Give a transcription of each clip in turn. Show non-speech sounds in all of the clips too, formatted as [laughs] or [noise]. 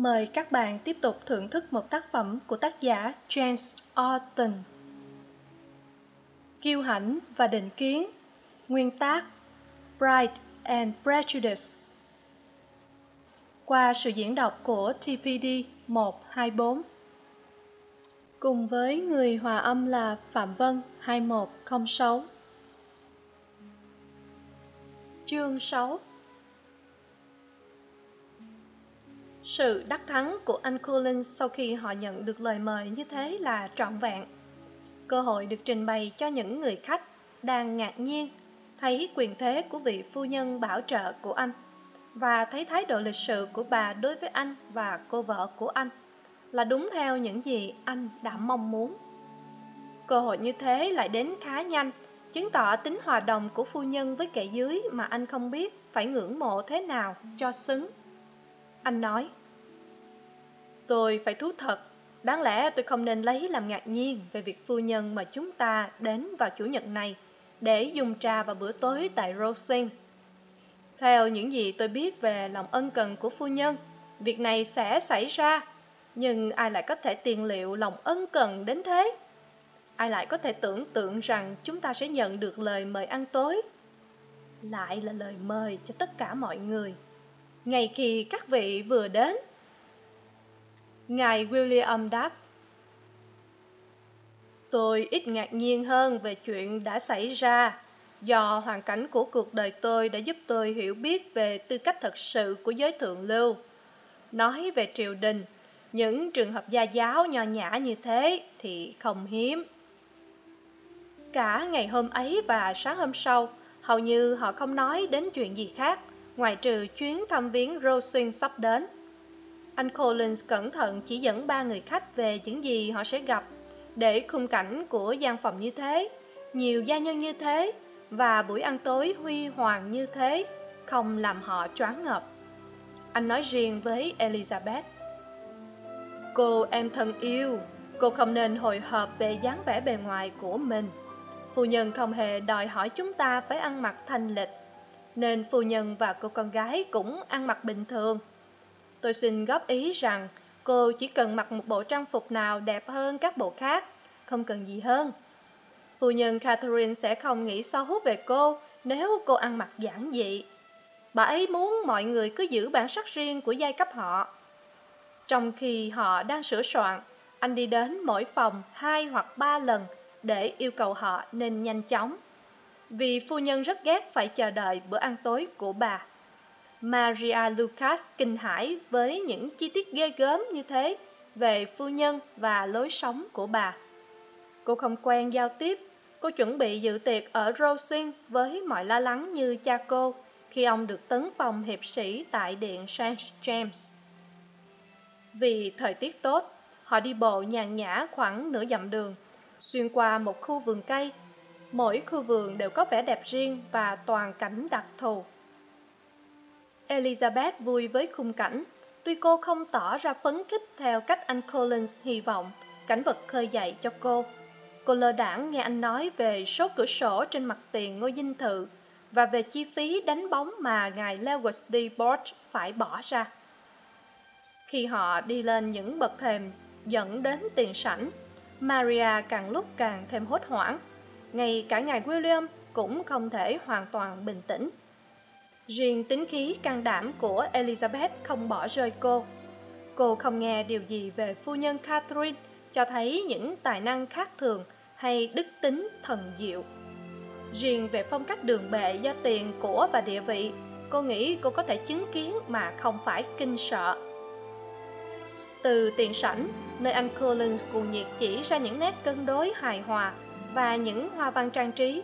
Mời các bạn tiếp tục thưởng thức một tác phẩm của tác giả James Austen. Kiêu hãnh và định kiến. Nguyên tác, Pride and Prejudice. Qua sự diễn đọc của TPD 124 Cùng với người hòa âm là Phạm Vân 2106 Chương 6 Sự đắc thắng của anh Collins sau khi họ nhận được lời mời như thế là trọn vẹn. Cơ hội được trình bày cho những người khách đang ngạc nhiên thấy quyền thế của vị phu nhân bảo trợ của anh và thấy thái độ lịch sự của bà đối với anh và cô vợ của anh là đúng theo những gì anh đã mong muốn. Cơ hội như thế lại đến khá nhanh, chứng tỏ tính hòa đồng của phu nhân với kẻ dưới mà anh không biết phải ngưỡng mộ thế nào cho xứng. Anh nói, Tôi phải thú thật, đáng lẽ tôi không nên lấy làm ngạc nhiên về việc phu nhân mà chúng ta đến vào chủ nhật này để dùng trà vào bữa tối tại Rosings. Theo những gì tôi biết về lòng ân cần của phu nhân, việc này sẽ xảy ra, nhưng ai lại có thể tiền liệu lòng ân cần đến thế? Ai lại có thể tưởng tượng rằng chúng ta sẽ nhận được lời mời ăn tối? Lại là lời mời cho tất cả mọi người. Ngày khi các vị vừa đến, Ngài William đáp Tôi ít ngạc nhiên hơn về chuyện đã xảy ra do hoàn cảnh của cuộc đời tôi đã giúp tôi hiểu biết về tư cách thật sự của giới thượng lưu. Nói về triều đình, những trường hợp gia giáo nho nhã như thế thì không hiếm. Cả ngày hôm ấy và sáng hôm sau, hầu như họ không nói đến chuyện gì khác, ngoài trừ chuyến thăm viếng Rosin sắp đến. Anh Collins cẩn thận chỉ dẫn ba người khách về những gì họ sẽ gặp để khung cảnh của gian phòng như thế, nhiều gia nhân như thế và buổi ăn tối huy hoàng như thế không làm họ choáng ngợp. Anh nói riêng với Elizabeth. Cô em thân yêu, cô không nên hồi hộp về dáng vẻ bề ngoài của mình. Phu nhân không hề đòi hỏi chúng ta phải ăn mặc thanh lịch, nên phu nhân và cô con gái cũng ăn mặc bình thường Tôi xin góp ý rằng cô chỉ cần mặc một bộ trang phục nào đẹp hơn các bộ khác, không cần gì hơn. Phu nhân Catherine sẽ không nghĩ sâu hút về cô nếu cô ăn mặc giản dị. Bà ấy muốn mọi người cứ giữ bản sắc riêng của giai cấp họ. Trong khi họ đang sửa soạn, anh đi đến mỗi phòng hai hoặc ba lần để yêu cầu họ nên nhanh chóng. Vì phu nhân rất ghét phải chờ đợi bữa ăn tối của bà. Maria Lucas kinh hãi với những chi tiết ghê gớm như thế về phu nhân và lối sống của bà. Cô không quen giao tiếp, cô chuẩn bị dự tiệc ở Rosin với mọi lo lắng như cha cô khi ông được tấn phòng hiệp sĩ tại điện St. James. Vì thời tiết tốt, họ đi bộ nhàn nhã khoảng nửa dặm đường, xuyên qua một khu vườn cây. Mỗi khu vườn đều có vẻ đẹp riêng và toàn cảnh đặc thù. Elizabeth vui với khung cảnh, tuy cô không tỏ ra phấn khích theo cách anh Collins hy vọng cảnh vật khơi dậy cho cô. Cô lơ đảng nghe anh nói về số cửa sổ trên mặt tiền ngôi dinh thự và về chi phí đánh bóng mà ngài Lewis D. Borch phải bỏ ra. Khi họ đi lên những bậc thềm dẫn đến tiền sảnh, Maria càng lúc càng thêm hốt hoảng. Ngay cả ngài William cũng không thể hoàn toàn bình tĩnh. Riêng tính khí can đảm của Elizabeth không bỏ rơi cô. Cô không nghe điều gì về phu nhân Catherine cho thấy những tài năng khác thường hay đức tính thần diệu. Riêng về phong cách đường bệ do tiền, của và địa vị, cô nghĩ cô có thể chứng kiến mà không phải kinh sợ. Từ tiền sảnh, nơi anh Collins cuồng nhiệt chỉ ra những nét cân đối hài hòa và những hoa văn trang trí,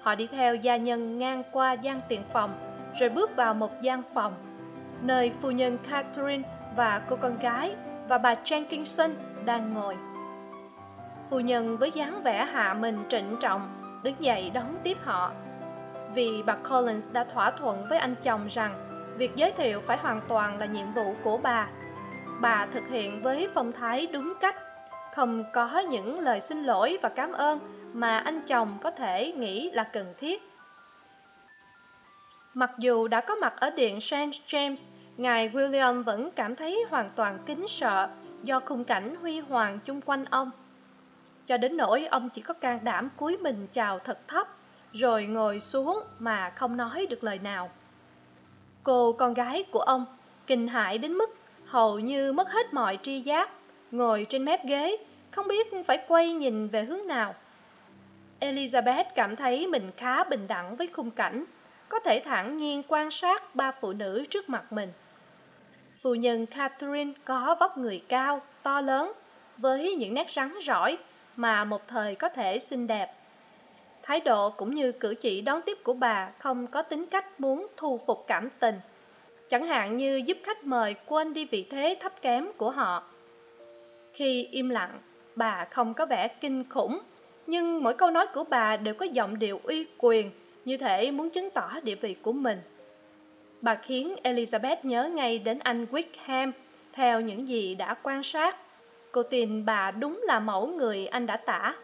họ đi theo gia nhân ngang qua gian tiền phòng rồi bước vào một gian phòng nơi phu nhân Catherine và cô con gái và bà Jenkinson đang ngồi. Phu nhân với dáng vẻ hạ mình trịnh trọng đứng dậy đón tiếp họ. Vì bà Collins đã thỏa thuận với anh chồng rằng việc giới thiệu phải hoàn toàn là nhiệm vụ của bà. Bà thực hiện với phong thái đúng cách, không có những lời xin lỗi và cảm ơn mà anh chồng có thể nghĩ là cần thiết Mặc dù đã có mặt ở điện St. James, ngài william vẫn cảm thấy hoàn toàn kính sợ do khung cảnh huy hoàng chung quanh ông cho đến nỗi ông chỉ có can đảm cúi mình chào thật thấp rồi ngồi xuống mà không nói được lời nào cô con gái của ông kinh hãi đến mức hầu như mất hết mọi tri giác ngồi trên mép ghế không biết phải quay nhìn về hướng nào elizabeth cảm thấy mình khá bình đẳng với khung cảnh có thể thản nhiên quan sát ba phụ nữ trước mặt mình. Phu nhân catherine có vóc người cao, to lớn, với những nét rắn rỏi mà một thời có thể xinh đẹp. Thái độ cũng như cử chỉ đón tiếp của bà không có tính cách muốn thu phục cảm tình, chẳng hạn như giúp khách mời quên đi vị thế thấp kém của họ. Khi im lặng, bà không có vẻ kinh khủng, nhưng mỗi câu nói của bà đều có giọng điệu uy quyền như thể muốn chứng tỏ địa vị của mình. Bà khiến elizabeth nhớ ngay đến anh wickham, theo những gì đã quan sát. Cô tin bà đúng là mẫu người anh đã tả.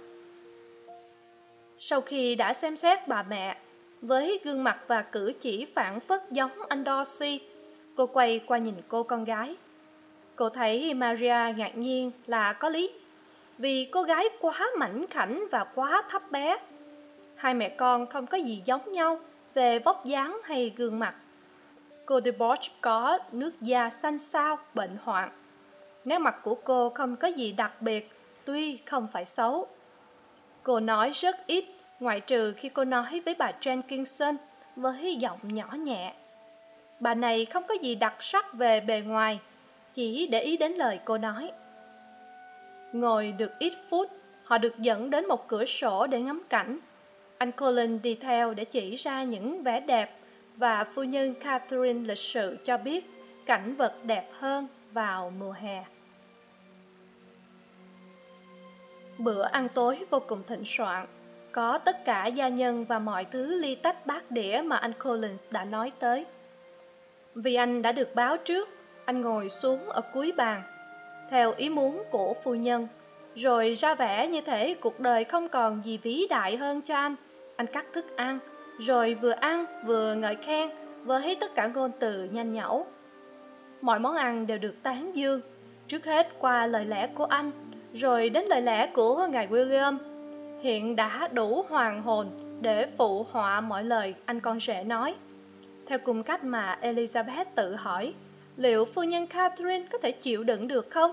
Sau khi đã xem xét bà mẹ, với gương mặt và cử chỉ phản phất giống anh dorsey cô quay qua nhìn cô con gái. Cô thấy maria ngạc nhiên là có lý, vì cô gái quá mảnh khảnh và quá thấp bé hai mẹ con không có gì giống nhau về vóc dáng hay gương mặt. Cô de có nước da xanh xao, bệnh hoạn. Nét mặt của cô không có gì đặc biệt, tuy không phải xấu. Cô nói rất ít, ngoại trừ khi cô nói với bà jenkinson với giọng nhỏ nhẹ. Bà này không có gì đặc sắc về bề ngoài, chỉ để ý đến lời cô nói. Ngồi được ít phút, họ được dẫn đến một cửa sổ để ngắm cảnh anh colin đi theo để chỉ ra những vẻ đẹp và phu nhân catherine lịch sự cho biết cảnh vật đẹp hơn vào mùa hè. Bữa ăn tối vô cùng thịnh soạn. Có tất cả gia nhân và mọi thứ ly tách bát đĩa mà anh collins đã nói tới. Vì anh đã được báo trước, anh ngồi xuống ở cuối bàn, theo ý muốn của phu nhân rồi ra vẻ như thể cuộc đời không còn gì vĩ đại hơn cho anh. Anh cắt thức ăn, rồi vừa ăn vừa ngợi khen với tất cả ngôn từ nhanh nhẩu. Mọi món ăn đều được tán dương, trước hết qua lời lẽ của anh, rồi đến lời lẽ của ngài william. Hiện đã đủ hoàng hồn để phụ họa mọi lời, anh con rể nói. Theo cùng cách mà elizabeth tự hỏi, liệu phu nhân catherine có thể chịu đựng được không?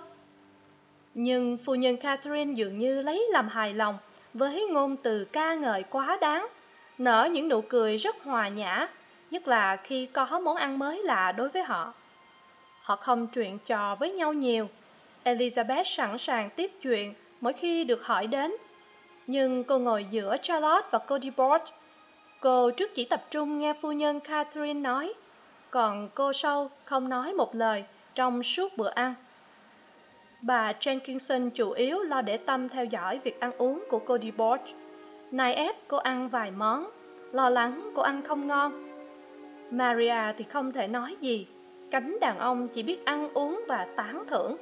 Nhưng phu nhân catherine dường như lấy làm hài lòng với ngôn từ ca ngợi quá đáng, nở những nụ cười rất hòa nhã, nhất là khi có món ăn mới lạ đối với họ. Họ không chuyện trò với nhau nhiều. Elizabeth sẵn sàng tiếp chuyện mỗi khi được hỏi đến. Nhưng cô ngồi giữa charlotte và cô debord. Cô trước chỉ tập trung nghe phu nhân catherine nói, còn cô sau không nói một lời trong suốt bữa ăn bà jenkinson chủ yếu lo để tâm theo dõi việc ăn uống của cô debord nài ép cô ăn vài món, lo lắng cô ăn không ngon. Maria thì không thể nói gì, cánh đàn ông chỉ biết ăn uống và tán thưởng.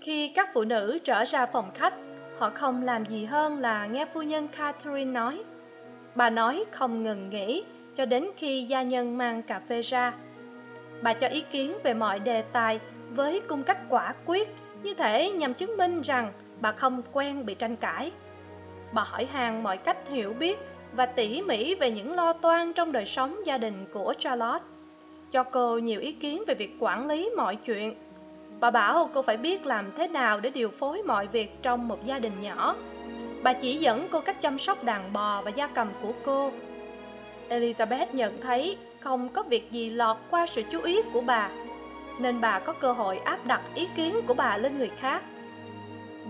Khi các phụ nữ trở ra phòng khách, họ không làm gì hơn là nghe phu nhân catherine nói. Bà nói không ngừng nghỉ cho đến khi gia nhân mang cà phê ra bà cho ý kiến về mọi đề tài với cung cách quả quyết như thể nhằm chứng minh rằng bà không quen bị tranh cãi. Bà hỏi han mọi cách hiểu biết và tỉ mỉ về những lo toan trong đời sống gia đình của charlotte. Cho cô nhiều ý kiến về việc quản lý mọi chuyện. Bà bảo cô phải biết làm thế nào để điều phối mọi việc trong một gia đình nhỏ. Bà chỉ dẫn cô cách chăm sóc đàn bò và gia cầm của cô. Elizabeth nhận thấy không có việc gì lọt qua sự chú ý của bà, nên bà có cơ hội áp đặt ý kiến của bà lên người khác.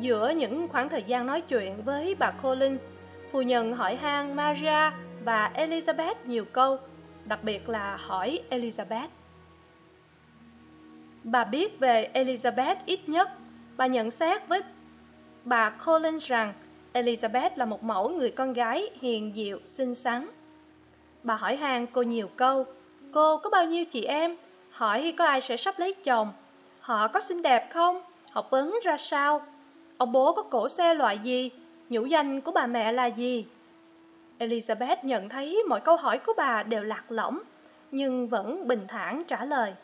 Giữa những khoảng thời gian nói chuyện với bà collins, phu nhân hỏi han maria và elizabeth nhiều câu, đặc biệt là hỏi elizabeth. Bà biết về elizabeth ít nhất, bà nhận xét với bà collins rằng elizabeth là một mẫu người con gái hiền diệu xinh xắn bà hỏi hàng cô nhiều câu. Cô, có bao nhiêu chị em? Hỏi có ai sẽ sắp lấy chồng. Họ có xinh đẹp không? Học vấn ra sao? Ông bố có cổ xe loại gì? Nhũ danh của bà mẹ là gì? Elizabeth nhận thấy mọi câu hỏi của bà đều lạc lõng, nhưng vẫn bình thản trả lời.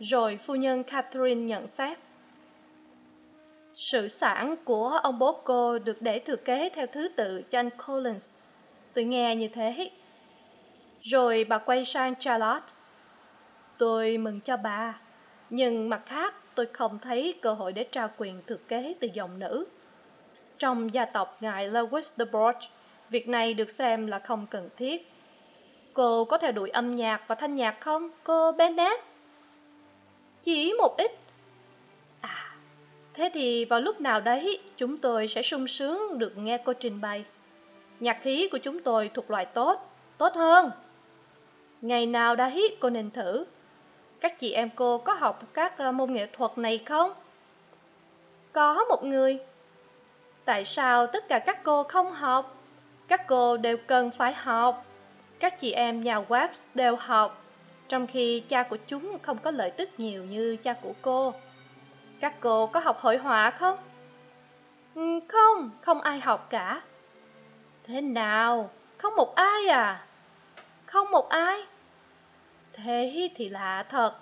Rồi phu nhân catherine nhận xét. Sự sản của ông bố cô được để thừa kế theo thứ tự cho anh collins. Tôi nghe như thế rồi bà quay sang charlotte. Tôi mừng cho bà, nhưng mặt khác tôi không thấy cơ hội để trao quyền thừa kế từ dòng nữ. Trong gia tộc ngài lewis de borg việc này được xem là không cần thiết. Cô có theo đuổi âm nhạc và thanh nhạc không, cô bennett? Chỉ một ít. À thế thì vào lúc nào đấy chúng tôi sẽ sung sướng được nghe cô trình bày. Nhạc khí của chúng tôi thuộc loại tốt tốt hơn ngày nào đã hít cô nên thử. Các chị em cô có học các ờ, môn nghệ thuật này không? Có một người. Tại sao tất cả các cô không học? Các cô đều cần phải học. Các chị em nhà Webs đều học, trong khi cha của chúng không có lợi tức nhiều như cha của cô. Các cô có học hội họa không? Ừ, không không ai học cả. Thế nào? Không một ai à? Không một ai. Thế thì lạ thật,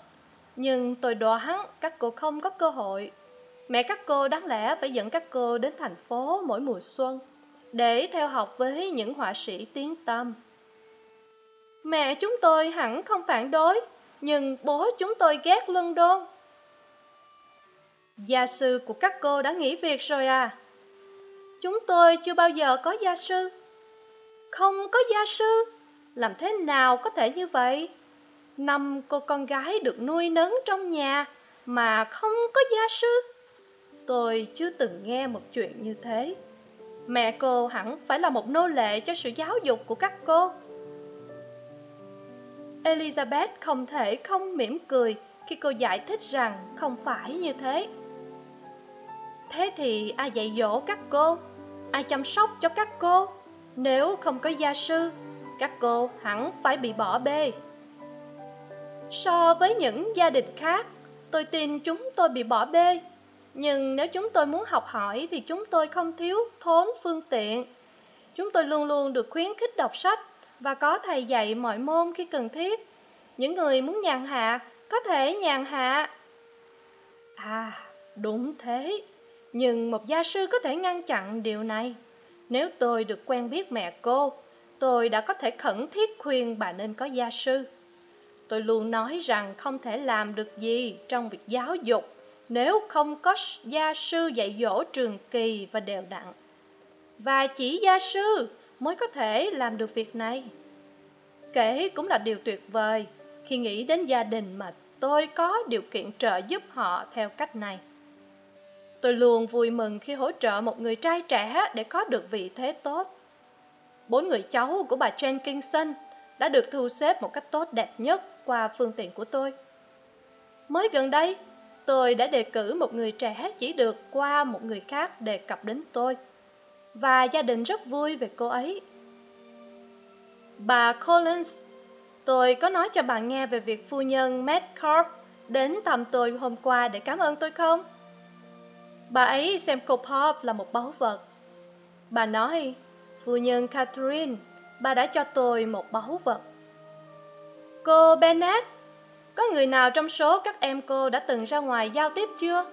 nhưng tôi đoán các cô không có cơ hội. Mẹ các cô đáng lẽ phải dẫn các cô đến thành phố mỗi mùa xuân để theo học với những họa sĩ tiếng tâm. Mẹ chúng tôi hẳn không phản đối, nhưng bố chúng tôi ghét luân đôn. Gia sư của các cô đã nghỉ việc rồi à? Chúng tôi chưa bao giờ có gia sư. Không có gia sư làm thế nào có thể như vậy? Năm cô con gái được nuôi nấng trong nhà mà không có gia sư. Tôi chưa từng nghe một chuyện như thế. Mẹ cô hẳn phải là một nô lệ cho sự giáo dục của các cô. Elizabeth không thể không mỉm cười khi cô giải thích rằng không phải như thế. Thế thì ai dạy dỗ các cô? Ai chăm sóc cho các cô? Nếu không có gia sư các cô hẳn phải bị bỏ bê. So với những gia đình khác, tôi tin chúng tôi bị bỏ bê. Nhưng nếu chúng tôi muốn học hỏi thì chúng tôi không thiếu thốn phương tiện. Chúng tôi luôn luôn được khuyến khích đọc sách và có thầy dạy mọi môn khi cần thiết. Những người muốn nhàn hạ, có thể nhàn hạ. À đúng thế. Nhưng một gia sư có thể ngăn chặn điều này. Nếu tôi được quen biết mẹ cô tôi đã có thể khẩn thiết khuyên bà nên có gia sư. Tôi luôn nói rằng không thể làm được gì trong việc giáo dục nếu không có gia sư dạy dỗ trường kỳ và đều đặn. Và chỉ gia sư mới có thể làm được việc này. Kể cũng là điều tuyệt vời khi nghĩ đến gia đình mà tôi có điều kiện trợ giúp họ theo cách này. Tôi luôn vui mừng khi hỗ trợ một người trai trẻ để có được vị thế tốt bốn người cháu của bà jenkinson đã được thu xếp một cách tốt đẹp nhất qua phương tiện của tôi. Mới gần đây, tôi đã đề cử một người trẻ chỉ được qua một người khác đề cập đến tôi, và gia đình rất vui về cô ấy. Bà collins, tôi có nói cho bà nghe về việc phu nhân metcalf đến thăm tôi hôm qua để cảm ơn tôi không? Bà ấy xem cô pop là một báu vật. Bà nói phu nhân catherine, bà đã cho tôi một báu vật. Cô bennett, có người nào trong số các em cô đã từng ra ngoài giao tiếp chưa?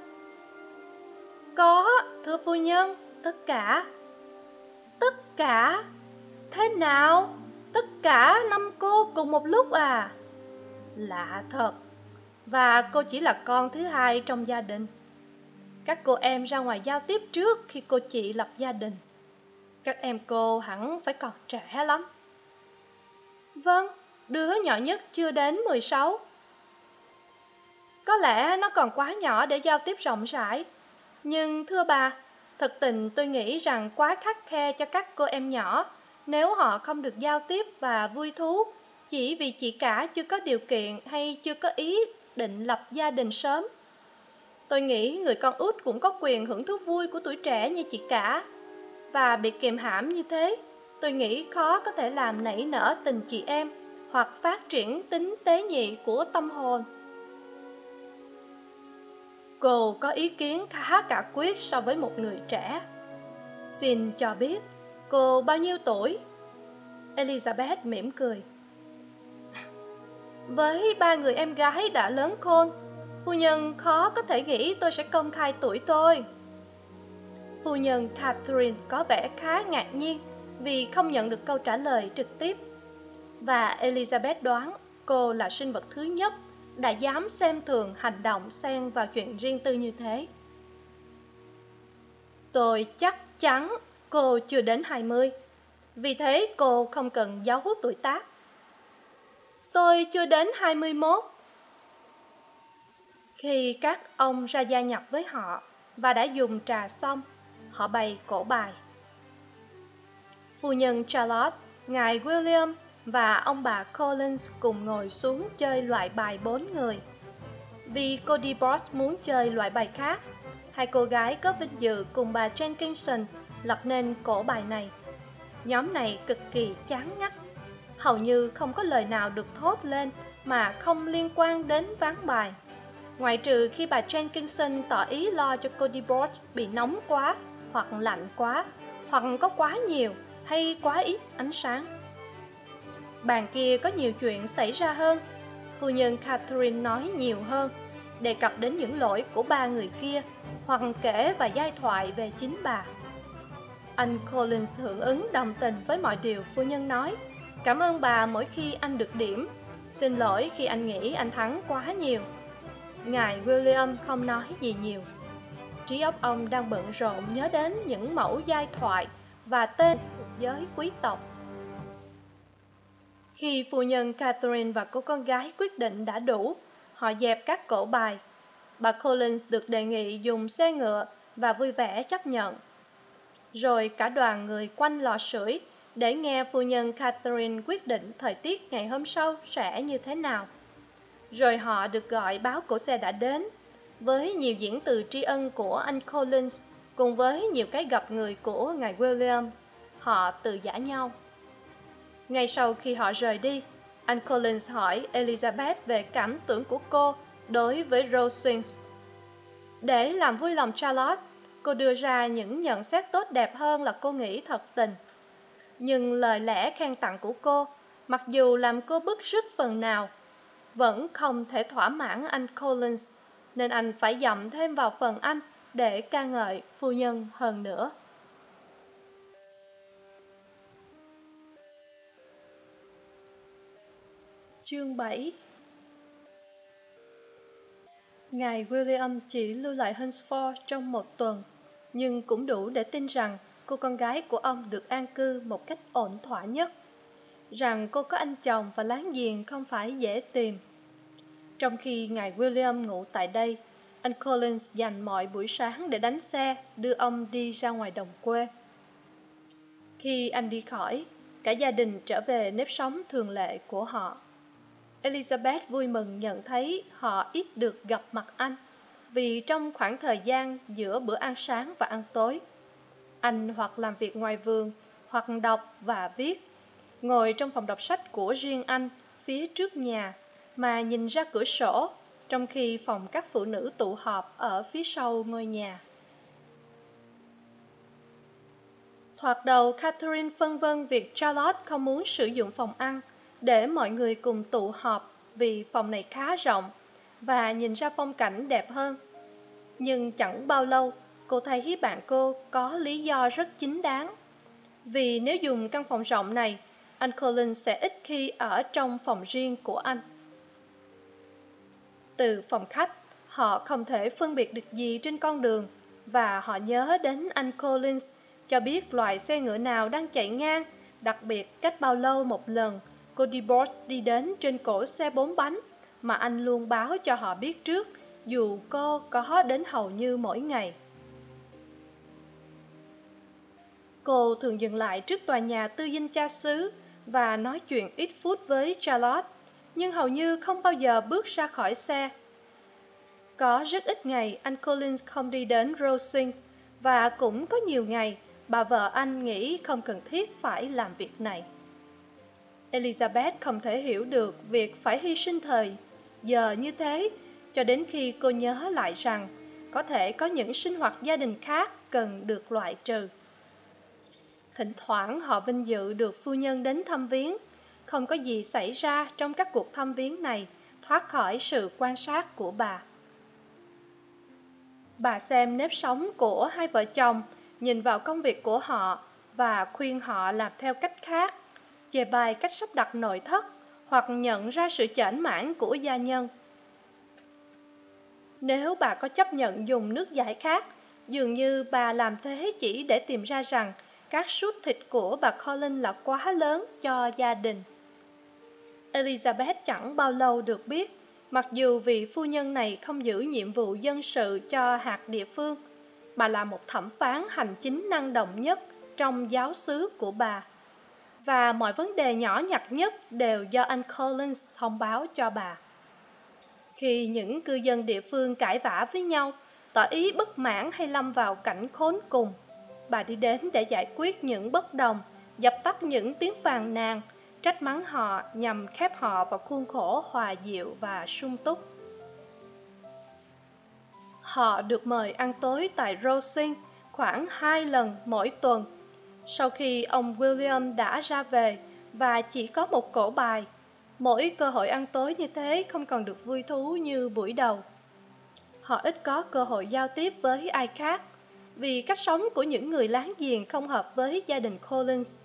Có, thưa phu nhân, tất cả. Tất cả? Thế nào? Tất cả năm cô cùng một lúc à? Lạ thật. Và cô chỉ là con thứ hai trong gia đình. Các cô em ra ngoài giao tiếp trước khi cô chị lập gia đình các em cô hẳn phải còn trẻ lắm. Vâng đứa nhỏ nhất chưa đến mười sáu. Có lẽ nó còn quá nhỏ để giao tiếp rộng rãi. Nhưng thưa bà, thật tình tôi nghĩ rằng quá khắt khe cho các cô em nhỏ nếu họ không được giao tiếp và vui thú, chỉ vì chị cả chưa có điều kiện hay chưa có ý định lập gia đình sớm. Tôi nghĩ người con út cũng có quyền hưởng thú vui của tuổi trẻ như chị cả và bị kiềm hãm như thế, tôi nghĩ khó có thể làm nảy nở tình chị em hoặc phát triển tính tế nhị của tâm hồn. Cô có ý kiến khá cả quyết so với một người trẻ. Xin cho biết, cô bao nhiêu tuổi? Elizabeth mỉm cười. Với ba người em gái đã lớn khôn, phu nhân khó có thể nghĩ tôi sẽ công khai tuổi tôi phu nhân catherine có vẻ khá ngạc nhiên vì không nhận được câu trả lời trực tiếp. Và elizabeth đoán cô là sinh vật thứ nhất đã dám xem thường hành động xen vào chuyện riêng tư như thế. Tôi chắc chắn cô chưa đến hai mươi, vì thế cô không cần giáo hút tuổi tác. Tôi chưa đến hai mươi mốt. Khi các ông ra gia nhập với họ và đã dùng trà xong họ bày cổ bài. Phu nhân charlotte, ngài william và ông bà collins cùng ngồi xuống chơi loại bài bốn người. Vì cô d muốn chơi loại bài khác, hai cô gái có vinh dự cùng bà jenkinson lập nên cổ bài này. Nhóm này cực kỳ chán ngắt, hầu như không có lời nào được thốt lên mà không liên quan đến ván bài. Ngoại trừ khi bà jenkinson tỏ ý lo cho cô d bị nóng quá hoặc lạnh quá, hoặc có quá nhiều hay quá ít ánh sáng. Bàn kia có nhiều chuyện xảy ra hơn. Phu nhân catherine nói nhiều hơn, đề cập đến những lỗi của ba người kia, hoặc kể và giai thoại về chính bà. Anh collins hưởng ứng đồng tình với mọi điều phu nhân nói. Cảm ơn bà mỗi khi anh được điểm. Xin lỗi khi anh nghĩ anh thắng quá nhiều. Ngài william không nói gì nhiều trí óc ông đang bận rộn nhớ đến những mẫu giai thoại và tên thuộc giới quý tộc. Khi phu nhân catherine và cô con gái quyết định đã đủ, họ dẹp các cổ bài. Bà collins được đề nghị dùng xe ngựa và vui vẻ chấp nhận. Rồi cả đoàn người quanh lò sưởi để nghe phu nhân catherine quyết định thời tiết ngày hôm sau sẽ như thế nào. Rồi họ được gọi báo cổ xe đã đến với nhiều diễn từ tri ân của anh collins cùng với nhiều cái gặp người của ngài williams, họ từ giả nhau. Ngay sau khi họ rời đi, anh collins hỏi elizabeth về cảm tưởng của cô đối với rosings. Để làm vui lòng charlotte, cô đưa ra những nhận xét tốt đẹp hơn là cô nghĩ thật tình. Nhưng lời lẽ khen tặng của cô, mặc dù làm cô bức rứt phần nào, vẫn không thể thỏa mãn anh collins nên anh phải dậm thêm vào phần anh để ca ngợi phu nhân hơn nữa. Chương bảy. Ngài william chỉ lưu lại hunsford trong một tuần, nhưng cũng đủ để tin rằng cô con gái của ông được an cư một cách ổn thỏa nhất. Rằng cô có anh chồng và láng giềng không phải dễ tìm trong khi ngài william ngủ tại đây, anh collins dành mọi buổi sáng để đánh xe, đưa ông đi ra ngoài đồng quê. Khi anh đi khỏi, cả gia đình trở về nếp sống thường lệ của họ. Elizabeth vui mừng nhận thấy họ ít được gặp mặt anh, vì trong khoảng thời gian giữa bữa ăn sáng và ăn tối, anh hoặc làm việc ngoài vườn, hoặc đọc và viết, ngồi trong phòng đọc sách của riêng anh phía trước nhà mà nhìn ra cửa sổ, trong khi phòng các phụ nữ tụ họp ở phía sau ngôi nhà. Thoạt đầu, catherine phân vân việc charlotte không muốn sử dụng phòng ăn để mọi người cùng tụ họp vì phòng này khá rộng và nhìn ra phong cảnh đẹp hơn. Nhưng chẳng bao lâu, cô thấy bạn cô có lý do rất chính đáng. Vì nếu dùng căn phòng rộng này, anh Colin sẽ ít khi ở trong phòng riêng của anh từ phòng khách, họ không thể phân biệt được gì trên con đường và họ nhớ đến anh collins cho biết loại xe ngựa nào đang chạy ngang, đặc biệt cách bao lâu một lần cô d đi đến trên cổ xe bốn bánh mà anh luôn báo cho họ biết trước, dù cô có đến hầu như mỗi ngày. Cô thường dừng lại trước tòa nhà tư dinh cha xứ và nói chuyện ít phút với charlotte nhưng hầu như không bao giờ bước ra khỏi xe. Có rất ít ngày, anh collins không đi đến rosing, và cũng có nhiều ngày bà vợ anh nghĩ không cần thiết phải làm việc này. Elizabeth không thể hiểu được việc phải hy sinh thời, giờ như thế, cho đến khi cô nhớ lại rằng có thể có những sinh hoạt gia đình khác cần được loại trừ. Thỉnh thoảng họ vinh dự được phu nhân đến thăm viếng không có gì xảy ra trong các cuộc thăm viếng này, thoát khỏi sự quan sát của bà bà xem nếp sống của hai vợ chồng, nhìn vào công việc của họ và khuyên họ làm theo cách khác, chê bai cách sắp đặt nội thất hoặc nhận ra sự chểnh mãn của gia nhân nếu bà có chấp nhận dùng nước giải khác dường như bà làm thế chỉ để tìm ra rằng các sút thịt của bà Colin là quá lớn cho gia đình. Elizabeth chẳng bao lâu được biết, mặc dù vị phu nhân này không giữ nhiệm vụ dân sự cho hạt địa phương, bà là một thẩm phán hành chính năng động nhất trong giáo xứ của bà. Và mọi vấn đề nhỏ nhặt nhất đều do anh Collins thông báo cho bà. Khi những cư dân địa phương cãi vã với nhau, tỏ ý bất mãn hay lâm vào cảnh khốn cùng, bà đi đến để giải quyết những bất đồng dập tắt những tiếng phàn nàn trách mắng họ, nhằm khép họ vào khuôn khổ, hòa dịu và sung túc. Họ được mời ăn tối tại rosing khoảng hai lần mỗi tuần. Sau khi ông william đã ra về và chỉ có một cổ bài, mỗi cơ hội ăn tối như thế không còn được vui thú như buổi đầu. Họ ít có cơ hội giao tiếp với ai khác, vì cách sống của những người láng giềng không hợp với gia đình Collins.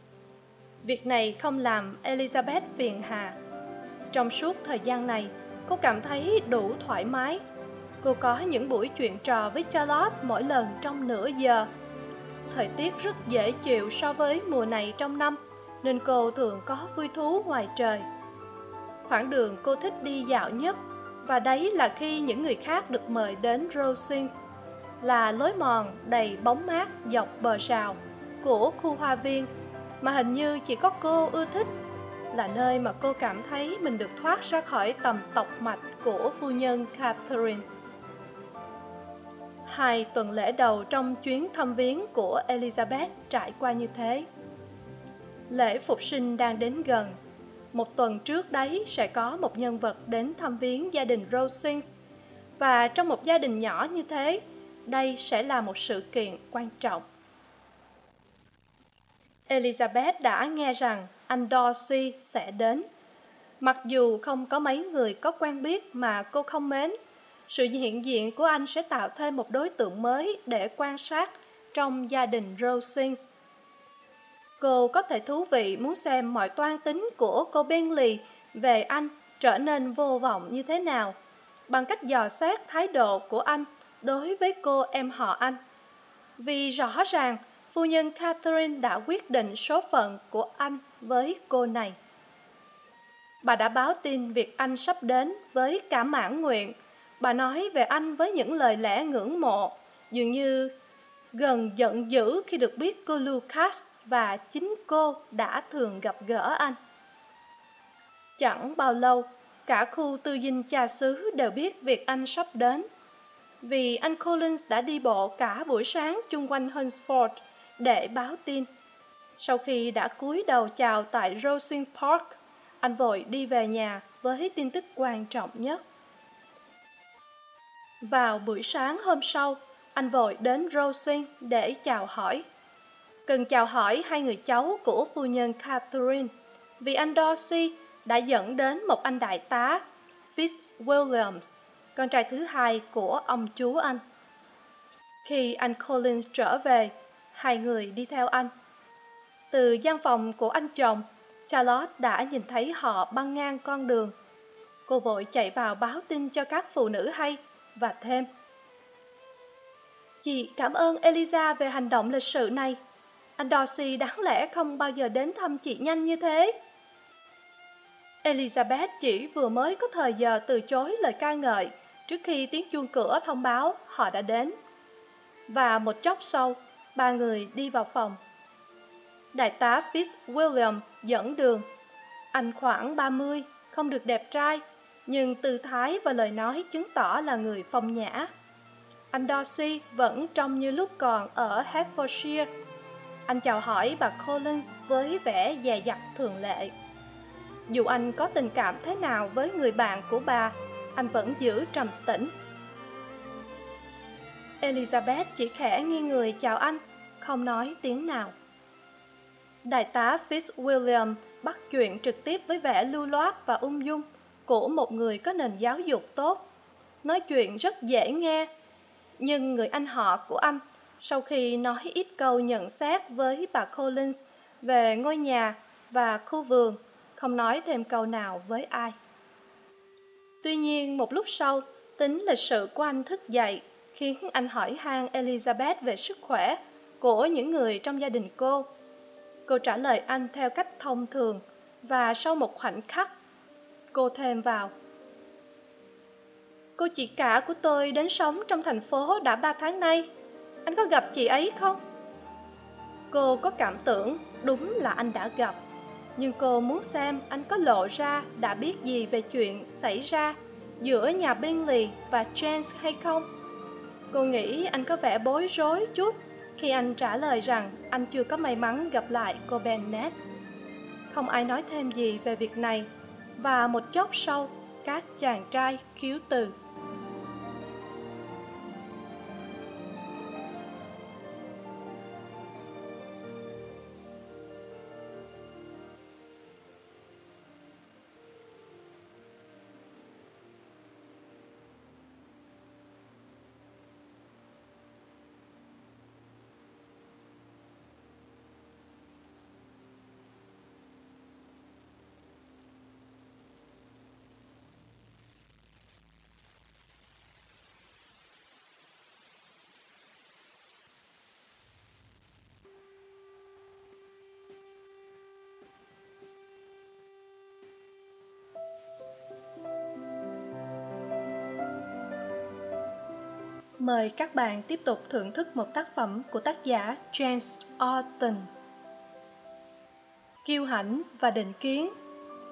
Việc này không làm Elizabeth phiền hà. Trong suốt thời gian này, cô cảm thấy đủ thoải mái. Cô có những buổi chuyện trò với Charlotte mỗi lần trong nửa giờ. Thời tiết rất dễ chịu so với mùa này trong năm, nên cô thường có vui thú ngoài trời. Khoảng đường cô thích đi dạo nhất, và đấy là khi những người khác được mời đến Rosings là lối mòn đầy bóng mát dọc bờ rào của khu hoa viên mà hình như chỉ có cô ưa thích là nơi mà cô cảm thấy mình được thoát ra khỏi tầm tộc mạch của phu nhân Catherine. Hai tuần lễ đầu trong chuyến thăm viếng của Elizabeth trải qua như thế. Lễ phục sinh đang đến gần. Một tuần trước đấy sẽ có một nhân vật đến thăm viếng gia đình Rosings. Và trong một gia đình nhỏ như thế, đây sẽ là một sự kiện quan trọng. Elizabeth đã nghe rằng anh Darcy sẽ đến. Mặc dù không có mấy người có quen biết mà cô không mến, sự hiện diện của anh sẽ tạo thêm một đối tượng mới để quan sát trong gia đình Rosings. Cô có thể thú vị muốn xem mọi toan tính của cô Bentley về anh trở nên vô vọng như thế nào bằng cách dò xét thái độ của anh đối với cô em họ anh vì rõ ràng phu nhân catherine đã quyết định số phận của anh với cô này. Bà đã báo tin việc anh sắp đến với cả mãn nguyện. Bà nói về anh với những lời lẽ ngưỡng mộ, dường như gần giận dữ khi được biết cô lucas và chính cô đã thường gặp gỡ anh. Chẳng bao lâu, cả khu tư dinh cha xứ đều biết việc anh sắp đến. Vì anh Collins đã đi bộ cả buổi sáng chung quanh Hunsford để báo tin. Sau khi đã cúi đầu chào tại rosin Park, anh vội đi về nhà với tin tức quan trọng nhất. Vào buổi sáng hôm sau, anh vội đến rosin để chào hỏi. Cần chào hỏi hai người cháu của phu nhân Catherine, vì anh Darcy đã dẫn đến một anh đại tá, Fitzwilliams, con trai thứ hai của ông chú anh. Khi anh Collins trở về, hai người đi theo anh. Từ gian phòng của anh chồng, Charlotte đã nhìn thấy họ băng ngang con đường. Cô vội chạy vào báo tin cho các phụ nữ hay và thêm. Chị cảm ơn Eliza về hành động lịch sự này. Anh Darcy đáng lẽ không bao giờ đến thăm chị nhanh như thế. Elizabeth chỉ vừa mới có thời giờ từ chối lời ca ngợi trước khi tiếng chuông cửa thông báo họ đã đến và một chốc sau ba người đi vào phòng. Đại tá fitzwilliam dẫn đường. Anh khoảng ba mươi, không được đẹp trai, nhưng tư thái và lời nói chứng tỏ là người phong nhã. Anh darcy vẫn trông như lúc còn ở hertfordshire. Anh chào hỏi bà collins với vẻ dè dặt thường lệ. Dù anh có tình cảm thế nào với người bạn của bà, anh vẫn giữ trầm tĩnh elizabeth chỉ khẽ nghiêng người chào anh không nói tiếng nào Đại tá Fitzwilliam bắt chuyện trực tiếp với vẻ lưu loát và ung dung của một người có nền giáo dục tốt. Nói chuyện rất dễ nghe, nhưng người anh họ của anh sau khi nói ít câu nhận xét với bà Collins về ngôi nhà và khu vườn, không nói thêm câu nào với ai. Tuy nhiên, một lúc sau, tính lịch sự của anh thức dậy, khiến anh hỏi han Elizabeth về sức khỏe của những người trong gia đình cô. Cô trả lời anh theo cách thông thường, và sau một khoảnh khắc, cô thêm vào. Cô chị cả của tôi đến sống trong thành phố đã ba tháng nay. Anh có gặp chị ấy không? Cô có cảm tưởng đúng là anh đã gặp nhưng cô muốn xem anh có lộ ra đã biết gì về chuyện xảy ra giữa nhà Bingley và James hay không. Cô nghĩ anh có vẻ bối rối chút khi anh trả lời rằng anh chưa có may mắn gặp lại cô Bennet. Không ai nói thêm gì về việc này, và một chốc sau, các chàng trai khiếu từ. Mời các bạn tiếp tục thưởng thức một tác phẩm của tác giả James Orton. Kiêu hãnh và định kiến.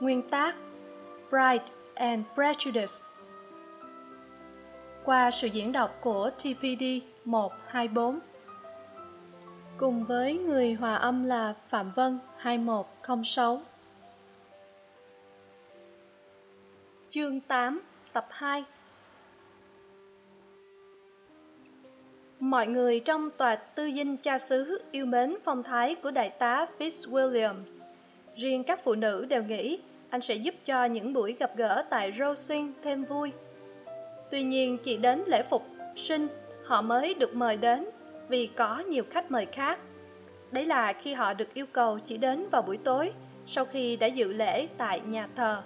Nguyên tác, Pride and Prejudice. Qua sự diễn đọc của TPD 124 Cùng với người hòa âm là Phạm Vân 2106 Chương 8 Tập 2 Mọi người trong tòa tư dinh cha xứ yêu mến phong thái của đại tá Fitzwilliams. Riêng các phụ nữ đều nghĩ anh sẽ giúp cho những buổi gặp gỡ tại Rosing thêm vui. Tuy nhiên chỉ đến lễ phục sinh họ mới được mời đến vì có nhiều khách mời khác. Đấy là khi họ được yêu cầu chỉ đến vào buổi tối sau khi đã dự lễ tại nhà thờ.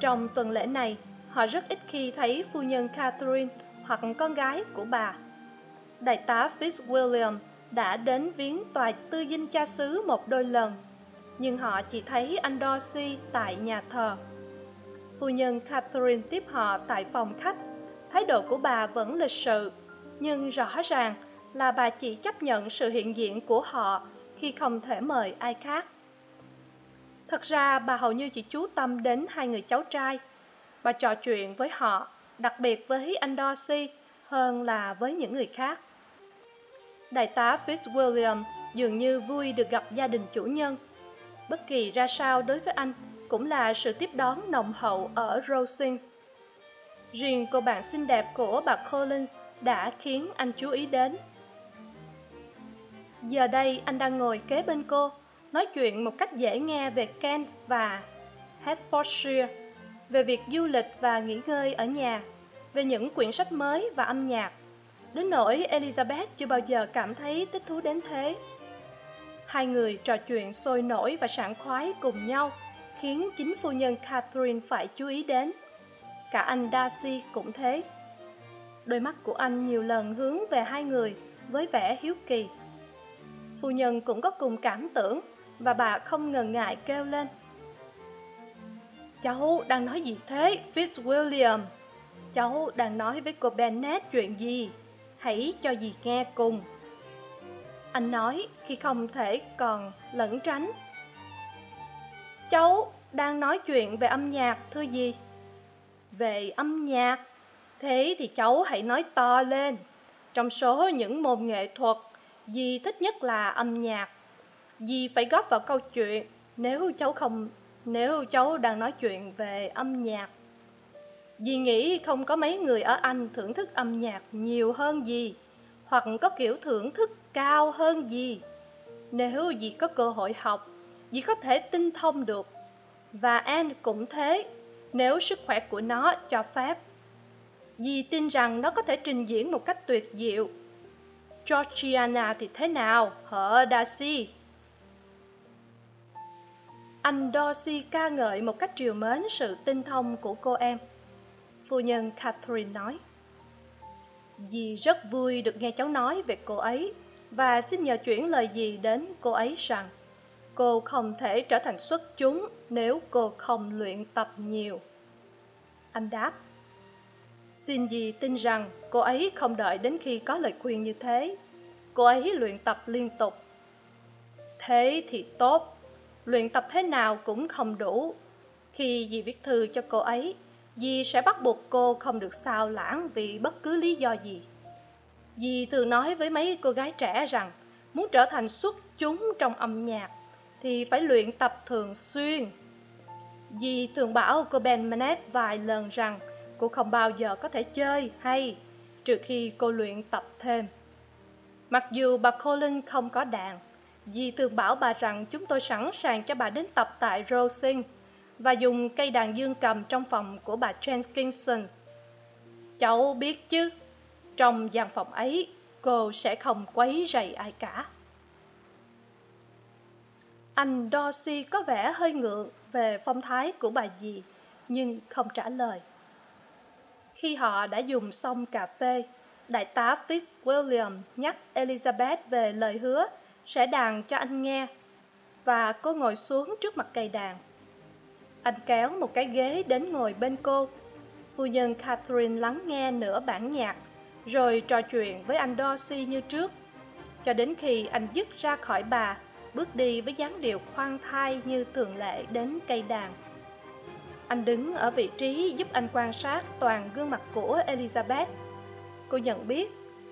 Trong tuần lễ này, họ rất ít khi thấy phu nhân Catherine hoặc con gái của bà đại tá Fitzwilliam đã đến viếng tòa tư dinh cha xứ một đôi lần, nhưng họ chỉ thấy anh Dorsey tại nhà thờ. Phu nhân Catherine tiếp họ tại phòng khách. Thái độ của bà vẫn lịch sự, nhưng rõ ràng là bà chỉ chấp nhận sự hiện diện của họ khi không thể mời ai khác. Thật ra bà hầu như chỉ chú tâm đến hai người cháu trai. Bà trò chuyện với họ, đặc biệt với anh Dorsey hơn là với những người khác. Đại tá Fitzwilliam dường như vui được gặp gia đình chủ nhân. Bất kỳ ra sao đối với anh cũng là sự tiếp đón nồng hậu ở Rosings. Riêng cô bạn xinh đẹp của bà Collins đã khiến anh chú ý đến. Giờ đây anh đang ngồi kế bên cô, nói chuyện một cách dễ nghe về Kent và Hertfordshire, về việc du lịch và nghỉ ngơi ở nhà, về những quyển sách mới và âm nhạc Đến nỗi Elizabeth chưa bao giờ cảm thấy thích thú đến thế. Hai người trò chuyện sôi nổi và sảng khoái cùng nhau, khiến chính phu nhân Catherine phải chú ý đến. Cả anh Darcy cũng thế. Đôi mắt của anh nhiều lần hướng về hai người với vẻ hiếu kỳ. Phu nhân cũng có cùng cảm tưởng và bà không ngần ngại kêu lên. Cháu đang nói gì thế, Fitzwilliam? Cháu đang nói với cô Bennet chuyện gì? Hãy cho dì nghe cùng. Anh nói khi không thể còn lẩn tránh. Cháu đang nói chuyện về âm nhạc, thưa gì? Về âm nhạc? Thế thì cháu hãy nói to lên. Trong số những môn nghệ thuật dì thích nhất là âm nhạc. Dì phải góp vào câu chuyện, nếu cháu không, nếu cháu đang nói chuyện về âm nhạc. Dì nghĩ không có mấy người ở Anh thưởng thức âm nhạc nhiều hơn gì, hoặc có kiểu thưởng thức cao hơn gì. nếu dì có cơ hội học dì có thể tinh thông được. Và anne cũng thế nếu sức khỏe của nó cho phép. Dì tin rằng nó có thể trình diễn một cách tuyệt diệu. Georgiana thì thế nào? Hở darcy? Anh darcy ca ngợi một cách triều mến sự tinh thông của cô em phu nhân catherine nói. Dì rất vui được nghe cháu nói về cô ấy và xin nhờ chuyển lời dì đến cô ấy rằng, cô không thể trở thành xuất chúng nếu cô không luyện tập nhiều. Anh đáp, xin dì tin rằng cô ấy không đợi đến khi có lời khuyên như thế. Cô ấy luyện tập liên tục. Thế thì tốt, luyện tập thế nào cũng không đủ. Khi dì viết thư cho cô ấy dì sẽ bắt buộc cô không được sao lãng vì bất cứ lý do gì. Dì thường nói với mấy cô gái trẻ rằng, muốn trở thành xuất chúng trong âm nhạc thì phải luyện tập thường xuyên. Dì thường bảo cô ben manet vài lần rằng cô không bao giờ có thể chơi hay trừ khi cô luyện tập thêm. Mặc dù bà colin không có đàn, dì thường bảo bà rằng chúng tôi sẵn sàng cho bà đến tập tại rosings và dùng cây đàn dương cầm trong phòng của bà Jenkinson. Cháu biết chứ, trong gian phòng ấy, cô sẽ không quấy rầy ai cả. Anh Dorsey có vẻ hơi ngượng về phong thái của bà dì, nhưng không trả lời. Khi họ đã dùng xong cà phê, đại tá Fitzwilliam nhắc Elizabeth về lời hứa sẽ đàn cho anh nghe, và cô ngồi xuống trước mặt cây đàn. Anh kéo một cái ghế đến ngồi bên cô. Phu nhân Catherine lắng nghe nửa bản nhạc, rồi trò chuyện với anh Dorsey như trước, cho đến khi anh dứt ra khỏi bà, bước đi với dáng điệu khoan thai như thường lệ đến cây đàn. Anh đứng ở vị trí giúp anh quan sát toàn gương mặt của Elizabeth. Cô nhận biết,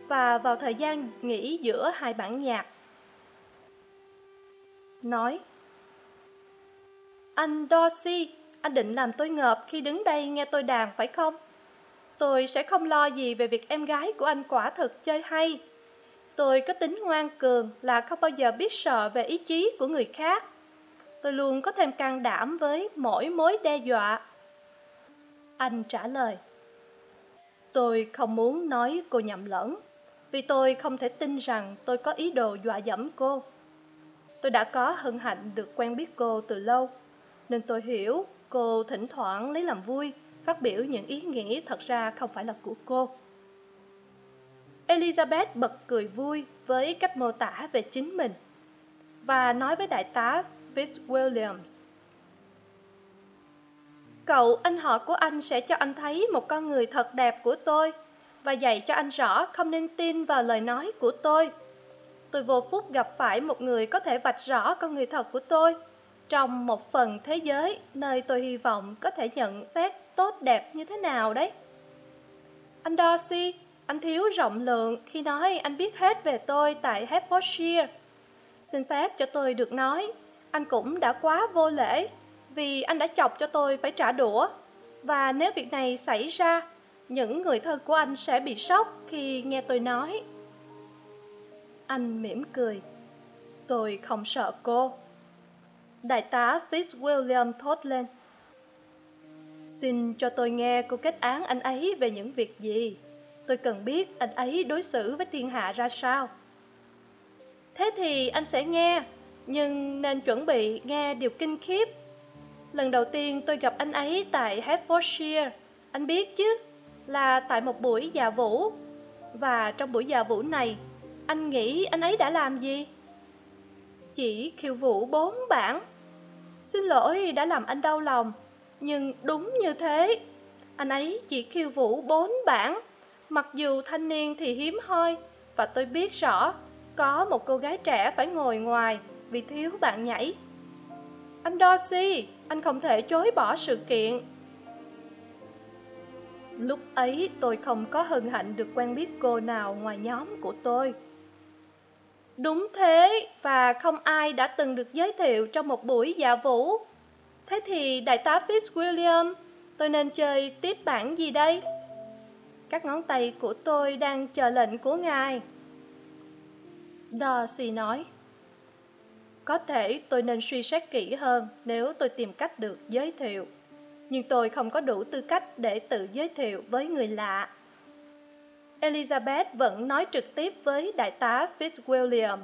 và vào thời gian nghỉ giữa hai bản nhạc, nói anh Dorsey, anh định làm tôi ngợp khi đứng đây nghe tôi đàn phải không? Tôi sẽ không lo gì về việc em gái của anh quả thực chơi hay. Tôi có tính ngoan cường là không bao giờ biết sợ về ý chí của người khác. Tôi luôn có thêm can đảm với mỗi mối đe dọa. Anh trả lời. Tôi không muốn nói cô nhầm lẫn, vì tôi không thể tin rằng tôi có ý đồ dọa dẫm cô. Tôi đã có hân hạnh được quen biết cô từ lâu nên tôi hiểu, cô thỉnh thoảng lấy làm vui, phát biểu những ý nghĩ thật ra không phải là của cô. Elizabeth bật cười vui với cách mô tả về chính mình và nói với đại tá fitzwilliams, cậu anh họ của anh sẽ cho anh thấy một con người thật đẹp của tôi và dạy cho anh rõ không nên tin vào lời nói của tôi. Tôi vô phúc gặp phải một người có thể vạch rõ con người thật của tôi trong một phần thế giới nơi tôi hy vọng có thể nhận xét tốt đẹp như thế nào đấy anh Darcy, anh thiếu rộng lượng khi nói anh biết hết về tôi tại Hertfordshire. Xin phép cho tôi được nói, anh cũng đã quá vô lễ vì anh đã chọc cho tôi phải trả đũa. Và nếu việc này xảy ra, những người thân của anh sẽ bị sốc khi nghe tôi nói. Anh mỉm cười. Tôi không sợ cô đại tá fitzwilliam thốt lên xin cho tôi nghe cô kết án anh ấy về những việc gì. Tôi cần biết anh ấy đối xử với thiên hạ ra sao. Thế thì anh sẽ nghe, nhưng nên chuẩn bị nghe điều kinh khiếp. Lần đầu tiên tôi gặp anh ấy tại hertfordshire, anh biết chứ, là tại một buổi dạ vũ. Và trong buổi dạ vũ này, anh nghĩ anh ấy đã làm gì? Chỉ khiêu vũ bốn bản Xin lỗi đã làm anh đau lòng, Nhưng đúng như thế. Anh ấy chỉ khiêu vũ bốn bản Mặc dù thanh niên thì hiếm hoi, Và tôi biết rõ Có một cô gái trẻ phải ngồi ngoài Vì thiếu bạn nhảy. Anh Dorsey Anh không thể chối bỏ sự kiện. Lúc ấy tôi không có hân hạnh được quen biết cô nào ngoài nhóm của tôi. Đúng thế, và không ai đã từng được giới thiệu trong một buổi dạ vũ. Thế thì đại tá Fitzwilliam, tôi nên chơi tiếp bản gì đây? Các ngón tay của tôi đang chờ lệnh của ngài. Darcy nói, có thể tôi nên suy xét kỹ hơn nếu tôi tìm cách được giới thiệu nhưng tôi không có đủ tư cách để tự giới thiệu với người lạ elizabeth vẫn nói trực tiếp với đại tá fitzwilliam.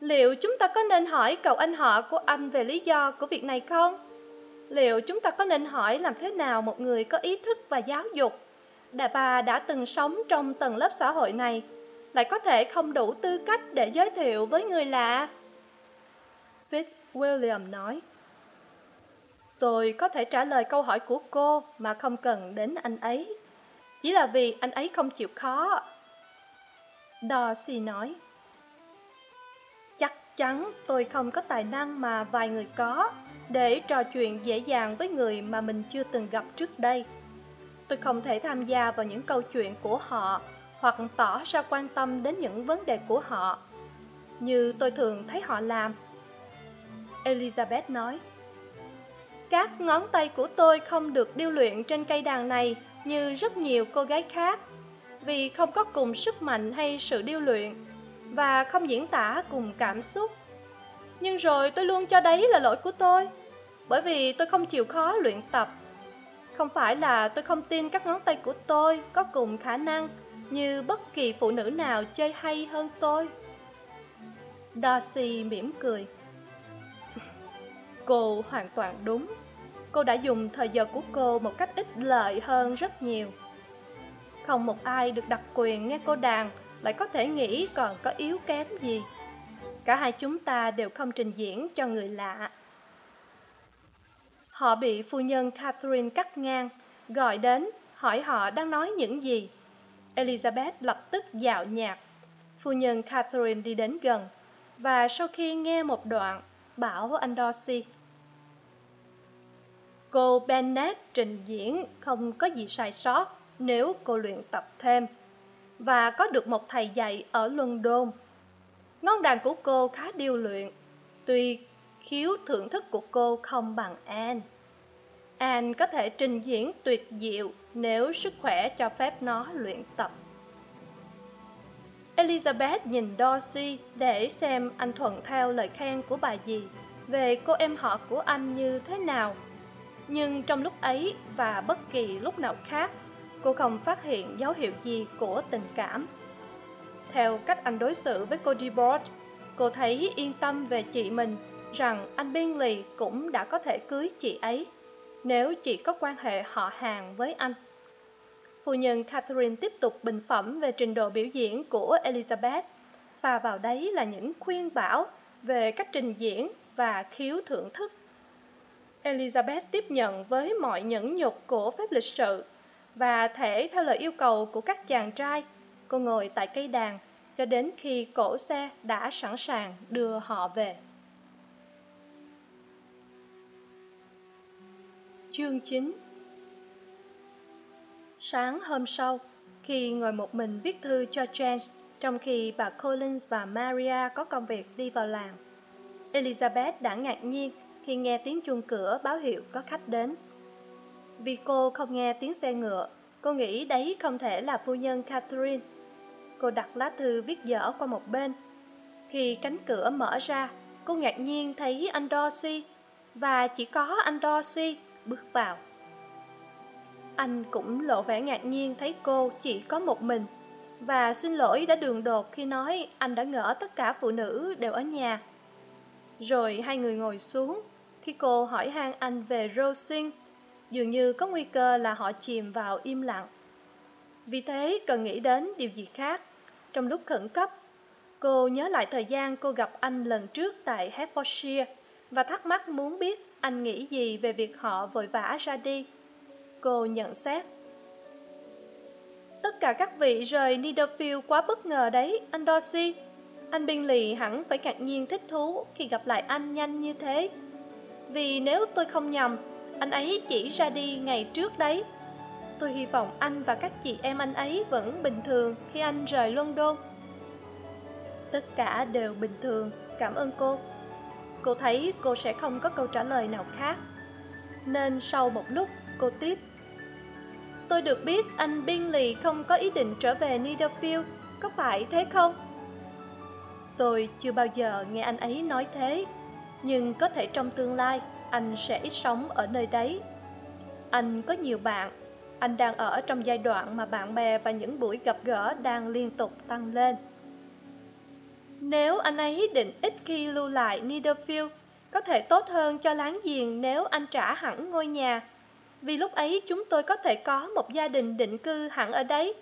Liệu chúng ta có nên hỏi cậu anh họ của anh về lý do của việc này không? Liệu chúng ta có nên hỏi làm thế nào một người có ý thức và giáo dục? Bà đã từng sống trong tầng lớp xã hội này, lại có thể không đủ tư cách để giới thiệu với người lạ? Fitzwilliam nói, tôi có thể trả lời câu hỏi của cô mà không cần đến anh ấy chỉ là vì anh ấy không chịu khó. Darcy nói, chắc chắn tôi không có tài năng mà vài người có để trò chuyện dễ dàng với người mà mình chưa từng gặp trước đây. Tôi không thể tham gia vào những câu chuyện của họ hoặc tỏ ra quan tâm đến những vấn đề của họ, như tôi thường thấy họ làm. Elizabeth nói, các ngón tay của tôi không được điêu luyện trên cây đàn này như rất nhiều cô gái khác, vì không có cùng sức mạnh hay sự điêu luyện và không diễn tả cùng cảm xúc. Nhưng rồi tôi luôn cho đấy là lỗi của tôi, bởi vì tôi không chịu khó luyện tập. Không phải là tôi không tin các ngón tay của tôi có cùng khả năng như bất kỳ phụ nữ nào chơi hay hơn tôi. Darcy mỉm cười. [laughs] Cô hoàn toàn đúng cô đã dùng thời giờ của cô một cách ích lợi hơn rất nhiều. Không một ai được đặc quyền nghe cô đàn, lại có thể nghĩ còn có yếu kém gì. Cả hai chúng ta đều không trình diễn cho người lạ. Họ bị phu nhân catherine cắt ngang, gọi đến hỏi họ đang nói những gì. Elizabeth lập tức dạo nhạc. Phu nhân catherine đi đến gần và sau khi nghe một đoạn, bảo anh dorsey cô Bennett trình diễn không có gì sai sót nếu cô luyện tập thêm và có được một thầy dạy ở london. Ngón đàn của cô khá điêu luyện, tuy khiếu thưởng thức của cô không bằng anne. Anne có thể trình diễn tuyệt diệu nếu sức khỏe cho phép nó luyện tập. Elizabeth nhìn dorsey để xem anh thuận theo lời khen của bà dì về cô em họ của anh như thế nào nhưng trong lúc ấy và bất kỳ lúc nào khác, cô không phát hiện dấu hiệu gì của tình cảm. Theo cách anh đối xử với cô debord, cô thấy yên tâm về chị mình, rằng anh bingley cũng đã có thể cưới chị ấy, nếu chị có quan hệ họ hàng với anh. Phu nhân catherine tiếp tục bình phẩm về trình độ biểu diễn của elizabeth. Và vào đấy là những khuyên bảo về cách trình diễn và khiếu thưởng thức elizabeth tiếp nhận với mọi nhẫn nhục của phép lịch sự và thể theo lời yêu cầu của các chàng trai. Cô ngồi tại cây đàn cho đến khi cổ xe đã sẵn sàng đưa họ về. Chương chín. Sáng hôm sau, khi ngồi một mình viết thư cho james, trong khi bà collins và maria có công việc đi vào làng, elizabeth đã ngạc nhiên khi nghe tiếng chuông cửa báo hiệu có khách đến. Vì cô không nghe tiếng xe ngựa, cô nghĩ đấy không thể là phu nhân catherine. Cô đặt lá thư viết dở qua một bên. Khi cánh cửa mở ra, cô ngạc nhiên thấy anh dorsey và chỉ có anh dorsey bước vào. Anh cũng lộ vẻ ngạc nhiên thấy cô chỉ có một mình. Và xin lỗi đã đường đột khi nói anh đã ngỡ tất cả phụ nữ đều ở nhà. Rồi hai người ngồi xuống khi cô hỏi han anh về Rosin, dường như có nguy cơ là họ chìm vào im lặng. Vì thế cần nghĩ đến điều gì khác. Trong lúc khẩn cấp cô nhớ lại thời gian cô gặp anh lần trước tại hertfordshire và thắc mắc muốn biết anh nghĩ gì về việc họ vội vã ra đi. Cô nhận xét. Tất cả các vị rời Niederfield quá bất ngờ đấy anh dorsey anh bingley hẳn phải ngạc nhiên thích thú khi gặp lại anh nhanh như thế vì nếu tôi không nhầm, anh ấy chỉ ra đi ngày trước đấy. Tôi hy vọng anh và các chị em anh ấy vẫn bình thường khi anh rời london. Tất cả đều bình thường, cảm ơn cô. Cô thấy cô sẽ không có câu trả lời nào khác. Nên sau một lúc, cô tiếp. Tôi được biết anh bingley không có ý định trở về Niederfield, có phải thế không? Tôi chưa bao giờ nghe anh ấy nói thế nhưng có thể trong tương lai anh sẽ ít sống ở nơi đấy anh có nhiều bạn anh đang ở trong giai đoạn mà bạn bè và những buổi gặp gỡ đang liên tục tăng lên nếu anh ấy định ít khi lưu lại Niederfield, có thể tốt hơn cho láng giềng nếu anh trả hẳn ngôi nhà. Vì lúc ấy chúng tôi có thể có một gia đình định cư hẳn ở đấy.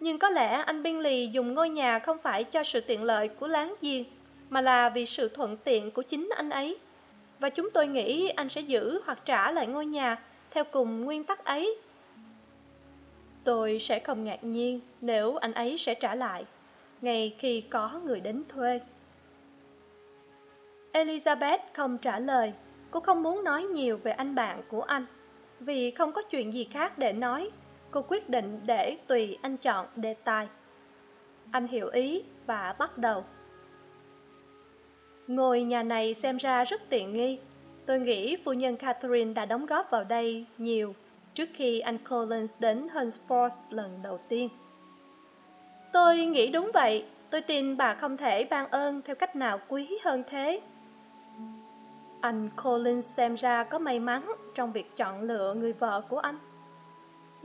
Nhưng có lẽ anh Bingley dùng ngôi nhà không phải cho sự tiện lợi của láng giềng, mà là vì sự thuận tiện của chính anh ấy. Và chúng tôi nghĩ anh sẽ giữ hoặc trả lại ngôi nhà theo cùng nguyên tắc ấy. Tôi sẽ không ngạc nhiên nếu anh ấy sẽ trả lại ngay khi có người đến thuê. Elizabeth không trả lời, cô không muốn nói nhiều về anh bạn của anh. Vì không có chuyện gì khác để nói, cô quyết định để tùy anh chọn đề tài. Anh hiểu ý và bắt đầu. Ngôi nhà này xem ra rất tiện nghi. Tôi nghĩ phu nhân Catherine đã đóng góp vào đây nhiều trước khi anh Collins đến Hunsford lần đầu tiên. Tôi nghĩ đúng vậy, tôi tin bà không thể ban ơn theo cách nào quý hơn thế. Anh Collins xem ra có may mắn trong việc chọn lựa người vợ của anh.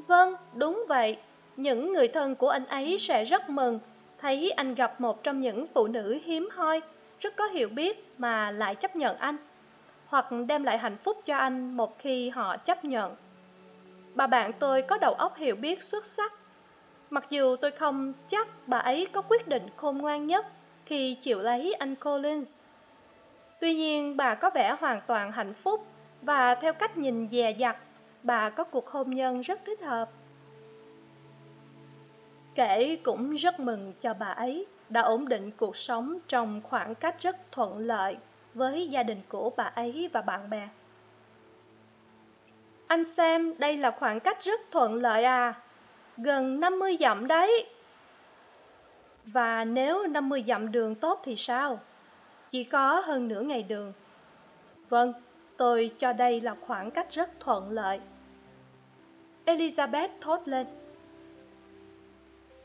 Vâng, đúng vậy. Những người thân của anh ấy sẽ rất mừng thấy anh gặp một trong những phụ nữ hiếm hoi, rất có hiểu biết mà lại chấp nhận anh, hoặc đem lại hạnh phúc cho anh một khi họ chấp nhận. Bà bạn tôi có đầu óc hiểu biết xuất sắc, Mặc dù tôi không chắc bà ấy có quyết định khôn ngoan nhất khi chịu lấy anh Collins. Tuy nhiên bà có vẻ hoàn toàn hạnh phúc và theo cách nhìn dè dặt, bà có cuộc hôn nhân rất thích hợp. Kể cũng rất mừng cho bà ấy đã ổn định cuộc sống trong khoảng cách rất thuận lợi với gia đình của bà ấy và bạn bè. Anh xem, đây là khoảng cách rất thuận lợi à gần 50 dặm đấy. Và nếu 50 dặm đường tốt thì sao? Chỉ có hơn nửa ngày đường. Vâng, tôi cho đây là khoảng cách rất thuận lợi. Elizabeth thốt lên.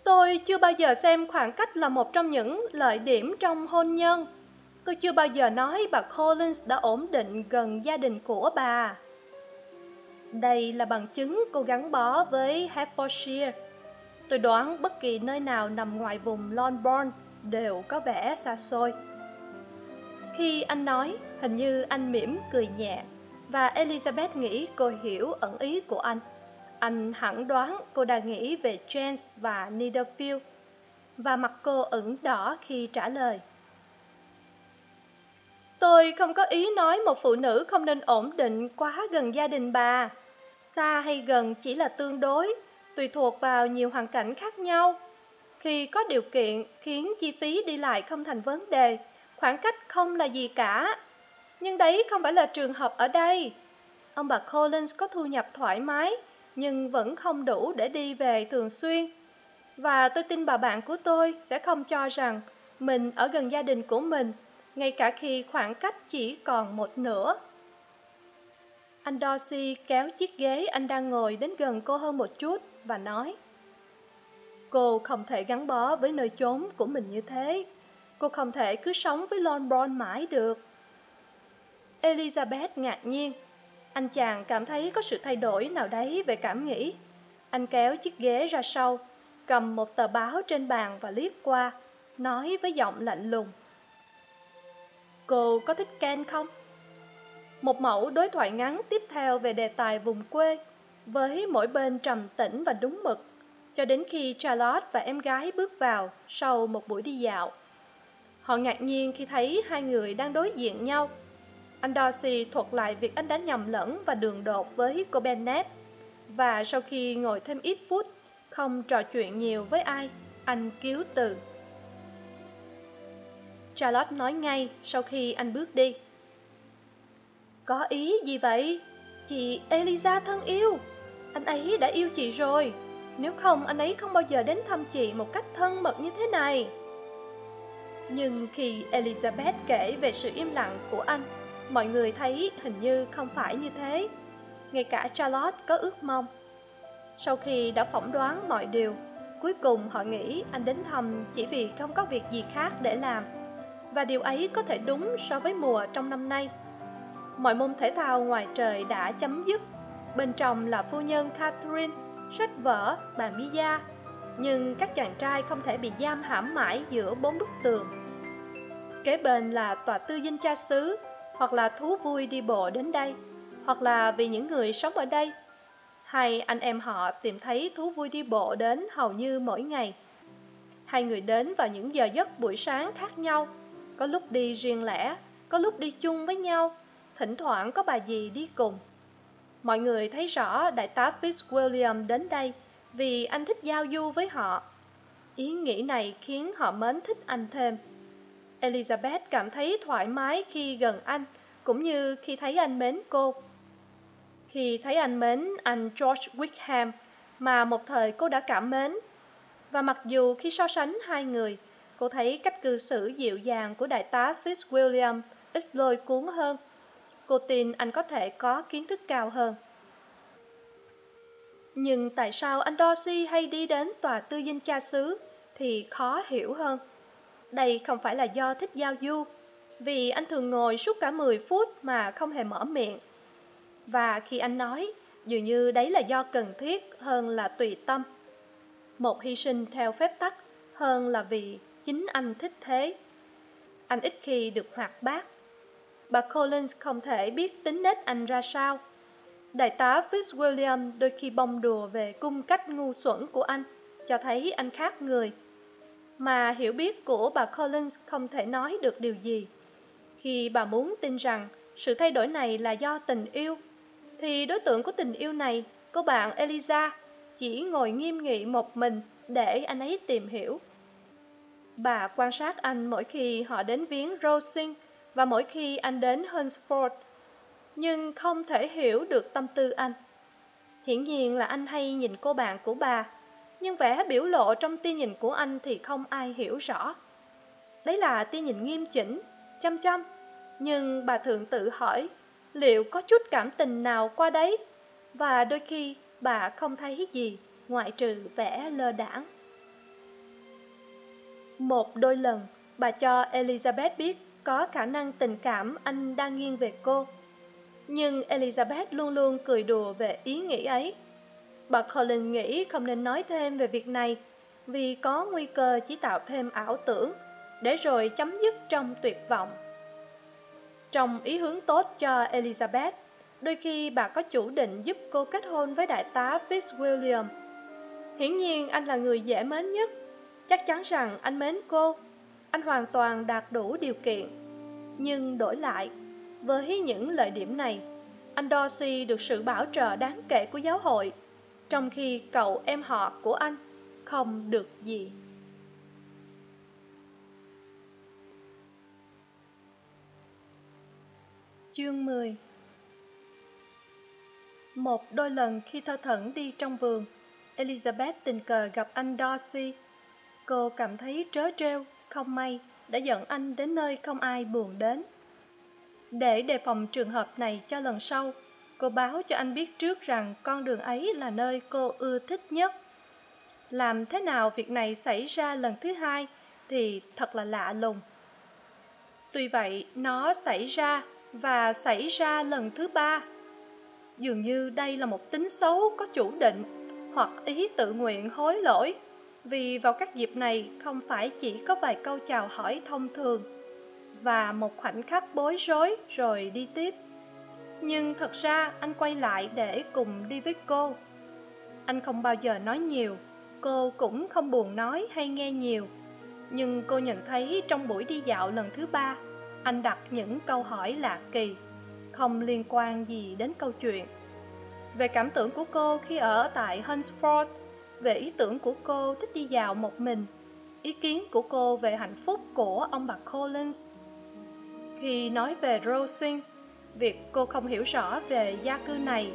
Tôi chưa bao giờ xem khoảng cách là một trong những lợi điểm trong hôn nhân. Tôi chưa bao giờ nói bà Collins đã ổn định gần gia đình của bà. Đây là bằng chứng cô gắn bó với Hertfordshire. Tôi đoán bất kỳ nơi nào nằm ngoài vùng Longbourn đều có vẻ xa xôi. Khi anh nói, hình như anh mỉm cười nhẹ, và Elizabeth nghĩ cô hiểu ẩn ý của anh. Anh hẳn đoán cô đang nghĩ về James và Netherfield, và mặt cô ửng đỏ khi trả lời. Tôi không có ý nói một phụ nữ không nên ổn định quá gần gia đình bà. Xa hay gần chỉ là tương đối tùy thuộc vào nhiều hoàn cảnh khác nhau. Khi có điều kiện khiến chi phí đi lại không thành vấn đề khoảng cách không là gì cả. Nhưng đấy không phải là trường hợp ở đây. Ông bà collins có thu nhập thoải mái nhưng vẫn không đủ để đi về thường xuyên và tôi tin bà bạn của tôi sẽ không cho rằng mình ở gần gia đình của mình, ngay cả khi khoảng cách chỉ còn một nửa anh Dorsey kéo chiếc ghế anh đang ngồi đến gần cô hơn một chút và nói, Cô không thể gắn bó với nơi chốn của mình như thế. Cô không thể cứ sống với Longbourn mãi được. Elizabeth ngạc nhiên. Anh chàng cảm thấy có sự thay đổi nào đấy về cảm nghĩ. Anh kéo chiếc ghế ra sau, cầm một tờ báo trên bàn và liếc qua, nói với giọng lạnh lùng. Cô có thích Ken không? một mẫu đối thoại ngắn tiếp theo về đề tài vùng quê với mỗi bên trầm tĩnh và đúng mực cho đến khi charlotte và em gái bước vào sau một buổi đi dạo họ ngạc nhiên khi thấy hai người đang đối diện nhau anh Dorsey thuật lại việc anh đã nhầm lẫn và đường đột với cô Bennett. và sau khi ngồi thêm ít phút không trò chuyện nhiều với ai anh cứu từ charlotte nói ngay sau khi anh bước đi có ý gì vậy? Chị Eliza thân yêu, anh ấy đã yêu chị rồi. Nếu không, anh ấy không bao giờ đến thăm chị một cách thân mật như thế này. Nhưng khi Elizabeth kể về sự im lặng của anh, mọi người thấy hình như không phải như thế. Ngay cả Charlotte có ước mong. Sau khi đã phỏng đoán mọi điều, cuối cùng họ nghĩ anh đến thăm chỉ vì không có việc gì khác để làm. Và điều ấy có thể đúng so với mùa trong năm nay. Mọi môn thể thao ngoài trời đã chấm dứt. Bên trong là phu nhân catherine sách vở bàn bia nhưng các chàng trai không thể bị giam hãm mãi giữa bốn bức tường. Kế bên là tòa tư dinh cha xứ hoặc là thú vui đi bộ đến đây, hoặc là vì những người sống ở đây. Hay anh em họ tìm thấy thú vui đi bộ đến hầu như mỗi ngày. Hai người đến vào những giờ giấc buổi sáng khác nhau, có lúc đi riêng lẻ, có lúc đi chung với nhau, thỉnh thoảng có bà dì đi cùng. Mọi người thấy rõ đại tá fitzwilliam đến đây vì anh thích giao du với họ. Ý nghĩ này khiến họ mến thích anh thêm elizabeth cảm thấy thoải mái khi gần anh, cũng như khi thấy anh mến cô. Khi thấy anh mến anh george wickham, mà một thời cô đã cảm mến. Và mặc dù khi so sánh hai người, cô thấy cách cư xử dịu dàng của đại tá fitzwilliam ít lôi cuốn hơn. Cô tin anh có thể có kiến thức cao hơn. Nhưng tại sao anh dorsey hay đi đến tòa tư dinh cha xứ thì khó hiểu hơn? Đây không phải là do thích giao du, vì anh thường ngồi suốt cả mười phút mà không hề mở miệng. Và khi anh nói, dường như đấy là do cần thiết hơn là tùy tâm. Một hy sinh theo phép tắc hơn là vì chính anh thích thế. Anh ít khi được hoạt bát. Bà collins không thể biết tính nết anh ra sao. Đại tá fitzwilliam đôi khi bông đùa về cung cách ngu xuẩn của anh, cho thấy anh khác người mà hiểu biết của bà collins không thể nói được điều gì. Khi bà muốn tin rằng sự thay đổi này là do tình yêu, thì đối tượng của tình yêu này, cô bạn eliza, chỉ ngồi nghiêm nghị một mình để anh ấy tìm hiểu. Bà quan sát anh mỗi khi họ đến viếng rosing và mỗi khi anh đến hunsford, nhưng không thể hiểu được tâm tư anh. Hiển nhiên là anh hay nhìn cô bạn của bà nhưng vẻ biểu lộ trong tia nhìn của anh thì không ai hiểu rõ. Đấy là tia nhìn nghiêm chỉnh, chăm chăm. Nhưng bà thường tự hỏi, liệu có chút cảm tình nào qua đấy? Và đôi khi bà không thấy gì, ngoại trừ vẻ lơ đãng. Một đôi lần, bà cho elizabeth biết có khả năng tình cảm anh đang nghiêng về cô. Nhưng elizabeth luôn luôn cười đùa về ý nghĩ ấy bà colin nghĩ không nên nói thêm về việc này, vì có nguy cơ chỉ tạo thêm ảo tưởng, để rồi chấm dứt trong tuyệt vọng. Trong ý hướng tốt cho elizabeth, đôi khi bà có chủ định giúp cô kết hôn với đại tá fitzwilliam. Hiển nhiên anh là người dễ mến nhất. Chắc chắn rằng anh mến cô. Anh hoàn toàn đạt đủ điều kiện. Nhưng đổi lại, với những lợi điểm này, anh dorsey được sự bảo trợ đáng kể của giáo hội trong khi cậu em họ của anh không được gì. Chương mười. Một đôi lần khi thơ thẩn đi trong vườn, elizabeth tình cờ gặp anh dorsey cô cảm thấy trớ trêu, không may đã dẫn anh đến nơi không ai buồn đến. Để đề phòng trường hợp này cho lần sau cô báo cho anh biết trước rằng con đường ấy là nơi cô ưa thích nhất. Làm thế nào việc này xảy ra lần thứ hai thì thật là lạ lùng. Tuy vậy, nó xảy ra và xảy ra lần thứ ba. Dường như đây là một tính xấu có chủ định hoặc ý tự nguyện hối lỗi, vì vào các dịp này không phải chỉ có vài câu chào hỏi thông thường và một khoảnh khắc bối rối rồi đi tiếp nhưng thật ra anh quay lại để cùng đi với cô. Anh không bao giờ nói nhiều, cô cũng không buồn nói hay nghe nhiều. Nhưng cô nhận thấy trong buổi đi dạo lần thứ ba, anh đặt những câu hỏi lạ kỳ, không liên quan gì đến câu chuyện. Về cảm tưởng của cô khi ở tại hunsford, về ý tưởng của cô thích đi dạo một mình, ý kiến của cô về hạnh phúc của ông bà collins. Khi nói về rosings việc cô không hiểu rõ về gia cư này,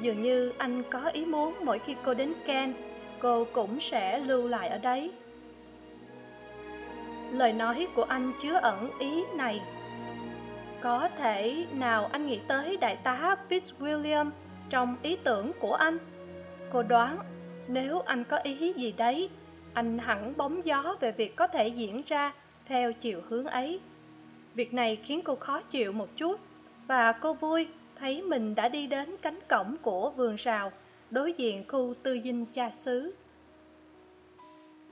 dường như anh có ý muốn mỗi khi cô đến ken, cô cũng sẽ lưu lại ở đấy. Lời nói của anh chứa ẩn ý này. Có thể nào anh nghĩ tới đại tá fitzwilliam trong ý tưởng của anh? Cô đoán, nếu anh có ý gì đấy, anh hẳn bóng gió về việc có thể diễn ra theo chiều hướng ấy. Việc này khiến cô khó chịu một chút và cô vui, thấy mình đã đi đến cánh cổng của vườn rào, đối diện khu tư dinh cha xứ.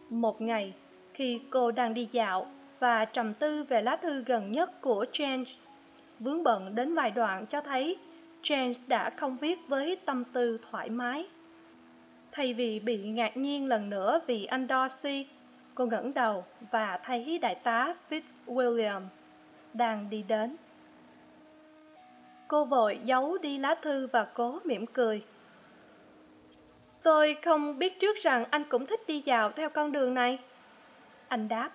Một ngày, khi cô đang đi dạo và trầm tư về lá thư gần nhất của change vướng bận đến vài đoạn cho thấy change đã không viết với tâm tư thoải mái. Thay vì bị ngạc nhiên lần nữa vì anh dorsey cô ngẩng đầu và thấy đại tá fitzwilliam đang đi đến cô vội giấu đi lá thư và cố mỉm cười. Tôi không biết trước rằng anh cũng thích đi dạo theo con đường này. Anh đáp,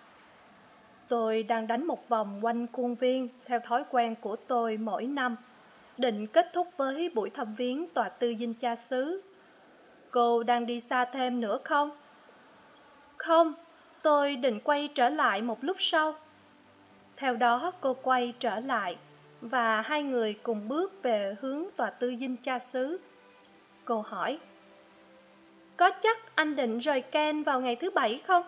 tôi đang đánh một vòng quanh khuôn viên theo thói quen của tôi mỗi năm, định kết thúc với buổi thăm viếng tòa tư dinh cha xứ. Cô đang đi xa thêm nữa không? Không, tôi định quay trở lại một lúc sau. Theo đó, cô quay trở lại và hai người cùng bước về hướng tòa tư dinh cha xứ. Cô hỏi, có chắc anh định rời ken vào ngày thứ bảy không?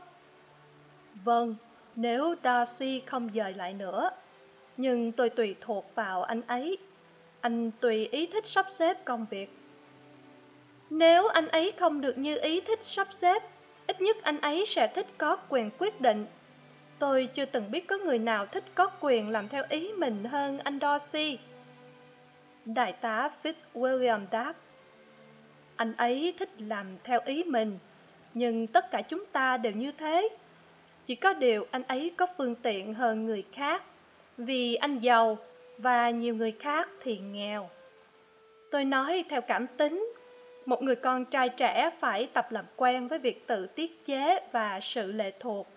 Vâng nếu darcy không dời lại nữa, nhưng tôi tùy thuộc vào anh ấy. Anh tùy ý thích sắp xếp công việc. Nếu anh ấy không được như ý thích sắp xếp, ít nhất anh ấy sẽ thích có quyền quyết định tôi chưa từng biết có người nào thích có quyền làm theo ý mình hơn anh dorsey đại tá fitzwilliam đáp, anh ấy thích làm theo ý mình, nhưng tất cả chúng ta đều như thế. Chỉ có điều anh ấy có phương tiện hơn người khác, vì anh giàu và nhiều người khác thì nghèo. Tôi nói theo cảm tính, một người con trai trẻ phải tập làm quen với việc tự tiết chế và sự lệ thuộc.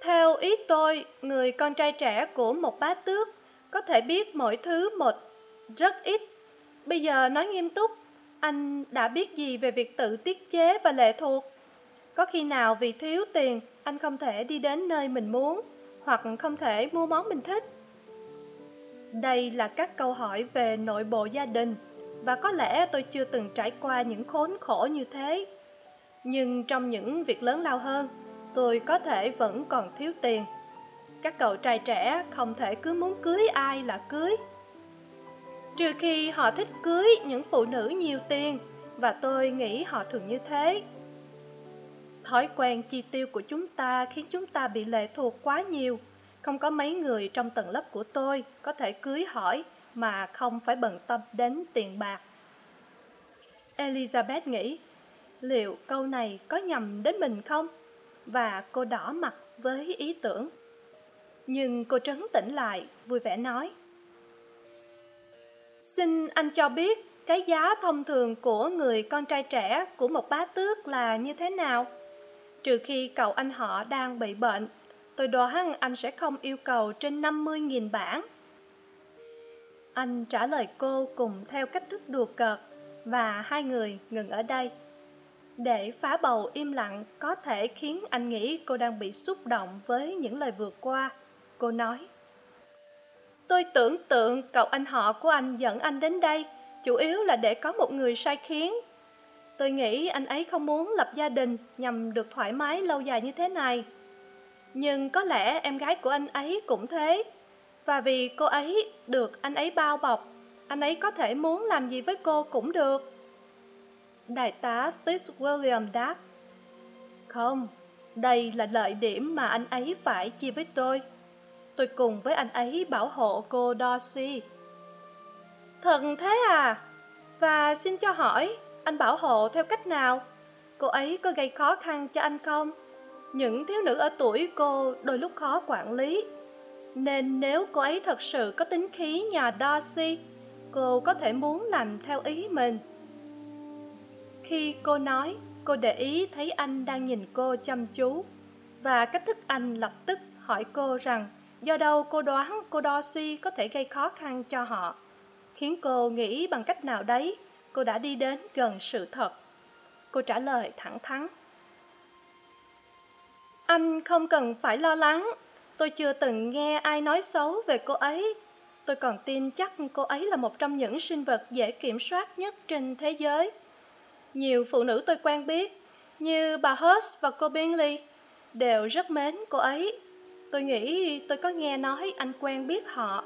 Theo ý tôi, người con trai trẻ của một bá tước có thể biết mọi thứ một rất ít. Bây giờ nói nghiêm túc, anh đã biết gì về việc tự tiết chế và lệ thuộc? Có khi nào vì thiếu tiền, anh không thể đi đến nơi mình muốn, hoặc không thể mua món mình thích? Đây là các câu hỏi về nội bộ gia đình, và có lẽ tôi chưa từng trải qua những khốn khổ như thế. Nhưng trong những việc lớn lao hơn tôi có thể vẫn còn thiếu tiền. Các cậu trai trẻ không thể cứ muốn cưới ai là cưới. Trừ khi họ thích cưới những phụ nữ nhiều tiền, và tôi nghĩ họ thường như thế. Thói quen chi tiêu của chúng ta khiến chúng ta bị lệ thuộc quá nhiều. Không có mấy người trong tầng lớp của tôi có thể cưới hỏi mà không phải bận tâm đến tiền bạc. Elizabeth nghĩ, liệu câu này có nhầm đến mình không? Và cô đỏ mặt với ý tưởng. Nhưng cô trấn tĩnh lại, vui vẻ nói, xin anh cho biết, cái giá thông thường của người con trai trẻ của một bá tước là như thế nào? Trừ khi cậu anh họ đang bị bệnh, tôi đoán anh sẽ không yêu cầu trên năm mươi nghìn bảng. Anh trả lời cô cùng theo cách thức đùa cợt và hai người ngừng ở đây để phá bầu im lặng có thể khiến anh nghĩ cô đang bị xúc động với những lời vừa qua. Cô nói, tôi tưởng tượng cậu anh họ của anh dẫn anh đến đây, chủ yếu là để có một người sai khiến. Tôi nghĩ anh ấy không muốn lập gia đình nhằm được thoải mái lâu dài như thế này. Nhưng có lẽ em gái của anh ấy cũng thế. Và vì cô ấy được anh ấy bao bọc, anh ấy có thể muốn làm gì với cô cũng được đại tá fitzwilliam đáp, không, đây là lợi điểm mà anh ấy phải chia với tôi. Tôi cùng với anh ấy bảo hộ cô dorsey thật thế à? Và xin cho hỏi, anh bảo hộ theo cách nào? Cô ấy có gây khó khăn cho anh không? Những thiếu nữ ở tuổi cô đôi lúc khó quản lý. Nên nếu cô ấy thật sự có tính khí nhà darcy, cô có thể muốn làm theo ý mình khi cô nói, cô để ý thấy anh đang nhìn cô chăm chú. Và cách thức anh lập tức hỏi cô rằng, do đâu cô đoán cô đo suy có thể gây khó khăn cho họ? Khiến cô nghĩ bằng cách nào đấy, cô đã đi đến gần sự thật. Cô trả lời thẳng thắn. Anh không cần phải lo lắng. Tôi chưa từng nghe ai nói xấu về cô ấy. Tôi còn tin chắc cô ấy là một trong những sinh vật dễ kiểm soát nhất trên thế giới nhiều phụ nữ tôi quen biết, như bà Hurst và cô Bingley, đều rất mến cô ấy. Tôi nghĩ tôi có nghe nói anh quen biết họ.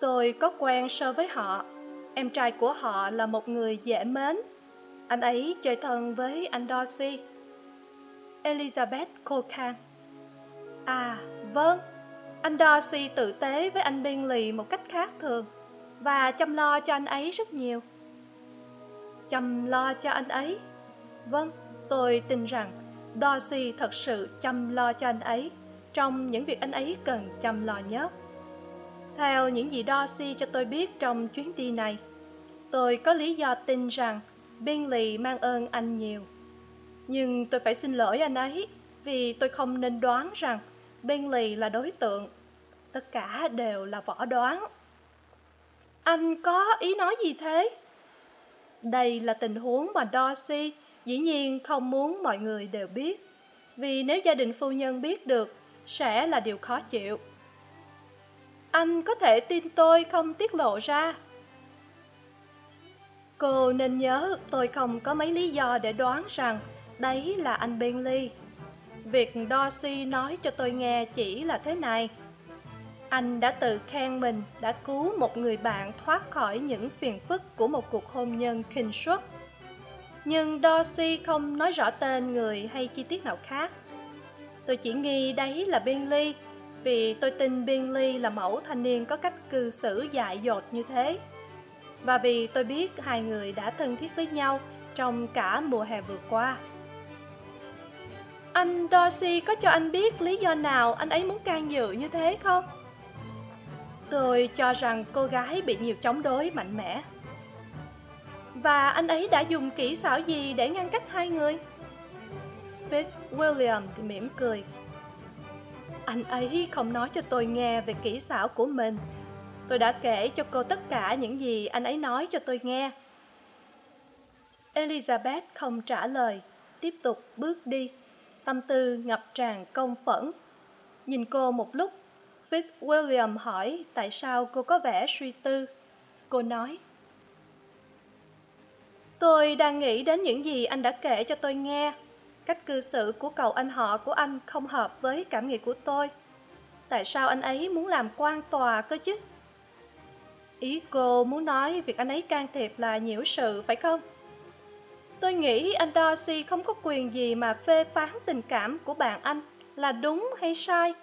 Tôi có quen sơ với họ. Em trai của họ là một người dễ mến. Anh ấy chơi thân với anh Darcy. Elizabeth Cocan à vâng. Anh Darcy tử tế với anh Bingley một cách khác thường và chăm lo cho anh ấy rất nhiều chăm lo cho anh ấy? Vâng tôi tin rằng dorsey thật sự chăm lo cho anh ấy trong những việc anh ấy cần chăm lo nhất. Theo những gì dorsey cho tôi biết trong chuyến đi này, tôi có lý do tin rằng Bingley mang ơn anh nhiều. Nhưng tôi phải xin lỗi anh ấy vì tôi không nên đoán rằng Bingley là đối tượng. Tất cả đều là võ đoán. Anh có ý nói gì thế? Đây là tình huống mà Darcy dĩ nhiên không muốn mọi người đều biết. Vì nếu gia đình phu nhân biết được, sẽ là điều khó chịu. Anh có thể tin tôi không tiết lộ ra? Cô nên nhớ tôi không có mấy lý do để đoán rằng đấy là anh bentley. Việc dorsey nói cho tôi nghe chỉ là thế này anh đã tự khen mình, đã cứu một người bạn thoát khỏi những phiền phức của một cuộc hôn nhân khinh suất. Nhưng dorsey không nói rõ tên người hay chi tiết nào khác. Tôi chỉ nghi đấy là bentley vì tôi tin bentley là mẫu thanh niên có cách cư xử dại dột như thế. Và vì tôi biết hai người đã thân thiết với nhau trong cả mùa hè vừa qua. Anh dorsey có cho anh biết lý do nào anh ấy muốn can dự như thế không? Tôi cho rằng cô gái bị nhiều chống đối mạnh mẽ. Và anh ấy đã dùng kỹ xảo gì để ngăn cách hai người? Fitzwilliam thì mỉm cười. Anh ấy không nói cho tôi nghe về kỹ xảo của mình. Tôi đã kể cho cô tất cả những gì anh ấy nói cho tôi nghe. Elizabeth không trả lời, tiếp tục bước đi. Tâm tư ngập tràn công phẫn. Nhìn cô một lúc fitzwilliam hỏi tại sao cô có vẻ suy tư. Cô nói, tôi đang nghĩ đến những gì anh đã kể cho tôi nghe. Cách cư xử của cậu anh họ của anh không hợp với cảm nghĩ của tôi. Tại sao anh ấy muốn làm quan tòa cơ chứ? Ý cô muốn nói việc anh ấy can thiệp là nhiễu sự, phải không? Tôi nghĩ anh darcy không có quyền gì mà phê phán tình cảm của bạn anh là đúng hay sai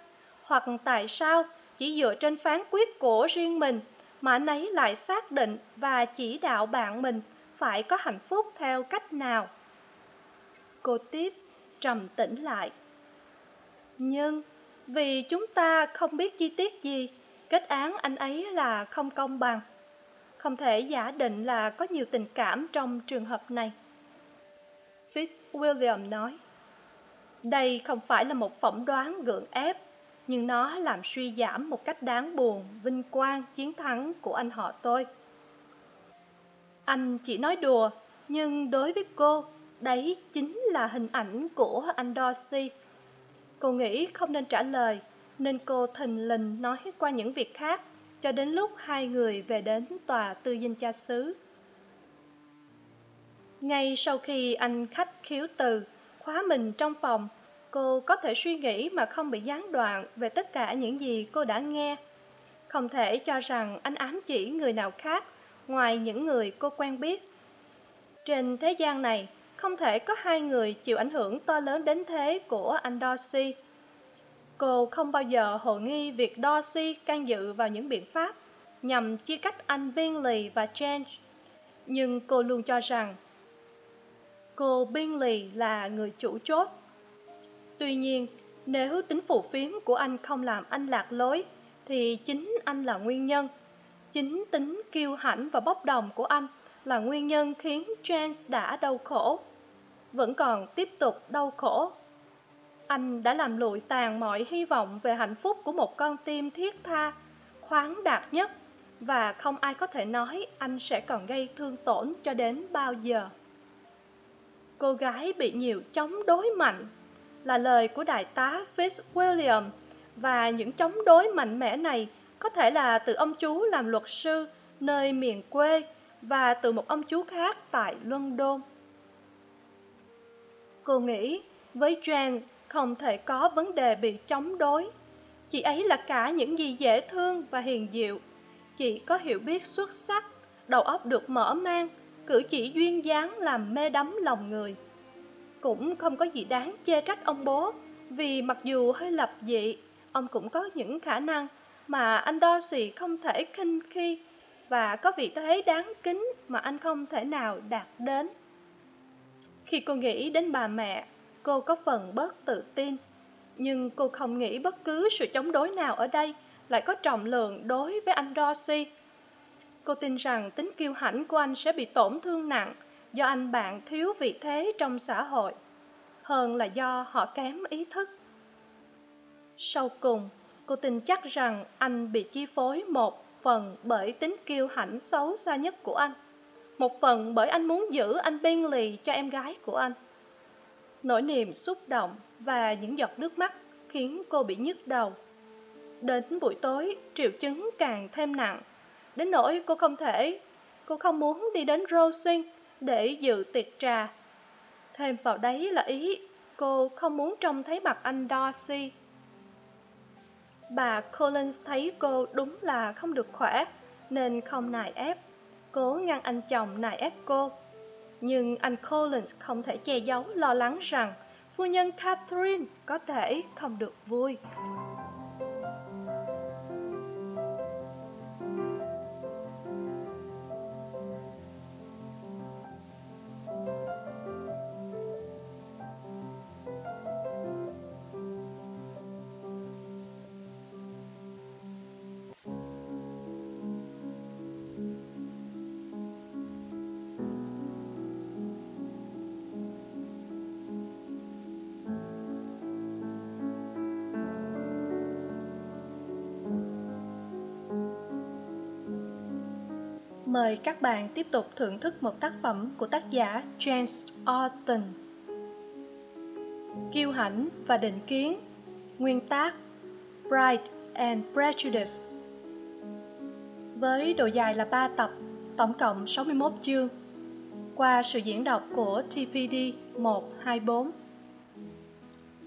hoặc tại sao chỉ dựa trên phán quyết của riêng mình mà anh ấy lại xác định và chỉ đạo bạn mình phải có hạnh phúc theo cách nào? Cô tiếp, trầm tĩnh lại. Nhưng, vì chúng ta không biết chi tiết gì, kết án anh ấy là không công bằng. Không thể giả định là có nhiều tình cảm trong trường hợp này. Fitzwilliam nói, đây không phải là một phỏng đoán gượng ép nhưng nó làm suy giảm một cách đáng buồn, vinh quang, chiến thắng của anh họ tôi. Anh chỉ nói đùa, nhưng đối với cô, đấy chính là hình ảnh của anh dorsey cô nghĩ không nên trả lời, nên cô thình lình nói qua những việc khác, cho đến lúc hai người về đến tòa tư dinh cha xứ. Ngay sau khi anh khách khiếu từ, khóa mình trong phòng cô có thể suy nghĩ mà không bị gián đoạn về tất cả những gì cô đã nghe. Không thể cho rằng anh ám chỉ người nào khác ngoài những người cô quen biết. Trên thế gian này, không thể có hai người chịu ảnh hưởng to lớn đến thế của anh dorsey cô không bao giờ hồ nghi việc dorsey can dự vào những biện pháp nhằm chia cách anh bingley và Change. nhưng cô luôn cho rằng cô bingley là người chủ chốt tuy nhiên, nếu tính phù phiếm của anh không làm anh lạc lối, thì chính anh là nguyên nhân. Chính tính kiêu hãnh và bốc đồng của anh là nguyên nhân khiến James đã đau khổ. Vẫn còn tiếp tục đau khổ. Anh đã làm lụi tàn mọi hy vọng về hạnh phúc của một con tim thiết tha, khoáng đạt nhất, và không ai có thể nói anh sẽ còn gây thương tổn cho đến bao giờ. Cô gái bị nhiều chống đối mạnh là lời của đại tá fitzwilliam và những chống đối mạnh mẽ này có thể là từ ông chú làm luật sư nơi miền quê và từ một ông chú khác tại London. Cô nghĩ với Trang không thể có vấn đề bị chống đối. Chị ấy là cả những gì dễ thương và hiền diệu. Chị có hiểu biết xuất sắc, đầu óc được mở mang, cử chỉ duyên dáng làm mê đắm lòng người. Cũng không có gì đáng chê trách ông bố, vì mặc dù hơi lập dị, ông cũng có những khả năng mà anh Dorsey không thể khinh khi và có vị thế đáng kính mà anh không thể nào đạt đến. Khi cô nghĩ đến bà mẹ, cô có phần bớt tự tin. Nhưng cô không nghĩ bất cứ sự chống đối nào ở đây lại có trọng lượng đối với anh Dorsey. Cô tin rằng tính kiêu hãnh của anh sẽ bị tổn thương nặng do anh bạn thiếu vị thế trong xã hội, hơn là do họ kém ý thức. Sau cùng, cô tin chắc rằng anh bị chi phối một phần bởi tính kiêu hãnh xấu xa nhất của anh một phần bởi anh muốn giữ anh bên lì cho em gái của anh. Nỗi niềm xúc động và những giọt nước mắt khiến cô bị nhức đầu. Đến buổi tối triệu chứng càng thêm nặng. Đến nỗi cô không thể cô không muốn đi đến rosing để dự tiệc trà. Thêm vào đấy là ý, cô không muốn trông thấy mặt anh Darcy. Bà collins thấy cô đúng là không được khỏe, nên không nài ép. Cố ngăn anh chồng nài ép cô. Nhưng anh collins không thể che giấu lo lắng rằng phu nhân catherine có thể không được vui. Mời các bạn tiếp tục thưởng thức một tác phẩm của tác giả James Orton. Kiêu hãnh và định kiến Nguyên tác Pride and Prejudice. Với độ dài là 3 tập, tổng cộng 61 chương Qua sự diễn đọc của TPD 124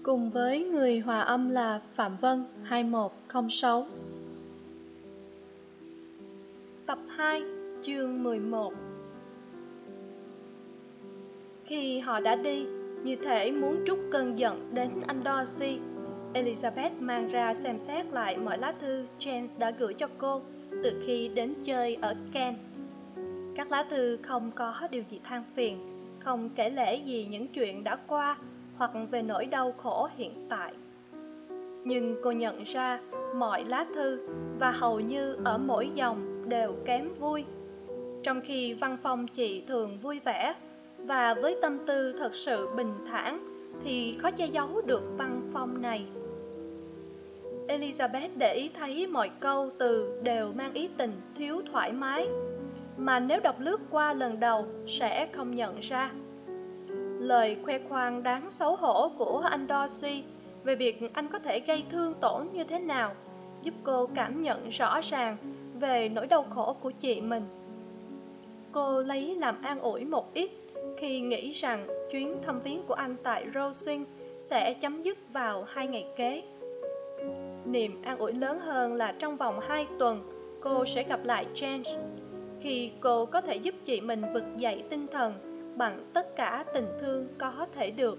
Cùng với người hòa âm là Phạm Vân 2106 Tập 2 Chương 11 Khi họ đã đi, như thể muốn trút cơn giận đến anh Dorsey, Elizabeth mang ra xem xét lại mọi lá thư James đã gửi cho cô từ khi đến chơi ở Kent. Các lá thư không có điều gì than phiền, không kể lể gì những chuyện đã qua hoặc về nỗi đau khổ hiện tại. Nhưng cô nhận ra mọi lá thư và hầu như ở mỗi dòng đều kém vui trong khi văn phong chị thường vui vẻ. Và với tâm tư thật sự bình thản, thì khó che giấu được văn phong này. Elizabeth để ý thấy mọi câu từ đều mang ý tình thiếu thoải mái, mà nếu đọc lướt qua lần đầu sẽ không nhận ra. Lời khoe khoang đáng xấu hổ của anh dorsey về việc anh có thể gây thương tổn như thế nào giúp cô cảm nhận rõ ràng về nỗi đau khổ của chị mình cô lấy làm an ủi một ít, khi nghĩ rằng chuyến thăm viếng của anh tại Rosing sẽ chấm dứt vào hai ngày kế. Niềm an ủi lớn hơn là trong vòng hai tuần, cô sẽ gặp lại James khi cô có thể giúp chị mình vực dậy tinh thần bằng tất cả tình thương có thể được.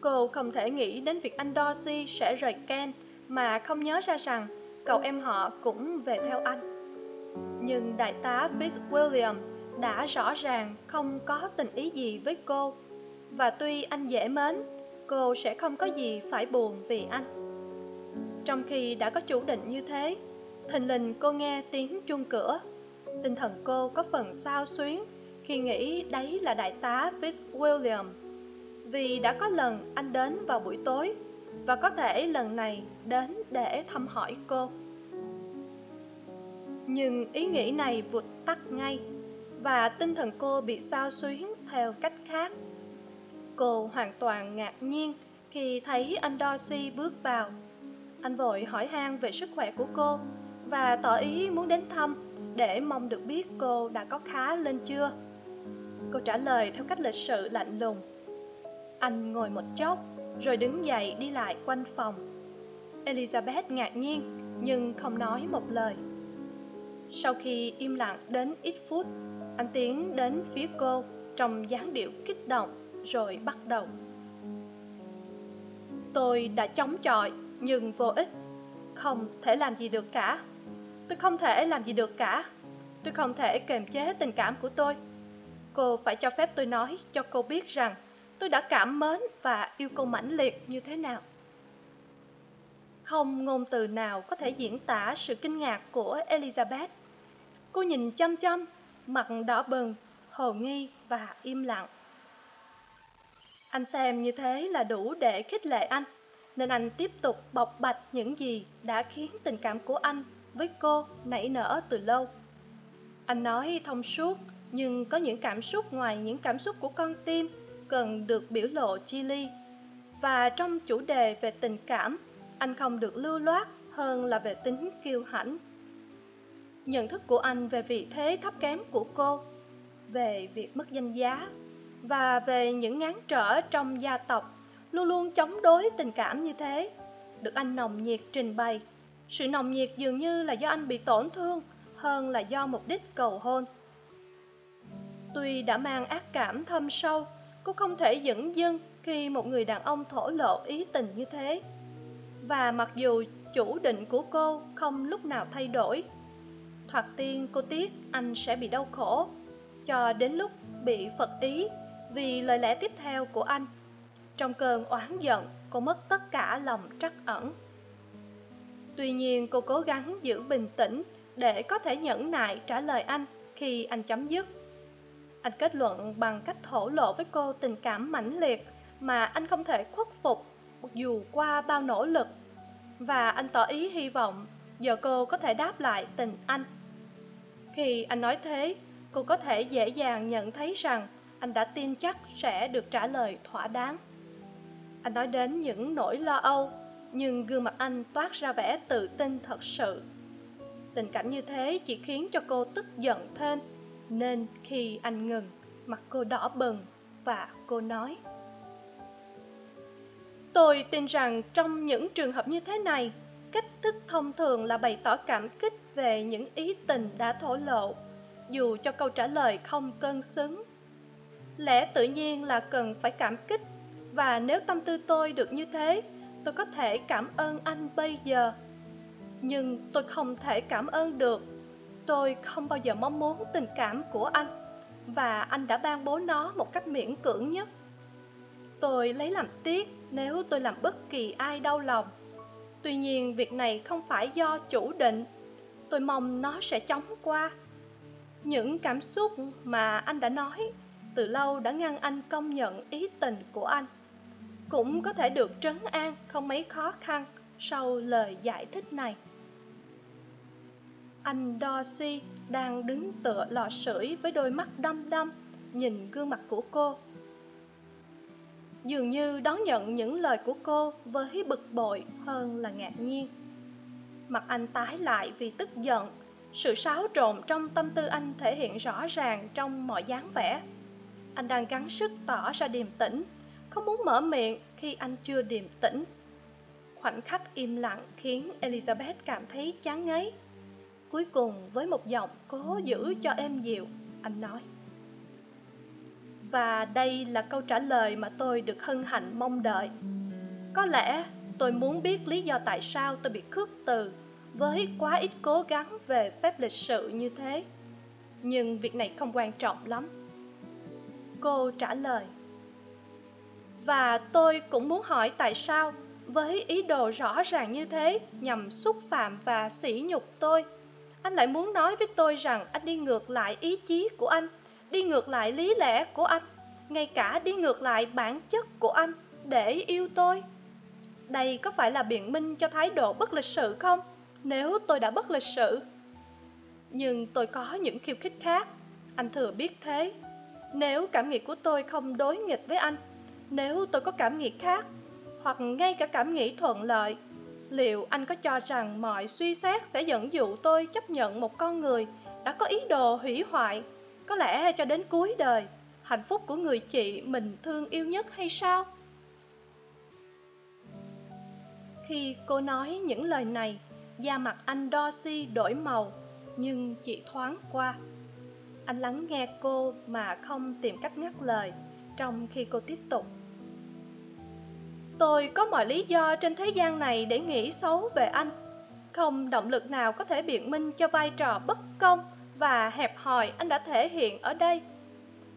Cô không thể nghĩ đến việc anh Dorsey sẽ rời Ken mà không nhớ ra rằng cậu em họ cũng về theo anh nhưng đại tá fitzwilliam đã rõ ràng không có tình ý gì với cô. Và tuy anh dễ mến, cô sẽ không có gì phải buồn vì anh. Trong khi đã có chủ định như thế, thình lình cô nghe tiếng chuông cửa. Tinh thần cô có phần sao xuyến khi nghĩ đấy là đại tá fitzwilliam vì đã có lần anh đến vào buổi tối, và có thể lần này đến để thăm hỏi cô nhưng ý nghĩ này vụt tắt ngay, và tinh thần cô bị sao xuyến theo cách khác. Cô hoàn toàn ngạc nhiên khi thấy anh dorsey bước vào. Anh vội hỏi han về sức khỏe của cô và tỏ ý muốn đến thăm để mong được biết cô đã có khá lên chưa. Cô trả lời theo cách lịch sự lạnh lùng. Anh ngồi một chốc, rồi đứng dậy đi lại quanh phòng. Elizabeth ngạc nhiên, nhưng không nói một lời sau khi im lặng đến ít phút, anh tiến đến phía cô, trong dáng điệu kích động, rồi bắt đầu. Tôi đã chống chọi, nhưng vô ích. Không thể làm gì được cả. Tôi không thể làm gì được cả. Tôi không thể kềm chế tình cảm của tôi. Cô phải cho phép tôi nói cho cô biết rằng tôi đã cảm mến và yêu cô mãnh liệt như thế nào không ngôn từ nào có thể diễn tả sự kinh ngạc của elizabeth. Cô nhìn chăm chăm, mặt đỏ bừng, hồ nghi và im lặng. Anh xem như thế là đủ để khích lệ anh, nên anh tiếp tục bộc bạch những gì đã khiến tình cảm của anh với cô nảy nở từ lâu. Anh nói thông suốt, nhưng có những cảm xúc ngoài những cảm xúc của con tim cần được biểu lộ chi ly. Và trong chủ đề về tình cảm anh không được lưu loát hơn là về tính kiêu hãnh. Nhận thức của anh về vị thế thấp kém của cô, về việc mất danh giá, và về những ngán trở trong gia tộc luôn luôn chống đối tình cảm như thế, được anh nồng nhiệt trình bày. Sự nồng nhiệt dường như là do anh bị tổn thương hơn là do mục đích cầu hôn. Tuy đã mang ác cảm thâm sâu, cô không thể dửng dưng khi một người đàn ông thổ lộ ý tình như thế và mặc dù chủ định của cô không lúc nào thay đổi, thoạt tiên cô tiếc anh sẽ bị đau khổ cho đến lúc bị phật ý vì lời lẽ tiếp theo của anh. Trong cơn oán giận, cô mất tất cả lòng trắc ẩn. Tuy nhiên, cô cố gắng giữ bình tĩnh để có thể nhẫn nại trả lời anh khi anh chấm dứt. Anh kết luận bằng cách thổ lộ với cô tình cảm mãnh liệt mà anh không thể khuất phục dù qua bao nỗ lực và anh tỏ ý hy vọng, giờ cô có thể đáp lại tình anh. Khi anh nói thế, cô có thể dễ dàng nhận thấy rằng anh đã tin chắc sẽ được trả lời thỏa đáng. Anh nói đến những nỗi lo âu, nhưng gương mặt anh toát ra vẻ tự tin thật sự. Tình cảnh như thế chỉ khiến cho cô tức giận thêm, nên khi anh ngừng, mặt cô đỏ bừng và cô nói tôi tin rằng trong những trường hợp như thế này, cách thức thông thường là bày tỏ cảm kích về những ý tình đã thổ lộ, dù cho câu trả lời không cân xứng. Lẽ tự nhiên là cần phải cảm kích, và nếu tâm tư tôi được như thế, tôi có thể cảm ơn anh bây giờ. Nhưng tôi không thể cảm ơn được. Tôi không bao giờ mong muốn tình cảm của anh, và anh đã ban bố nó một cách miễn cưỡng nhất tôi lấy làm tiếc nếu tôi làm bất kỳ ai đau lòng. Tuy nhiên, việc này không phải do chủ định. Tôi mong nó sẽ chóng qua. Những cảm xúc mà anh đã nói, từ lâu đã ngăn anh công nhận ý tình của anh. Cũng có thể được trấn an không mấy khó khăn sau lời giải thích này. Anh Dorsey đang đứng tựa lò sưởi với đôi mắt đăm đăm nhìn gương mặt của cô dường như đón nhận những lời của cô với bực bội hơn là ngạc nhiên. Mặt anh tái lại vì tức giận. Sự xáo trộn trong tâm tư anh thể hiện rõ ràng trong mọi dáng vẻ. Anh đang gắng sức tỏ ra điềm tĩnh, không muốn mở miệng khi anh chưa điềm tĩnh. Khoảnh khắc im lặng khiến elizabeth cảm thấy chán ngấy. Cuối cùng, với một giọng cố giữ cho êm dịu, anh nói và đây là câu trả lời mà tôi được hân hạnh mong đợi. Có lẽ tôi muốn biết lý do tại sao tôi bị khước từ với quá ít cố gắng về phép lịch sự như thế. Nhưng việc này không quan trọng lắm. Cô trả lời. Và tôi cũng muốn hỏi tại sao với ý đồ rõ ràng như thế nhằm xúc phạm và sỉ nhục tôi, anh lại muốn nói với tôi rằng anh đi ngược lại ý chí của anh đi ngược lại lý lẽ của anh, ngay cả đi ngược lại bản chất của anh để yêu tôi. Đây có phải là biện minh cho thái độ bất lịch sự không? Nếu tôi đã bất lịch sự, nhưng tôi có những khiêu khích khác. Anh thừa biết thế. Nếu cảm nghĩ của tôi không đối nghịch với anh, nếu tôi có cảm nghĩ khác, hoặc ngay cả cảm nghĩ thuận lợi, liệu anh có cho rằng mọi suy xét sẽ dẫn dụ tôi chấp nhận một con người đã có ý đồ hủy hoại có lẽ cho đến cuối đời, hạnh phúc của người chị mình thương yêu nhất hay sao? Khi cô nói những lời này, da mặt anh Dorsey đổi màu, nhưng chỉ thoáng qua. Anh lắng nghe cô mà không tìm cách ngắt lời trong khi cô tiếp tục. Tôi có mọi lý do trên thế gian này để nghĩ xấu về anh. Không động lực nào có thể biện minh cho vai trò bất công và hẹp hòi anh đã thể hiện ở đây.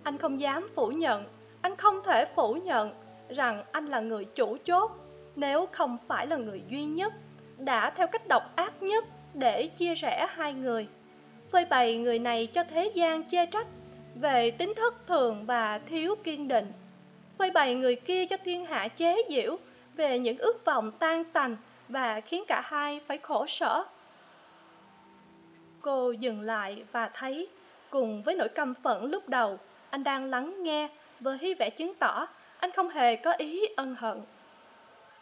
Anh không dám phủ nhận, anh không thể phủ nhận rằng anh là người chủ chốt nếu không phải là người duy nhất, đã theo cách độc ác nhất để chia rẽ hai người. Phơi bày người này cho thế gian chê trách về tính thất thường và thiếu kiên định. Phơi bày người kia cho thiên hạ chế giễu về những ước vọng tan tành và khiến cả hai phải khổ sở cô dừng lại và thấy, cùng với nỗi căm phẫn lúc đầu, anh đang lắng nghe với vẻ chứng tỏ anh không hề có ý ân hận.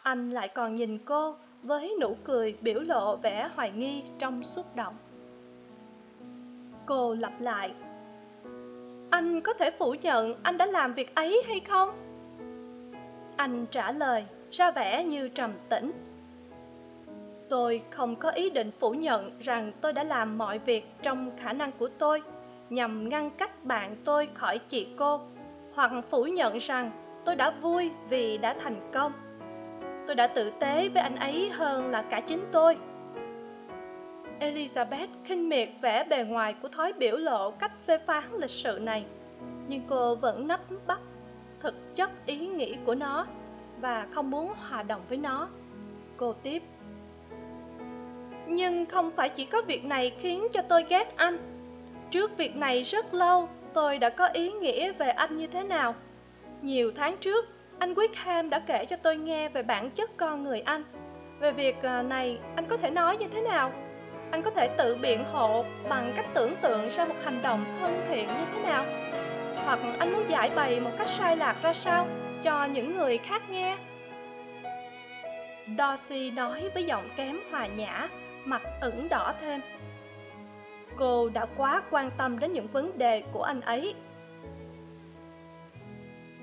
Anh lại còn nhìn cô với nụ cười biểu lộ vẻ hoài nghi trong xúc động. Cô lặp lại, anh có thể phủ nhận anh đã làm việc ấy hay không? Anh trả lời, ra vẻ như trầm tĩnh tôi không có ý định phủ nhận rằng tôi đã làm mọi việc trong khả năng của tôi, nhằm ngăn cách bạn tôi khỏi chị cô, hoặc phủ nhận rằng tôi đã vui vì đã thành công. Tôi đã tử tế với anh ấy hơn là cả chính tôi. Elizabeth khinh miệt vẻ bề ngoài của thói biểu lộ cách phê phán lịch sự này, nhưng cô vẫn nắm bắt thực chất ý nghĩ của nó và không muốn hòa đồng với nó. Cô tiếp nhưng không phải chỉ có việc này khiến cho tôi ghét anh. Trước việc này rất lâu, tôi đã có ý nghĩa về anh như thế nào. Nhiều tháng trước, anh Wickham đã kể cho tôi nghe về bản chất con người anh. Về việc à, này, anh có thể nói như thế nào? Anh có thể tự biện hộ bằng cách tưởng tượng ra một hành động thân thiện như thế nào? Hoặc anh muốn giải bày một cách sai lạc ra sao cho những người khác nghe? Dorsey nói với giọng kém hòa nhã mặt ửng đỏ thêm. Cô đã quá quan tâm đến những vấn đề của anh ấy.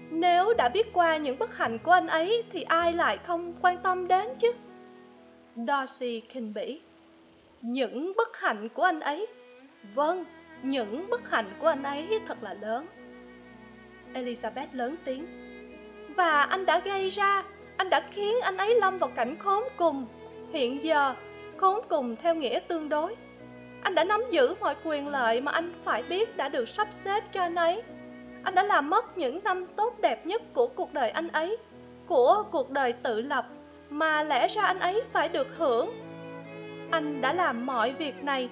Nếu đã biết qua những bất hạnh của anh ấy thì ai lại không quan tâm đến chứ? Darcy khinh bỉ những bất hạnh của anh ấy? Vâng những bất hạnh của anh ấy thật là lớn. Elizabeth lớn tiếng. Và anh đã gây ra, anh đã khiến anh ấy lâm vào cảnh khốn cùng. Hiện giờ khốn cùng theo nghĩa tương đối. Anh đã nắm giữ mọi quyền lợi mà anh phải biết đã được sắp xếp cho anh ấy. Anh đã làm mất những năm tốt đẹp nhất của cuộc đời anh ấy, của cuộc đời tự lập mà lẽ ra anh ấy phải được hưởng. Anh đã làm mọi việc này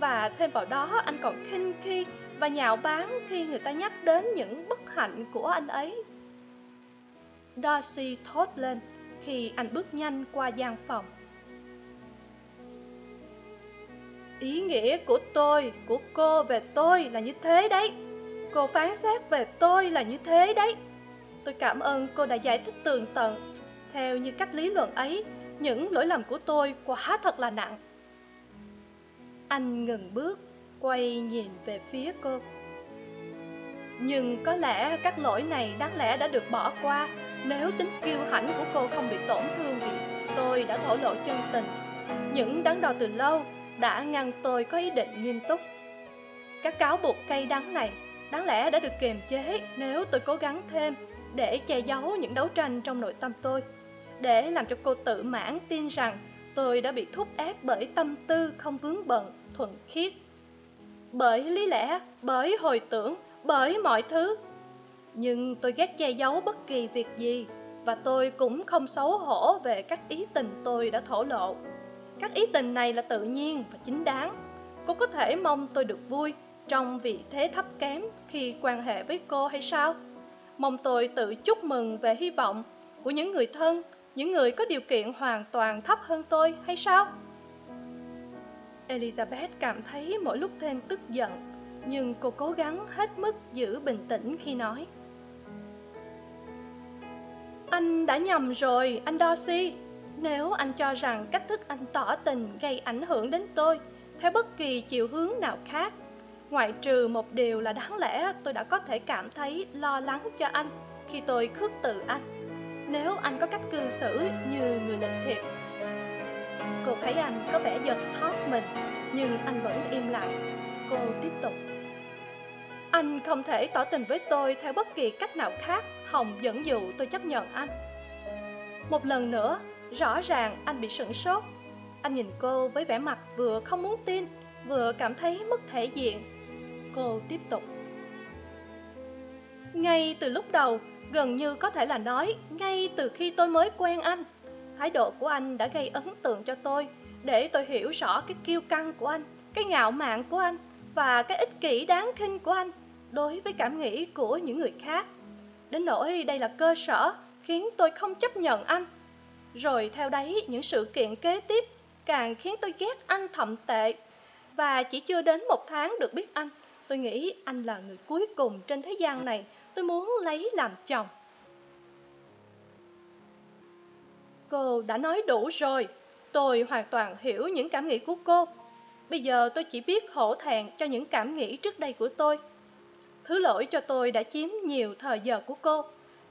và thêm vào đó anh còn khinh khi và nhạo báng khi người ta nhắc đến những bất hạnh của anh ấy. Darcy thốt lên khi anh bước nhanh qua gian phòng. Ý nghĩa của tôi, của cô về tôi là như thế đấy. Cô phán xét về tôi là như thế đấy. Tôi cảm ơn cô đã giải thích tường tận. Theo như cách lý luận ấy, những lỗi lầm của tôi quả thật là nặng. Anh ngừng bước, quay nhìn về phía cô. Nhưng có lẽ các lỗi này đáng lẽ đã được bỏ qua. Nếu tính kiêu hãnh của cô không bị tổn thương vì tôi đã thổ lộ chân tình. Những đắn đo từ lâu đã ngăn tôi có ý định nghiêm túc. Các cáo buộc cay đắng này đáng lẽ đã được kiềm chế nếu tôi cố gắng thêm để che giấu những đấu tranh trong nội tâm tôi, để làm cho cô tự mãn tin rằng tôi đã bị thúc ép bởi tâm tư không vướng bận thuận khiết, bởi lý lẽ, bởi hồi tưởng, bởi mọi thứ. Nhưng tôi ghét che giấu bất kỳ việc gì và tôi cũng không xấu hổ về các ý tình tôi đã thổ lộ các ý tình này là tự nhiên và chính đáng. Cô có thể mong tôi được vui trong vị thế thấp kém khi quan hệ với cô hay sao? Mong tôi tự chúc mừng về hy vọng của những người thân, những người có điều kiện hoàn toàn thấp hơn tôi hay sao? Elizabeth cảm thấy mỗi lúc thêm tức giận, nhưng cô cố gắng hết mức giữ bình tĩnh khi nói. Anh đã nhầm rồi, anh Darcy nếu anh cho rằng cách thức anh tỏ tình gây ảnh hưởng đến tôi theo bất kỳ chiều hướng nào khác, ngoại trừ một điều là đáng lẽ, tôi đã có thể cảm thấy lo lắng cho anh khi tôi khước từ anh. Nếu anh có cách cư xử như người lịch thiệp, cô thấy anh có vẻ giật thót mình, nhưng anh vẫn im lặng. Cô tiếp tục. Anh không thể tỏ tình với tôi theo bất kỳ cách nào khác, hồng dẫn dụ tôi chấp nhận anh. Một lần nữa rõ ràng anh bị sửng sốt. Anh nhìn cô với vẻ mặt vừa không muốn tin, vừa cảm thấy mất thể diện. Cô tiếp tục. Ngay từ lúc đầu, gần như có thể là nói ngay từ khi tôi mới quen anh, thái độ của anh đã gây ấn tượng cho tôi, để tôi hiểu rõ cái kiêu căng của anh, cái ngạo mạn của anh và cái ích kỷ đáng khinh của anh đối với cảm nghĩ của những người khác. Đến nỗi đây là cơ sở khiến tôi không chấp nhận anh rồi theo đấy, những sự kiện kế tiếp càng khiến tôi ghét anh thậm tệ. Và chỉ chưa đến một tháng được biết anh. Tôi nghĩ anh là người cuối cùng trên thế gian này tôi muốn lấy làm chồng. Cô đã nói đủ rồi. Tôi hoàn toàn hiểu những cảm nghĩ của cô. Bây giờ tôi chỉ biết hổ thẹn cho những cảm nghĩ trước đây của tôi. Thứ lỗi cho tôi đã chiếm nhiều thời giờ của cô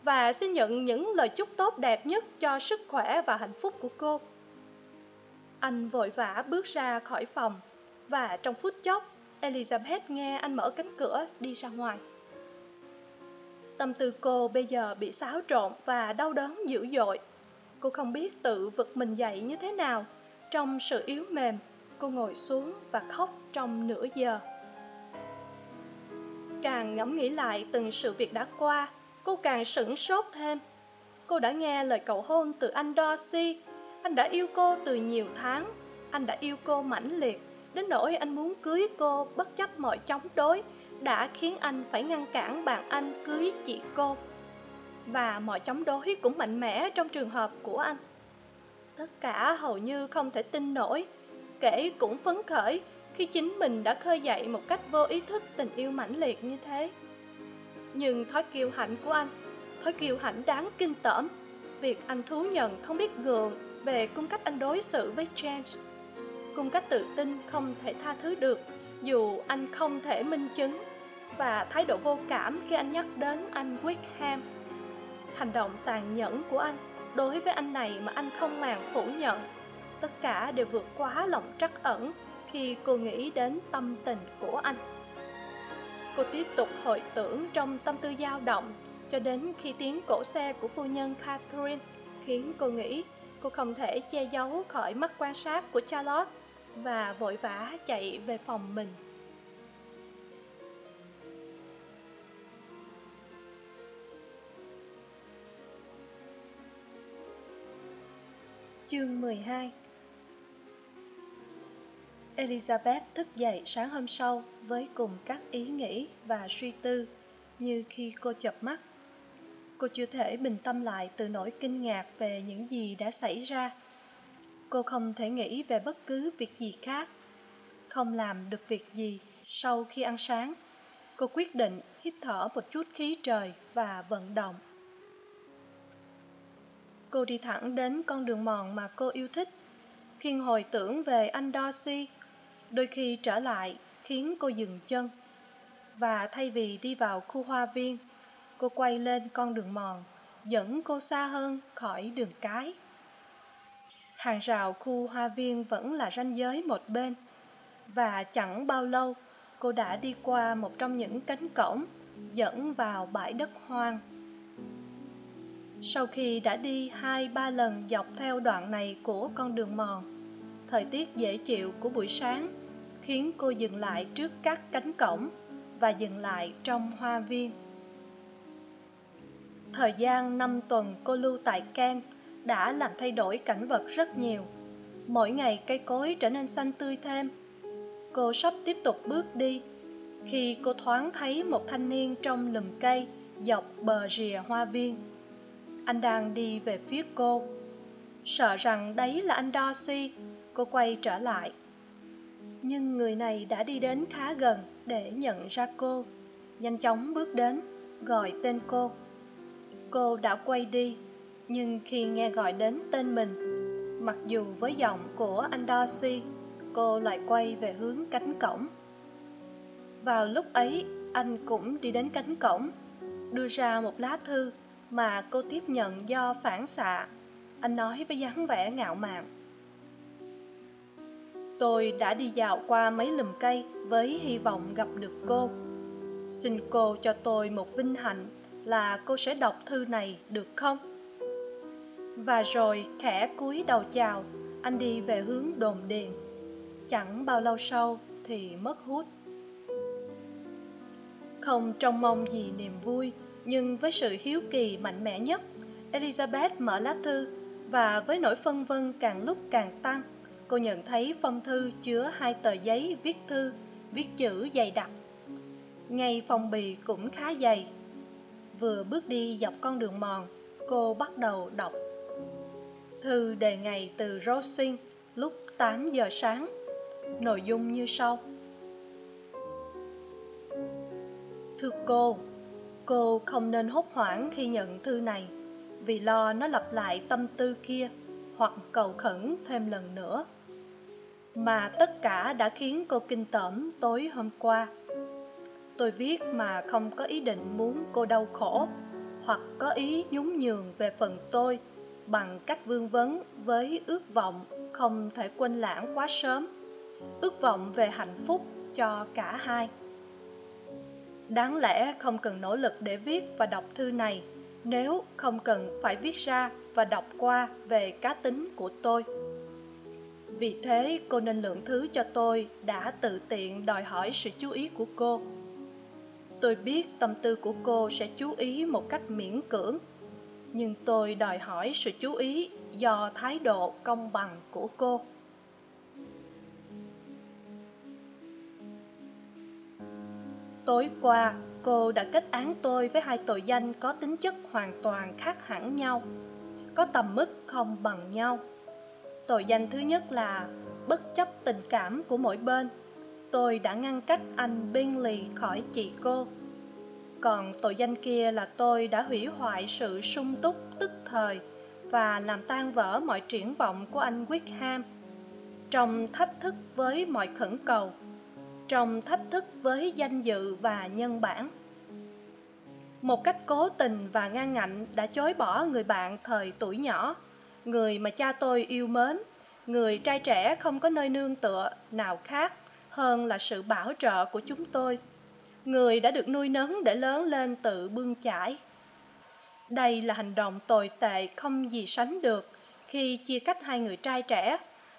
và xin nhận những lời chúc tốt đẹp nhất cho sức khỏe và hạnh phúc của cô. Anh vội vã bước ra khỏi phòng và trong phút chốc, elizabeth nghe anh mở cánh cửa đi ra ngoài. Tâm tư cô bây giờ bị xáo trộn và đau đớn dữ dội. Cô không biết tự vực mình dậy như thế nào. Trong sự yếu mềm, cô ngồi xuống và khóc trong nửa giờ. Càng ngẫm nghĩ lại từng sự việc đã qua cô càng sửng sốt thêm. Cô đã nghe lời cầu hôn từ anh dorsey anh đã yêu cô từ nhiều tháng. Anh đã yêu cô mãnh liệt. Đến nỗi anh muốn cưới cô, bất chấp mọi chống đối, đã khiến anh phải ngăn cản bạn anh cưới chị cô. Và mọi chống đối cũng mạnh mẽ trong trường hợp của anh. Tất cả hầu như không thể tin nổi. Kể cũng phấn khởi khi chính mình đã khơi dậy một cách vô ý thức tình yêu mãnh liệt như thế nhưng thói kiêu hãnh của anh, thói kiêu hãnh đáng kinh tởm. Việc anh thú nhận không biết gượng về cung cách anh đối xử với james. Cung cách tự tin không thể tha thứ được, dù anh không thể minh chứng. Và thái độ vô cảm khi anh nhắc đến anh wickham. Hành động tàn nhẫn của anh đối với anh này mà anh không màng phủ nhận. Tất cả đều vượt quá lòng trắc ẩn khi cô nghĩ đến tâm tình của anh cô tiếp tục hồi tưởng trong tâm tư dao động cho đến khi tiếng cổ xe của phu nhân catherine khiến cô nghĩ cô không thể che giấu khỏi mắt quan sát của charlotte và vội vã chạy về phòng mình. Chương 12 Elizabeth thức dậy sáng hôm sau với cùng các ý nghĩ và suy tư như khi cô chợp mắt. Cô chưa thể bình tâm lại từ nỗi kinh ngạc về những gì đã xảy ra. Cô không thể nghĩ về bất cứ việc gì khác, không làm được việc gì sau khi ăn sáng. Cô quyết định hít thở một chút khí trời và vận động. Cô đi thẳng đến con đường mòn mà cô yêu thích. Khiên hồi tưởng về anh Darcy, đôi khi trở lại khiến cô dừng chân. Và thay vì đi vào khu hoa viên, cô quay lên con đường mòn, dẫn cô xa hơn khỏi đường cái. Hàng rào khu hoa viên vẫn là ranh giới một bên, và chẳng bao lâu cô đã đi qua một trong những cánh cổng dẫn vào bãi đất hoang sau khi đã đi hai ba lần dọc theo đoạn này của con đường mòn thời tiết dễ chịu của buổi sáng, khiến cô dừng lại trước các cánh cổng và dừng lại trong hoa viên. Thời gian năm tuần cô lưu tại Kem đã làm thay đổi cảnh vật rất nhiều. Mỗi ngày cây cối trở nên xanh tươi thêm. Cô sắp tiếp tục bước đi khi cô thoáng thấy một thanh niên trong lùm cây dọc bờ rìa hoa viên. Anh đang đi về phía cô. Sợ rằng đấy là anh Darcy cô quay trở lại. Nhưng người này đã đi đến khá gần để nhận ra cô. Nhanh chóng bước đến, gọi tên cô. Cô đã quay đi, nhưng khi nghe gọi đến tên mình, mặc dù với giọng của anh darcy, cô lại quay về hướng cánh cổng. Vào lúc ấy, anh cũng đi đến cánh cổng, đưa ra một lá thư mà cô tiếp nhận do phản xạ. Anh nói với dáng vẻ ngạo mạn tôi đã đi dạo qua mấy lùm cây với hy vọng gặp được cô. Xin cô cho tôi một vinh hạnh là cô sẽ đọc thư này được không? Và rồi khẽ cúi đầu chào, anh đi về hướng đồn điền. Chẳng bao lâu sau thì mất hút. Không trông mong gì niềm vui, nhưng với sự hiếu kỳ mạnh mẽ nhất, elizabeth mở lá thư và với nỗi phân vân càng lúc càng tăng cô nhận thấy phong thư chứa hai tờ giấy viết thư, viết chữ dày đặc. Ngay phong bì cũng khá dày. Vừa bước đi dọc con đường mòn, cô bắt đầu đọc. Thư đề ngày từ rosin lúc tám giờ sáng. Nội dung như sau. Thưa cô cô không nên hốt hoảng khi nhận thư này, vì lo nó lặp lại tâm tư kia, hoặc cầu khẩn thêm lần nữa mà tất cả đã khiến cô kinh tởm tối hôm qua. Tôi viết mà không có ý định muốn cô đau khổ, hoặc có ý nhún nhường về phần tôi bằng cách vương vấn với ước vọng không thể quên lãng quá sớm, ước vọng về hạnh phúc cho cả hai. Đáng lẽ không cần nỗ lực để viết và đọc thư này, nếu không cần phải viết ra và đọc qua về cá tính của tôi vì thế, cô nên lượng thứ cho tôi đã tự tiện đòi hỏi sự chú ý của cô. Tôi biết tâm tư của cô sẽ chú ý một cách miễn cưỡng, nhưng tôi đòi hỏi sự chú ý do thái độ công bằng của cô. Tối qua, cô đã kết án tôi với hai tội danh có tính chất hoàn toàn khác hẳn nhau, có tầm mức không bằng nhau tội danh thứ nhất là bất chấp tình cảm của mỗi bên. Tôi đã ngăn cách anh bingley khỏi chị cô. Còn tội danh kia là tôi đã hủy hoại sự sung túc tức thời và làm tan vỡ mọi triển vọng của anh wickham. Trong thách thức với mọi khẩn cầu, trong thách thức với danh dự và nhân bản, một cách cố tình và ngang ngạnh đã chối bỏ người bạn thời tuổi nhỏ người mà cha tôi yêu mến. Người trai trẻ không có nơi nương tựa nào khác hơn là sự bảo trợ của chúng tôi. Người đã được nuôi nấng để lớn lên tự bươn chải. Đây là hành động tồi tệ không gì sánh được khi chia cách hai người trai trẻ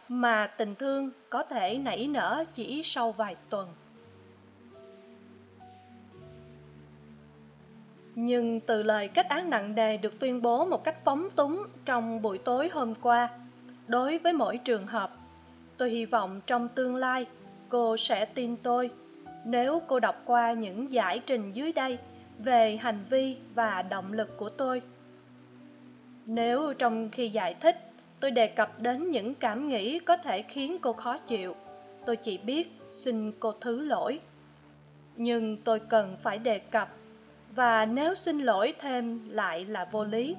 mà tình thương có thể nảy nở chỉ sau vài tuần. Nhưng từ lời kết án nặng nề được tuyên bố một cách phóng túng trong buổi tối hôm qua, đối với mỗi trường hợp, tôi hy vọng trong tương lai, cô sẽ tin tôi. Nếu cô đọc qua những giải trình dưới đây về hành vi và động lực của tôi. Nếu trong khi giải thích, tôi đề cập đến những cảm nghĩ có thể khiến cô khó chịu, tôi chỉ biết xin cô thứ lỗi. Nhưng tôi cần phải đề cập và nếu xin lỗi thêm lại là vô lý.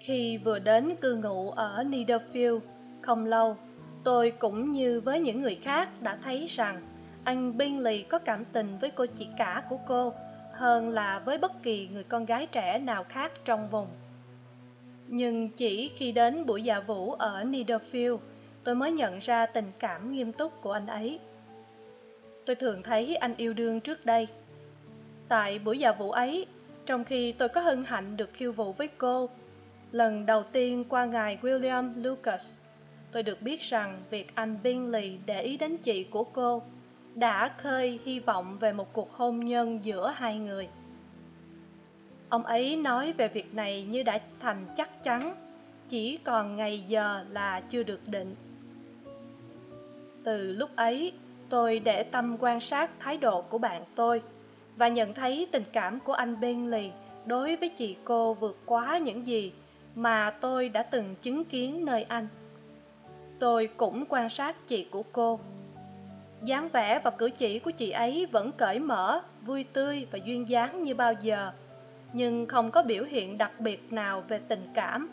Khi vừa đến cư ngụ ở Niederfield không lâu, tôi cũng như với những người khác đã thấy rằng anh bingley có cảm tình với cô chị cả của cô hơn là với bất kỳ người con gái trẻ nào khác trong vùng. Nhưng chỉ khi đến buổi dạ vũ ở Niederfield tôi mới nhận ra tình cảm nghiêm túc của anh ấy. Tôi thường thấy anh yêu đương trước đây. Tại buổi dạ vũ ấy, trong khi tôi có hân hạnh được khiêu vũ với cô, lần đầu tiên qua ngài william lucas, tôi được biết rằng việc anh bingley để ý đến chị của cô đã khơi hy vọng về một cuộc hôn nhân giữa hai người. Ông ấy nói về việc này như đã thành chắc chắn, chỉ còn ngày giờ là chưa được định từ lúc ấy, tôi để tâm quan sát thái độ của bạn tôi và nhận thấy tình cảm của anh bên lì đối với chị cô vượt quá những gì mà tôi đã từng chứng kiến nơi anh. Tôi cũng quan sát chị của cô. Dáng vẻ và cử chỉ của chị ấy vẫn cởi mở, vui tươi và duyên dáng như bao giờ, nhưng không có biểu hiện đặc biệt nào về tình cảm.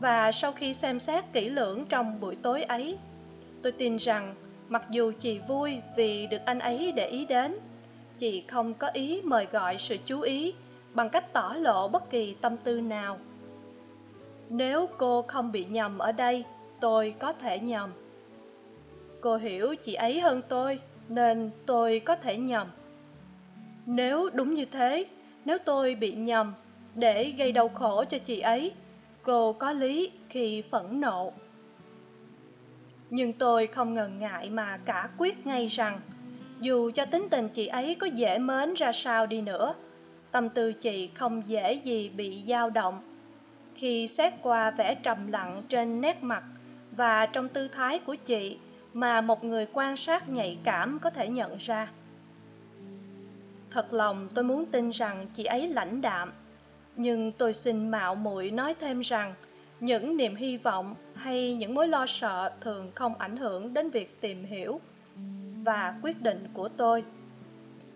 Và sau khi xem xét kỹ lưỡng trong buổi tối ấy tôi tin rằng, mặc dù chị vui vì được anh ấy để ý đến, chị không có ý mời gọi sự chú ý bằng cách tỏ lộ bất kỳ tâm tư nào. Nếu cô không bị nhầm ở đây, tôi có thể nhầm. Cô hiểu chị ấy hơn tôi, nên tôi có thể nhầm. Nếu đúng như thế, nếu tôi bị nhầm để gây đau khổ cho chị ấy, cô có lý khi phẫn nộ nhưng tôi không ngần ngại mà cả quyết ngay rằng, dù cho tính tình chị ấy có dễ mến ra sao đi nữa, tâm tư chị không dễ gì bị dao động. Khi xét qua vẻ trầm lặng trên nét mặt và trong tư thái của chị mà một người quan sát nhạy cảm có thể nhận ra. Thật lòng tôi muốn tin rằng chị ấy lãnh đạm, nhưng tôi xin mạo muội nói thêm rằng những niềm hy vọng hay những mối lo sợ thường không ảnh hưởng đến việc tìm hiểu và quyết định của tôi.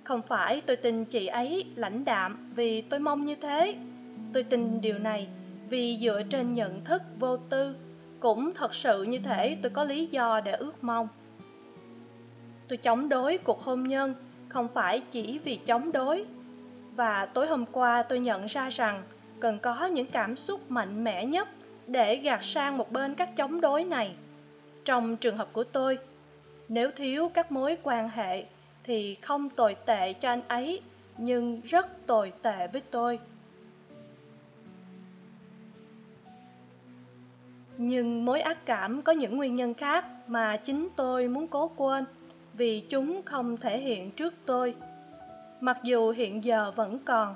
Không phải tôi tin chị ấy lãnh đạm vì tôi mong như thế. Tôi tin điều này vì dựa trên nhận thức vô tư, cũng thật sự như thể tôi có lý do để ước mong. Tôi chống đối cuộc hôn nhân không phải chỉ vì chống đối. Và tối hôm qua tôi nhận ra rằng cần có những cảm xúc mạnh mẽ nhất để gạt sang một bên các chống đối này. Trong trường hợp của tôi, nếu thiếu các mối quan hệ thì không tồi tệ cho anh ấy, nhưng rất tồi tệ với tôi. Nhưng mối ác cảm có những nguyên nhân khác mà chính tôi muốn cố quên vì chúng không thể hiện trước tôi. Mặc dù hiện giờ vẫn còn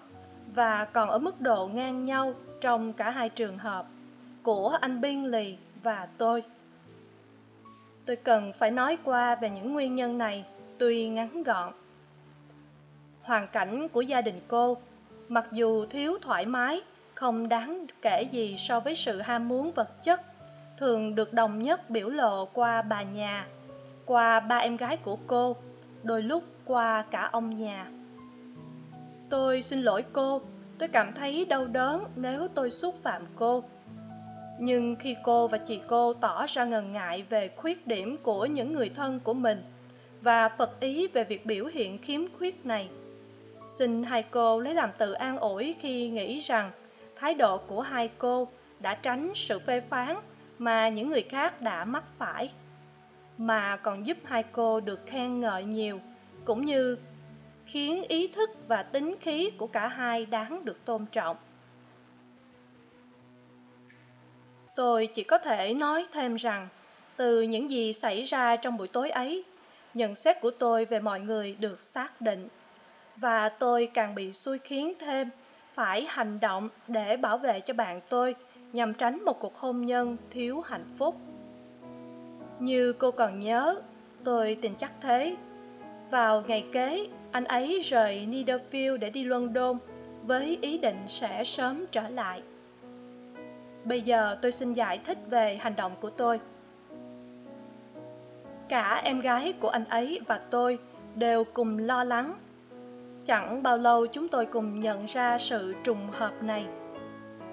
và còn ở mức độ ngang nhau trong cả hai trường hợp của anh biên lì và tôi. Tôi cần phải nói qua về những nguyên nhân này, tuy ngắn gọn. Hoàn cảnh của gia đình cô, mặc dù thiếu thoải mái, không đáng kể gì so với sự ham muốn vật chất, thường được đồng nhất biểu lộ qua bà nhà, qua ba em gái của cô, đôi lúc qua cả ông nhà. Tôi xin lỗi cô, tôi cảm thấy đau đớn nếu tôi xúc phạm cô nhưng khi cô và chị cô tỏ ra ngần ngại về khuyết điểm của những người thân của mình và phật ý về việc biểu hiện khiếm khuyết này, xin hai cô lấy làm tự an ủi khi nghĩ rằng thái độ của hai cô đã tránh sự phê phán mà những người khác đã mắc phải, mà còn giúp hai cô được khen ngợi nhiều cũng như khiến ý thức và tính khí của cả hai đáng được tôn trọng. Tôi chỉ có thể nói thêm rằng, từ những gì xảy ra trong buổi tối ấy, nhận xét của tôi về mọi người được xác định. Và tôi càng bị xui khiến thêm, phải hành động để bảo vệ cho bạn tôi nhằm tránh một cuộc hôn nhân thiếu hạnh phúc. Như cô còn nhớ, tôi tin chắc thế. Vào ngày kế, anh ấy rời Niederfield để đi London với ý định sẽ sớm trở lại bây giờ tôi xin giải thích về hành động của tôi. Cả em gái của anh ấy và tôi đều cùng lo lắng. Chẳng bao lâu chúng tôi cùng nhận ra sự trùng hợp này.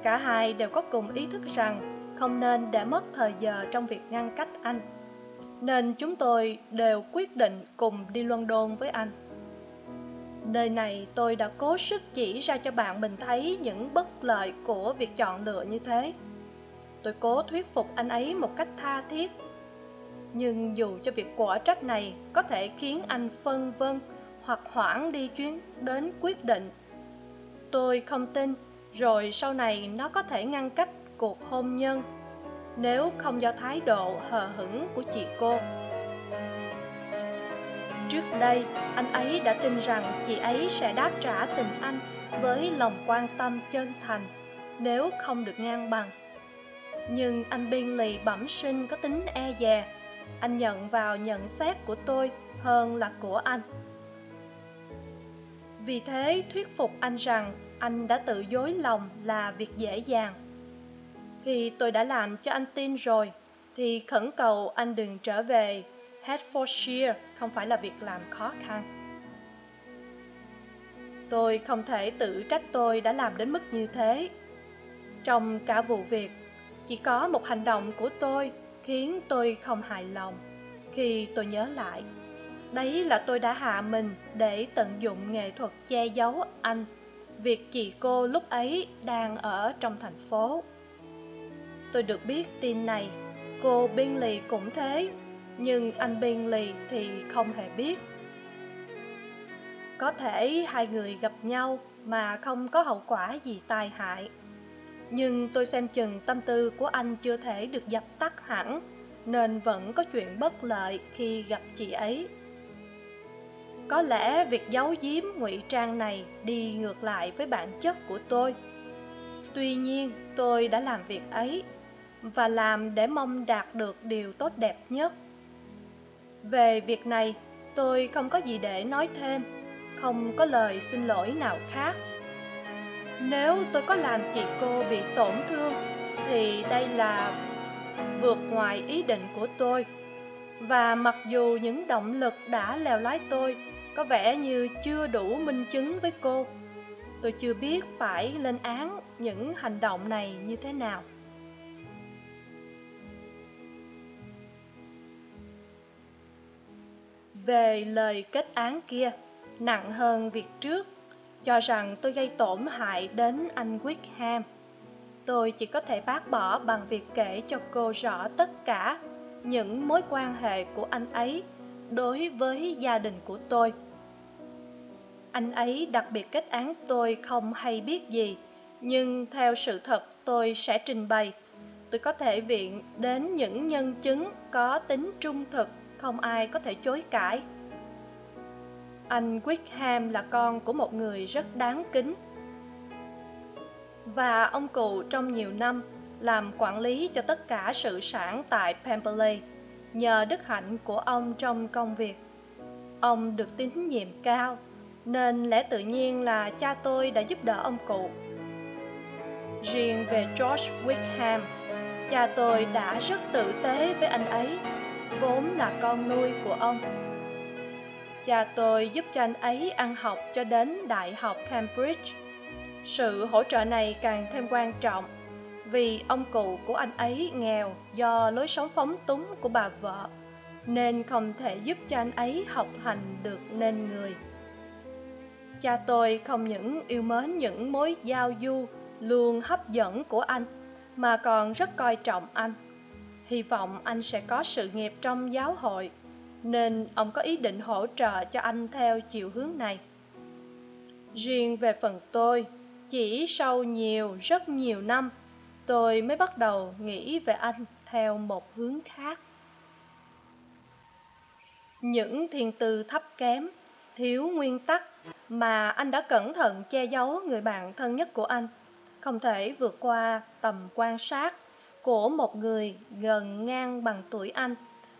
Cả hai đều có cùng ý thức rằng không nên để mất thời giờ trong việc ngăn cách anh, nên chúng tôi đều quyết định cùng đi london với anh nơi này tôi đã cố sức chỉ ra cho bạn mình thấy những bất lợi của việc chọn lựa như thế. Tôi cố thuyết phục anh ấy một cách tha thiết. Nhưng dù cho việc quả trách này có thể khiến anh phân vân hoặc hoãn đi chuyến đến quyết định, tôi không tin rồi sau này nó có thể ngăn cách cuộc hôn nhân nếu không do thái độ hờ hững của chị cô trước đây, anh ấy đã tin rằng chị ấy sẽ đáp trả tình anh với lòng quan tâm chân thành, nếu không được ngang bằng. Nhưng anh biên lì bẩm sinh có tính e dè. Anh nhận vào nhận xét của tôi hơn là của anh. Vì thế thuyết phục anh rằng anh đã tự dối lòng là việc dễ dàng. Khi tôi đã làm cho anh tin rồi, thì khẩn cầu anh đừng trở về hertfordshire không phải là việc làm khó khăn. Tôi không thể tự trách tôi đã làm đến mức như thế. Trong cả vụ việc, chỉ có một hành động của tôi khiến tôi không hài lòng khi tôi nhớ lại. Đấy là tôi đã hạ mình để tận dụng nghệ thuật che giấu anh, việc chị cô lúc ấy đang ở trong thành phố. Tôi được biết tin này, cô bingley cũng thế nhưng anh bingley thì không hề biết. Có thể hai người gặp nhau mà không có hậu quả gì tai hại. Nhưng tôi xem chừng tâm tư của anh chưa thể được dập tắt hẳn, nên vẫn có chuyện bất lợi khi gặp chị ấy. Có lẽ việc giấu giếm ngụy trang này đi ngược lại với bản chất của tôi. Tuy nhiên, tôi đã làm việc ấy và làm để mong đạt được điều tốt đẹp nhất về việc này, tôi không có gì để nói thêm, không có lời xin lỗi nào khác. Nếu tôi có làm chị cô bị tổn thương, thì đây là vượt ngoài ý định của tôi. Và mặc dù những động lực đã lèo lái tôi, có vẻ như chưa đủ minh chứng với cô, tôi chưa biết phải lên án những hành động này như thế nào. Về lời kết án kia nặng hơn việc trước cho rằng tôi gây tổn hại đến anh Wickham. Tôi chỉ có thể bác bỏ bằng việc kể cho cô rõ tất cả những mối quan hệ của anh ấy đối với gia đình của tôi. Anh ấy đặc biệt kết án tôi không hay biết gì, nhưng theo sự thật tôi sẽ trình bày. Tôi có thể viện đến những nhân chứng có tính trung thực, không ai có thể chối cãi anh Wickham là con của một người rất đáng kính và ông cụ trong nhiều năm làm quản lý cho tất cả sự sản tại Pemberley nhờ đức hạnh của ông trong công việc. Ông được tín nhiệm cao, nên lẽ tự nhiên là cha tôi đã giúp đỡ ông cụ. Riêng về George Wickham, cha tôi đã rất tử tế với anh ấy, vốn là con nuôi của ông. Cha tôi giúp cho anh ấy ăn học cho đến đại học cambridge. Sự hỗ trợ này càng thêm quan trọng, vì ông cụ của anh ấy nghèo do lối sống phóng túng của bà vợ, nên không thể giúp cho anh ấy học hành được nên người. Cha tôi không những yêu mến những mối giao du luôn hấp dẫn của anh, mà còn rất coi trọng anh hy vọng anh sẽ có sự nghiệp trong giáo hội, nên ông có ý định hỗ trợ cho anh theo chiều hướng này. Riêng về phần tôi, chỉ sau nhiều, rất nhiều năm, tôi mới bắt đầu nghĩ về anh theo một hướng khác. Những thiền tư thấp kém, thiếu nguyên tắc mà anh đã cẩn thận che giấu người bạn thân nhất của anh, không thể vượt qua tầm quan sát của một người gần ngang bằng tuổi anh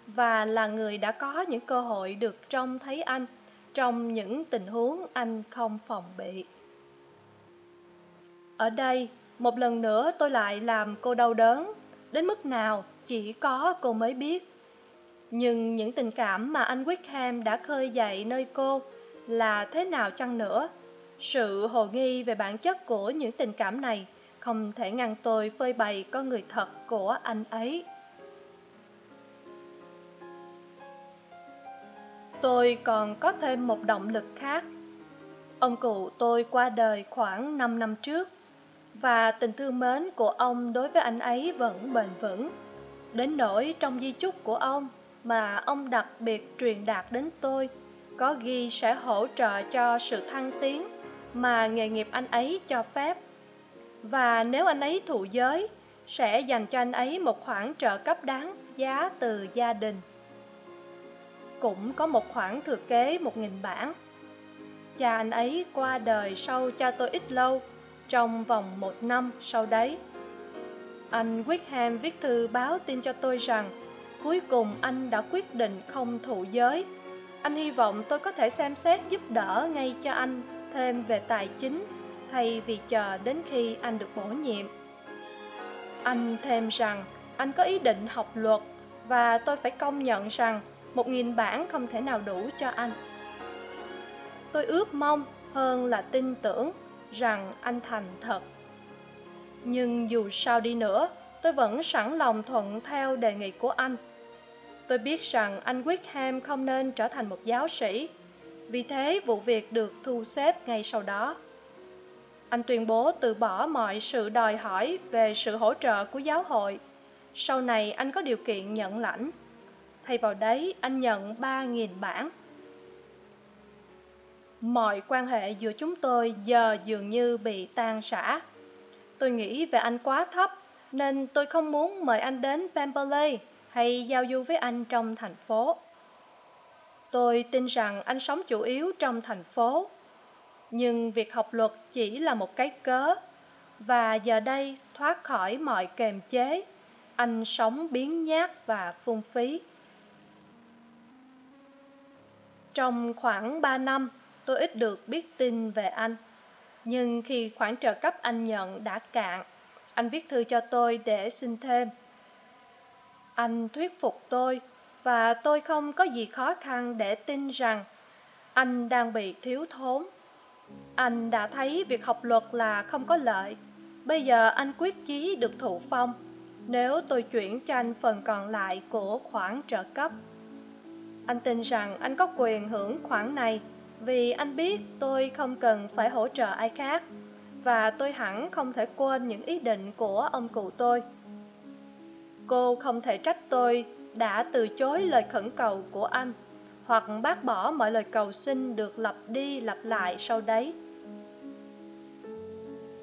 và là người đã có những cơ hội được trông thấy anh trong những tình huống anh không phòng bị. Ở đây, một lần nữa tôi lại làm cô đau đớn. Đến mức nào chỉ có cô mới biết. Nhưng những tình cảm mà anh wickham đã khơi dậy nơi cô là thế nào chăng nữa? Sự hồ nghi về bản chất của những tình cảm này không thể ngăn tôi phơi bày con người thật của anh ấy. Tôi còn có thêm một động lực khác. Ông cụ tôi qua đời khoảng năm năm trước, và tình thương mến của ông đối với anh ấy vẫn bền vững. Đến nỗi trong di chúc của ông mà ông đặc biệt truyền đạt đến tôi, có ghi sẽ hỗ trợ cho sự thăng tiến mà nghề nghiệp anh ấy cho phép và nếu anh ấy thụ giới, sẽ dành cho anh ấy một khoản trợ cấp đáng giá từ gia đình. Cũng có một khoản thừa kế một nghìn bảng. Cha anh ấy qua đời sau cha tôi ít lâu, trong vòng một năm sau đấy. Anh Wickham viết thư báo tin cho tôi rằng, cuối cùng anh đã quyết định không thụ giới. Anh hy vọng tôi có thể xem xét giúp đỡ ngay cho anh thêm về tài chính thay vì chờ đến khi anh được bổ nhiệm. Anh thêm rằng, anh có ý định học luật và tôi phải công nhận rằng một nghìn bản không thể nào đủ cho anh. Tôi ước mong hơn là tin tưởng rằng anh thành thật. Nhưng dù sao đi nữa, tôi vẫn sẵn lòng thuận theo đề nghị của anh. Tôi biết rằng anh quyết ham không nên trở thành một giáo sĩ. Vì thế vụ việc được thu xếp ngay sau đó anh tuyên bố từ bỏ mọi sự đòi hỏi về sự hỗ trợ của giáo hội. Sau này anh có điều kiện nhận lãnh. Thay vào đấy, anh nhận ba nghìn bảng. Mọi quan hệ giữa chúng tôi giờ dường như bị tan rã. Tôi nghĩ về anh quá thấp, nên tôi không muốn mời anh đến pemberley hay giao du với anh trong thành phố. Tôi tin rằng anh sống chủ yếu trong thành phố nhưng việc học luật chỉ là một cái cớ. Và giờ đây thoát khỏi mọi kềm chế, anh sống biến nhát và phung phí. Trong khoảng ba năm, tôi ít được biết tin về anh. Nhưng khi khoản trợ cấp anh nhận đã cạn, anh viết thư cho tôi để xin thêm. Anh thuyết phục tôi và tôi không có gì khó khăn để tin rằng anh đang bị thiếu thốn anh đã thấy việc học luật là không có lợi. Bây giờ anh quyết chí được thụ phong. Nếu tôi chuyển cho anh phần còn lại của khoản trợ cấp. Anh tin rằng anh có quyền hưởng khoản này, vì anh biết tôi không cần phải hỗ trợ ai khác, và tôi hẳn không thể quên những ý định của ông cụ tôi. Cô không thể trách tôi đã từ chối lời khẩn cầu của anh hoặc bác bỏ mọi lời cầu xin được lặp đi lặp lại sau đấy.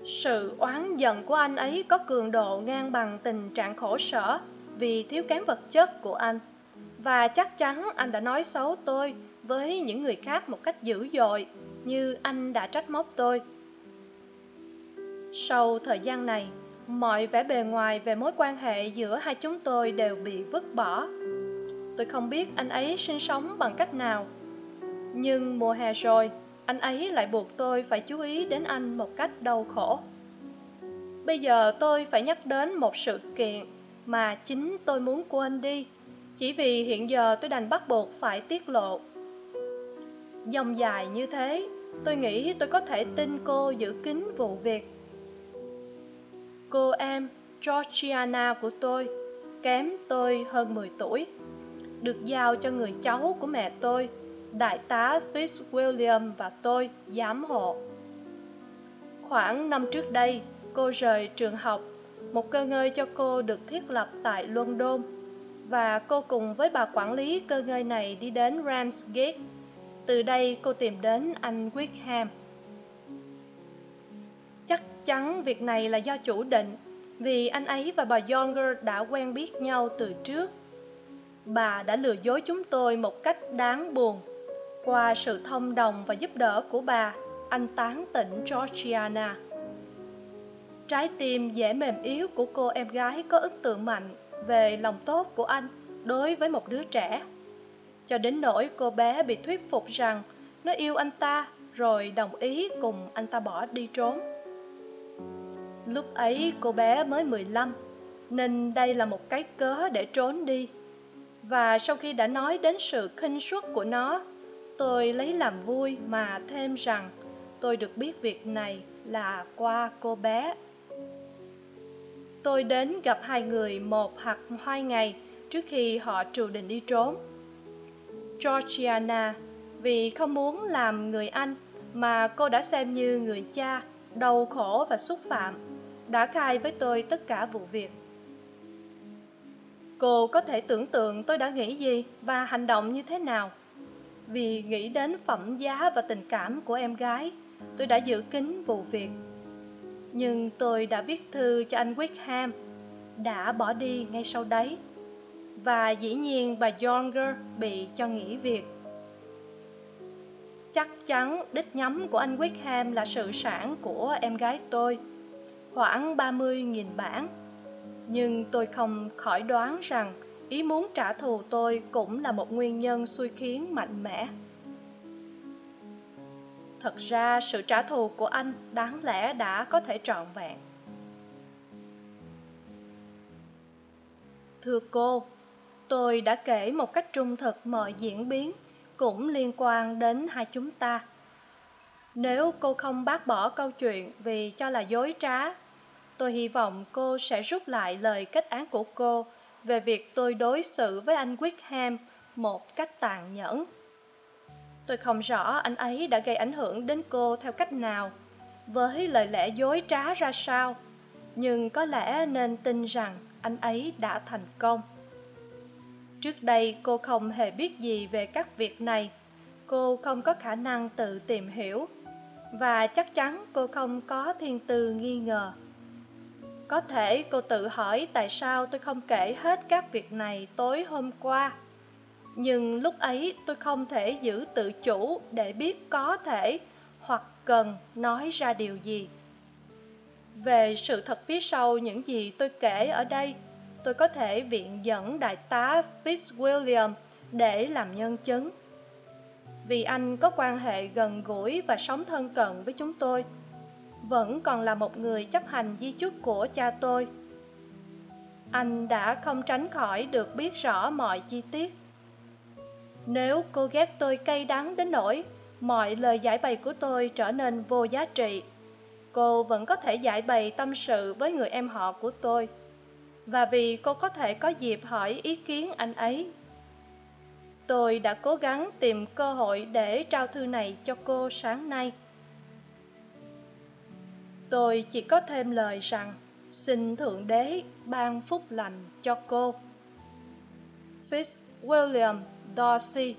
Sự oán giận của anh ấy có cường độ ngang bằng tình trạng khổ sở vì thiếu kém vật chất của anh. Và chắc chắn anh đã nói xấu tôi với những người khác một cách dữ dội như anh đã trách móc tôi. Sau thời gian này, mọi vẻ bề ngoài về mối quan hệ giữa hai chúng tôi đều bị vứt bỏ tôi không biết anh ấy sinh sống bằng cách nào. Nhưng mùa hè rồi, anh ấy lại buộc tôi phải chú ý đến anh một cách đau khổ. Bây giờ tôi phải nhắc đến một sự kiện mà chính tôi muốn quên đi, chỉ vì hiện giờ tôi đành bắt buộc phải tiết lộ. Dòng dài như thế, tôi nghĩ tôi có thể tin cô giữ kín vụ việc. Cô em georgiana của tôi, kém tôi hơn mười tuổi được giao cho người cháu của mẹ tôi đại tá fitzwilliam và tôi giám hộ khoảng năm trước đây cô rời trường học một cơ ngơi cho cô được thiết lập tại london và cô cùng với bà quản lý cơ ngơi này đi đến ramsgate từ đây cô tìm đến anh Wickham. Chắc chắn việc này là do chủ định, vì anh ấy và bà Younger đã quen biết nhau từ trước. Bà đã lừa dối chúng tôi một cách đáng buồn. Qua sự thông đồng và giúp đỡ của bà, anh tán tỉnh Georgiana. Trái tim dễ mềm yếu của cô em gái có ấn tượng mạnh về lòng tốt của anh đối với một đứa trẻ cho đến nỗi cô bé bị thuyết phục rằng nó yêu anh ta rồi đồng ý cùng anh ta bỏ đi trốn lúc ấy cô bé mới mười lăm nên đây là một cái cớ để trốn đi và sau khi đã nói đến sự khinh suất của nó, tôi lấy làm vui mà thêm rằng tôi được biết việc này là qua cô bé. Tôi đến gặp hai người một hoặc hai ngày trước khi họ trù định đi trốn. Georgiana, vì không muốn làm người anh mà cô đã xem như người cha, đau khổ và xúc phạm, đã khai với tôi tất cả vụ việc cô có thể tưởng tượng tôi đã nghĩ gì và hành động như thế nào vì nghĩ đến phẩm giá và tình cảm của em gái tôi đã giữ kín vụ việc nhưng tôi đã viết thư cho anh Wickham đã bỏ đi ngay sau đấy và dĩ nhiên bà Younger bị cho nghỉ việc. Chắc chắn đích nhắm của anh Wickham là sự sản của em gái tôi, khoảng ba mươi nghìn bảng. Nhưng tôi không khỏi đoán rằng ý muốn trả thù tôi cũng là một nguyên nhân xui khiến mạnh mẽ. Thật ra sự trả thù của anh đáng lẽ đã có thể trọn vẹn. Thưa cô, tôi đã kể một cách trung thực mọi diễn biến cũng liên quan đến hai chúng ta nếu cô không bác bỏ câu chuyện vì cho là dối trá tôi hy vọng cô sẽ rút lại lời kết án của cô về việc tôi đối xử với anh Wickham một cách tàn nhẫn. Tôi không rõ anh ấy đã gây ảnh hưởng đến cô theo cách nào, với lời lẽ dối trá ra sao, nhưng có lẽ nên tin rằng anh ấy đã thành công. Trước đây cô không hề biết gì về các việc này, cô không có khả năng tự tìm hiểu, và chắc chắn cô không có thiên tư nghi ngờ có thể cô tự hỏi tại sao tôi không kể hết các việc này tối hôm qua. Nhưng lúc ấy tôi không thể giữ tự chủ để biết có thể hoặc cần nói ra điều gì. Về sự thật phía sau những gì tôi kể ở đây, tôi có thể viện dẫn đại tá fitzwilliam để làm nhân chứng. Vì anh có quan hệ gần gũi và sống thân cận với chúng tôi vẫn còn là một người chấp hành di chúc của cha tôi. Anh đã không tránh khỏi được biết rõ mọi chi tiết. Nếu cô ghét tôi cay đắng đến nỗi mọi lời giải bày của tôi trở nên vô giá trị, cô vẫn có thể giải bày tâm sự với người em họ của tôi. Và vì cô có thể có dịp hỏi ý kiến anh ấy, tôi đã cố gắng tìm cơ hội để trao thư này cho cô sáng nay tôi chỉ có thêm lời rằng, xin thượng đế ban phúc lành cho cô. Fitzwilliam dorsey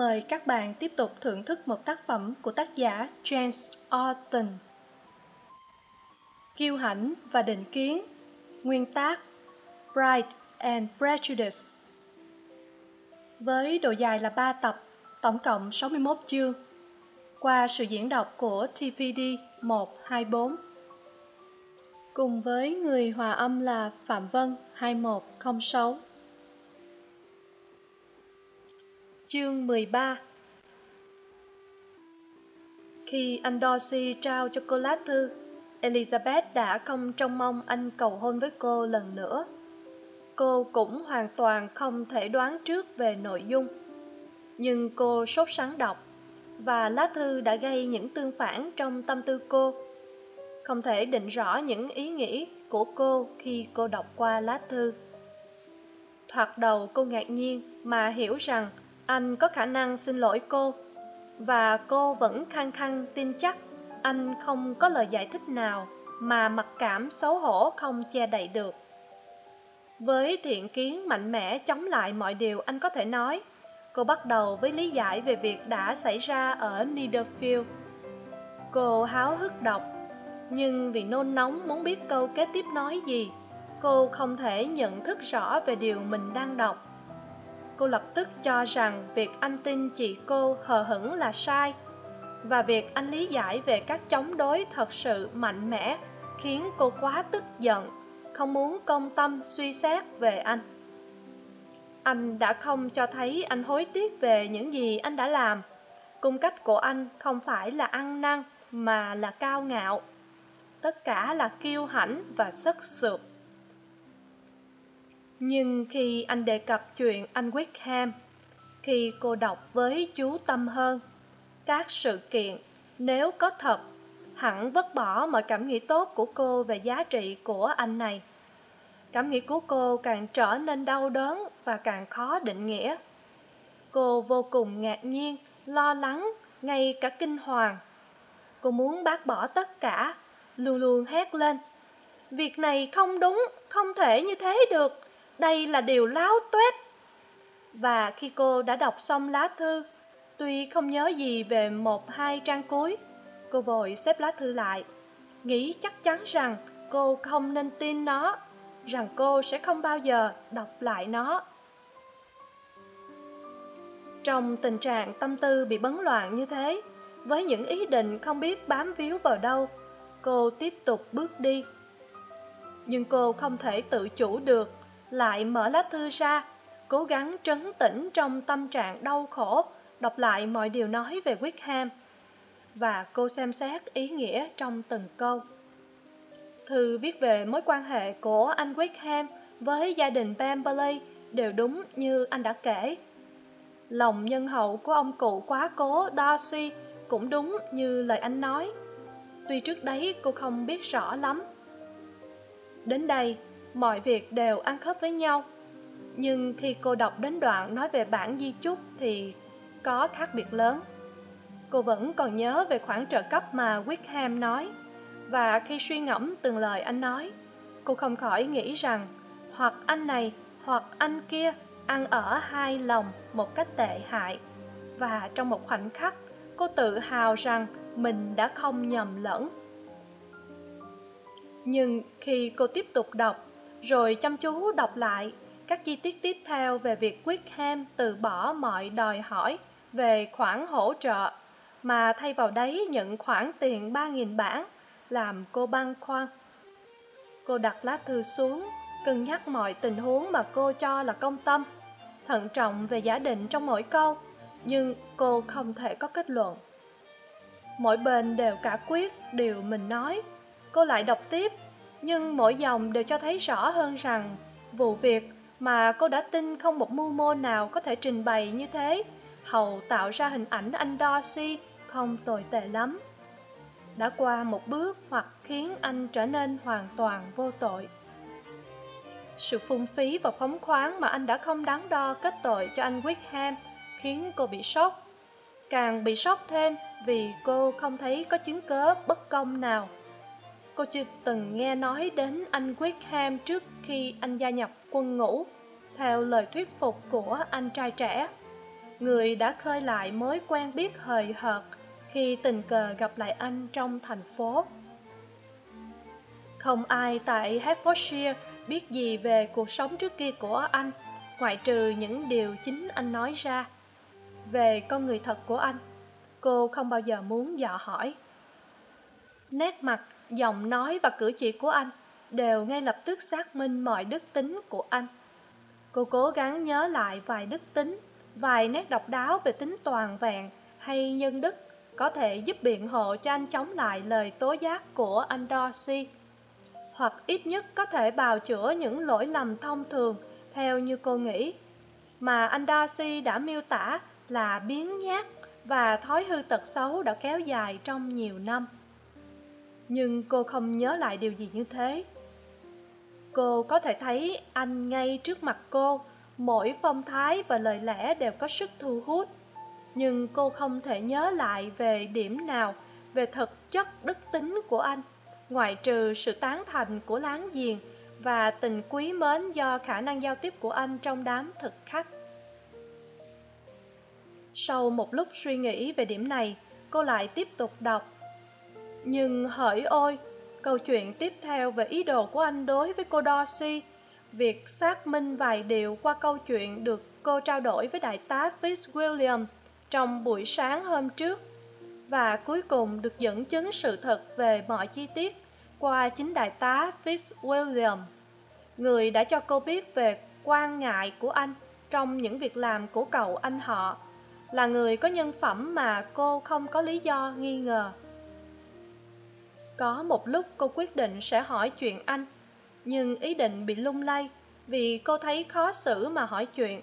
Mời các bạn tiếp tục thưởng thức một tác phẩm của tác giả James Austen. Kiêu hãnh và định kiến. Nguyên tác Pride and Prejudice. Với độ dài là 3 tập, tổng cộng 61 chương. Qua sự diễn đọc của TPD 124 Cùng với người hòa âm là Phạm Vân 2106 Chương 13 Khi anh Dorsey trao cho cô lá thư, Elizabeth đã không trông mong anh cầu hôn với cô lần nữa. Cô cũng hoàn toàn không thể đoán trước về nội dung. Nhưng cô sốt sắng đọc, và lá thư đã gây những tương phản trong tâm tư cô. Không thể định rõ những ý nghĩ của cô khi cô đọc qua lá thư. Thoạt đầu cô ngạc nhiên mà hiểu rằng anh có khả năng xin lỗi cô và cô vẫn khăng khăng tin chắc anh không có lời giải thích nào mà mặc cảm xấu hổ không che đậy được với thiện kiến mạnh mẽ chống lại mọi điều anh có thể nói cô bắt đầu với lý giải về việc đã xảy ra ở Niederfield. Cô háo hức đọc, nhưng vì nôn nóng muốn biết câu kế tiếp nói gì, cô không thể nhận thức rõ về điều mình đang đọc cô lập tức cho rằng việc anh tin chị cô hờ hững là sai và việc anh lý giải về các chống đối thật sự mạnh mẽ khiến cô quá tức giận, không muốn công tâm suy xét về anh. Anh đã không cho thấy anh hối tiếc về những gì anh đã làm. Cung cách của anh không phải là ăn năn mà là cao ngạo. Tất cả là kiêu hãnh và sức sượt nhưng khi anh đề cập chuyện anh Wickham, khi cô đọc với chú tâm hơn, các sự kiện, nếu có thật, hẳn vứt bỏ mọi cảm nghĩ tốt của cô về giá trị của anh này. Cảm nghĩ của cô càng trở nên đau đớn và càng khó định nghĩa. Cô vô cùng ngạc nhiên, lo lắng, ngay cả kinh hoàng. Cô muốn bác bỏ tất cả, luôn luôn hét lên. Việc này không đúng, không thể như thế được đây là điều láo tuét. Và khi cô đã đọc xong lá thư, tuy không nhớ gì về một hai trang cuối, cô vội xếp lá thư lại, nghĩ chắc chắn rằng cô không nên tin nó, rằng cô sẽ không bao giờ đọc lại nó. Trong tình trạng tâm tư bị bấn loạn như thế, với những ý định không biết bám víu vào đâu, cô tiếp tục bước đi. Nhưng cô không thể tự chủ được lại mở lá thư ra, cố gắng trấn tĩnh trong tâm trạng đau khổ, đọc lại mọi điều nói về Wickham. Và cô xem xét ý nghĩa trong từng câu. Thư viết về mối quan hệ của anh Wickham với gia đình Pemberley đều đúng như anh đã kể. Lòng nhân hậu của ông cụ quá cố, Darcy, cũng đúng như lời anh nói. Tuy trước đấy cô không biết rõ lắm. Đến đây mọi việc đều ăn khớp với nhau. Nhưng khi cô đọc đến đoạn nói về bản di chúc thì có khác biệt lớn. Cô vẫn còn nhớ về khoản trợ cấp mà wickham nói. Và khi suy ngẫm từng lời anh nói, cô không khỏi nghĩ rằng hoặc anh này hoặc anh kia ăn ở hai lòng một cách tệ hại. Và trong một khoảnh khắc, cô tự hào rằng mình đã không nhầm lẫn. Nhưng khi cô tiếp tục đọc rồi chăm chú đọc lại các chi tiết tiếp theo về việc Wickham từ bỏ mọi đòi hỏi về khoản hỗ trợ, mà thay vào đấy nhận khoản tiền ba nghìn bảng làm cô băn khoăn. Cô đặt lá thư xuống, cân nhắc mọi tình huống mà cô cho là công tâm, thận trọng về giả định trong mỗi câu, nhưng cô không thể có kết luận. Mỗi bên đều cả quyết điều mình nói. Cô lại đọc tiếp nhưng mỗi dòng đều cho thấy rõ hơn rằng, vụ việc mà cô đã tin không một mưu mô nào có thể trình bày như thế, hầu tạo ra hình ảnh anh Darcy không tồi tệ lắm. Đã qua một bước hoặc khiến anh trở nên hoàn toàn vô tội. Sự phung phí và phóng khoáng mà anh đã không đáng đo kết tội cho anh Wickham khiến cô bị sốc. Càng bị sốc thêm vì cô không thấy có chứng cớ bất công nào cô chưa từng nghe nói đến anh Wickham trước khi anh gia nhập quân ngũ. Theo lời thuyết phục của anh trai trẻ, người đã khơi lại mối quen biết hời hợt khi tình cờ gặp lại anh trong thành phố. Không ai tại hertfordshire biết gì về cuộc sống trước kia của anh, ngoại trừ những điều chính anh nói ra về con người thật của anh. Cô không bao giờ muốn dò hỏi. Nét mặt giọng nói và cử chỉ của anh đều ngay lập tức xác minh mọi đức tính của anh. Cô cố gắng nhớ lại vài đức tính, vài nét độc đáo về tính toàn vẹn hay nhân đức có thể giúp biện hộ cho anh chống lại lời tố giác của anh Dorsey hoặc ít nhất có thể bào chữa những lỗi lầm thông thường, theo như cô nghĩ. Mà anh Darcy đã miêu tả là biến nhát và thói hư tật xấu đã kéo dài trong nhiều năm nhưng cô không nhớ lại điều gì như thế. Cô có thể thấy anh ngay trước mặt cô, mỗi phong thái và lời lẽ đều có sức thu hút. Nhưng cô không thể nhớ lại về điểm nào, về thực chất đức tính của anh, ngoại trừ sự tán thành của láng giềng và tình quý mến do khả năng giao tiếp của anh trong đám thực khách. Sau một lúc suy nghĩ về điểm này, cô lại tiếp tục đọc nhưng hỡi ôi câu chuyện tiếp theo về ý đồ của anh đối với cô Dorsey việc xác minh vài điều qua câu chuyện được cô trao đổi với đại tá Fitzwilliam trong buổi sáng hôm trước và cuối cùng được dẫn chứng sự thật về mọi chi tiết qua chính đại tá Fitzwilliam, người đã cho cô biết về quan ngại của anh trong những việc làm của cậu anh họ, là người có nhân phẩm mà cô không có lý do nghi ngờ. Có một lúc cô quyết định sẽ hỏi chuyện anh, nhưng ý định bị lung lay vì cô thấy khó xử mà hỏi chuyện.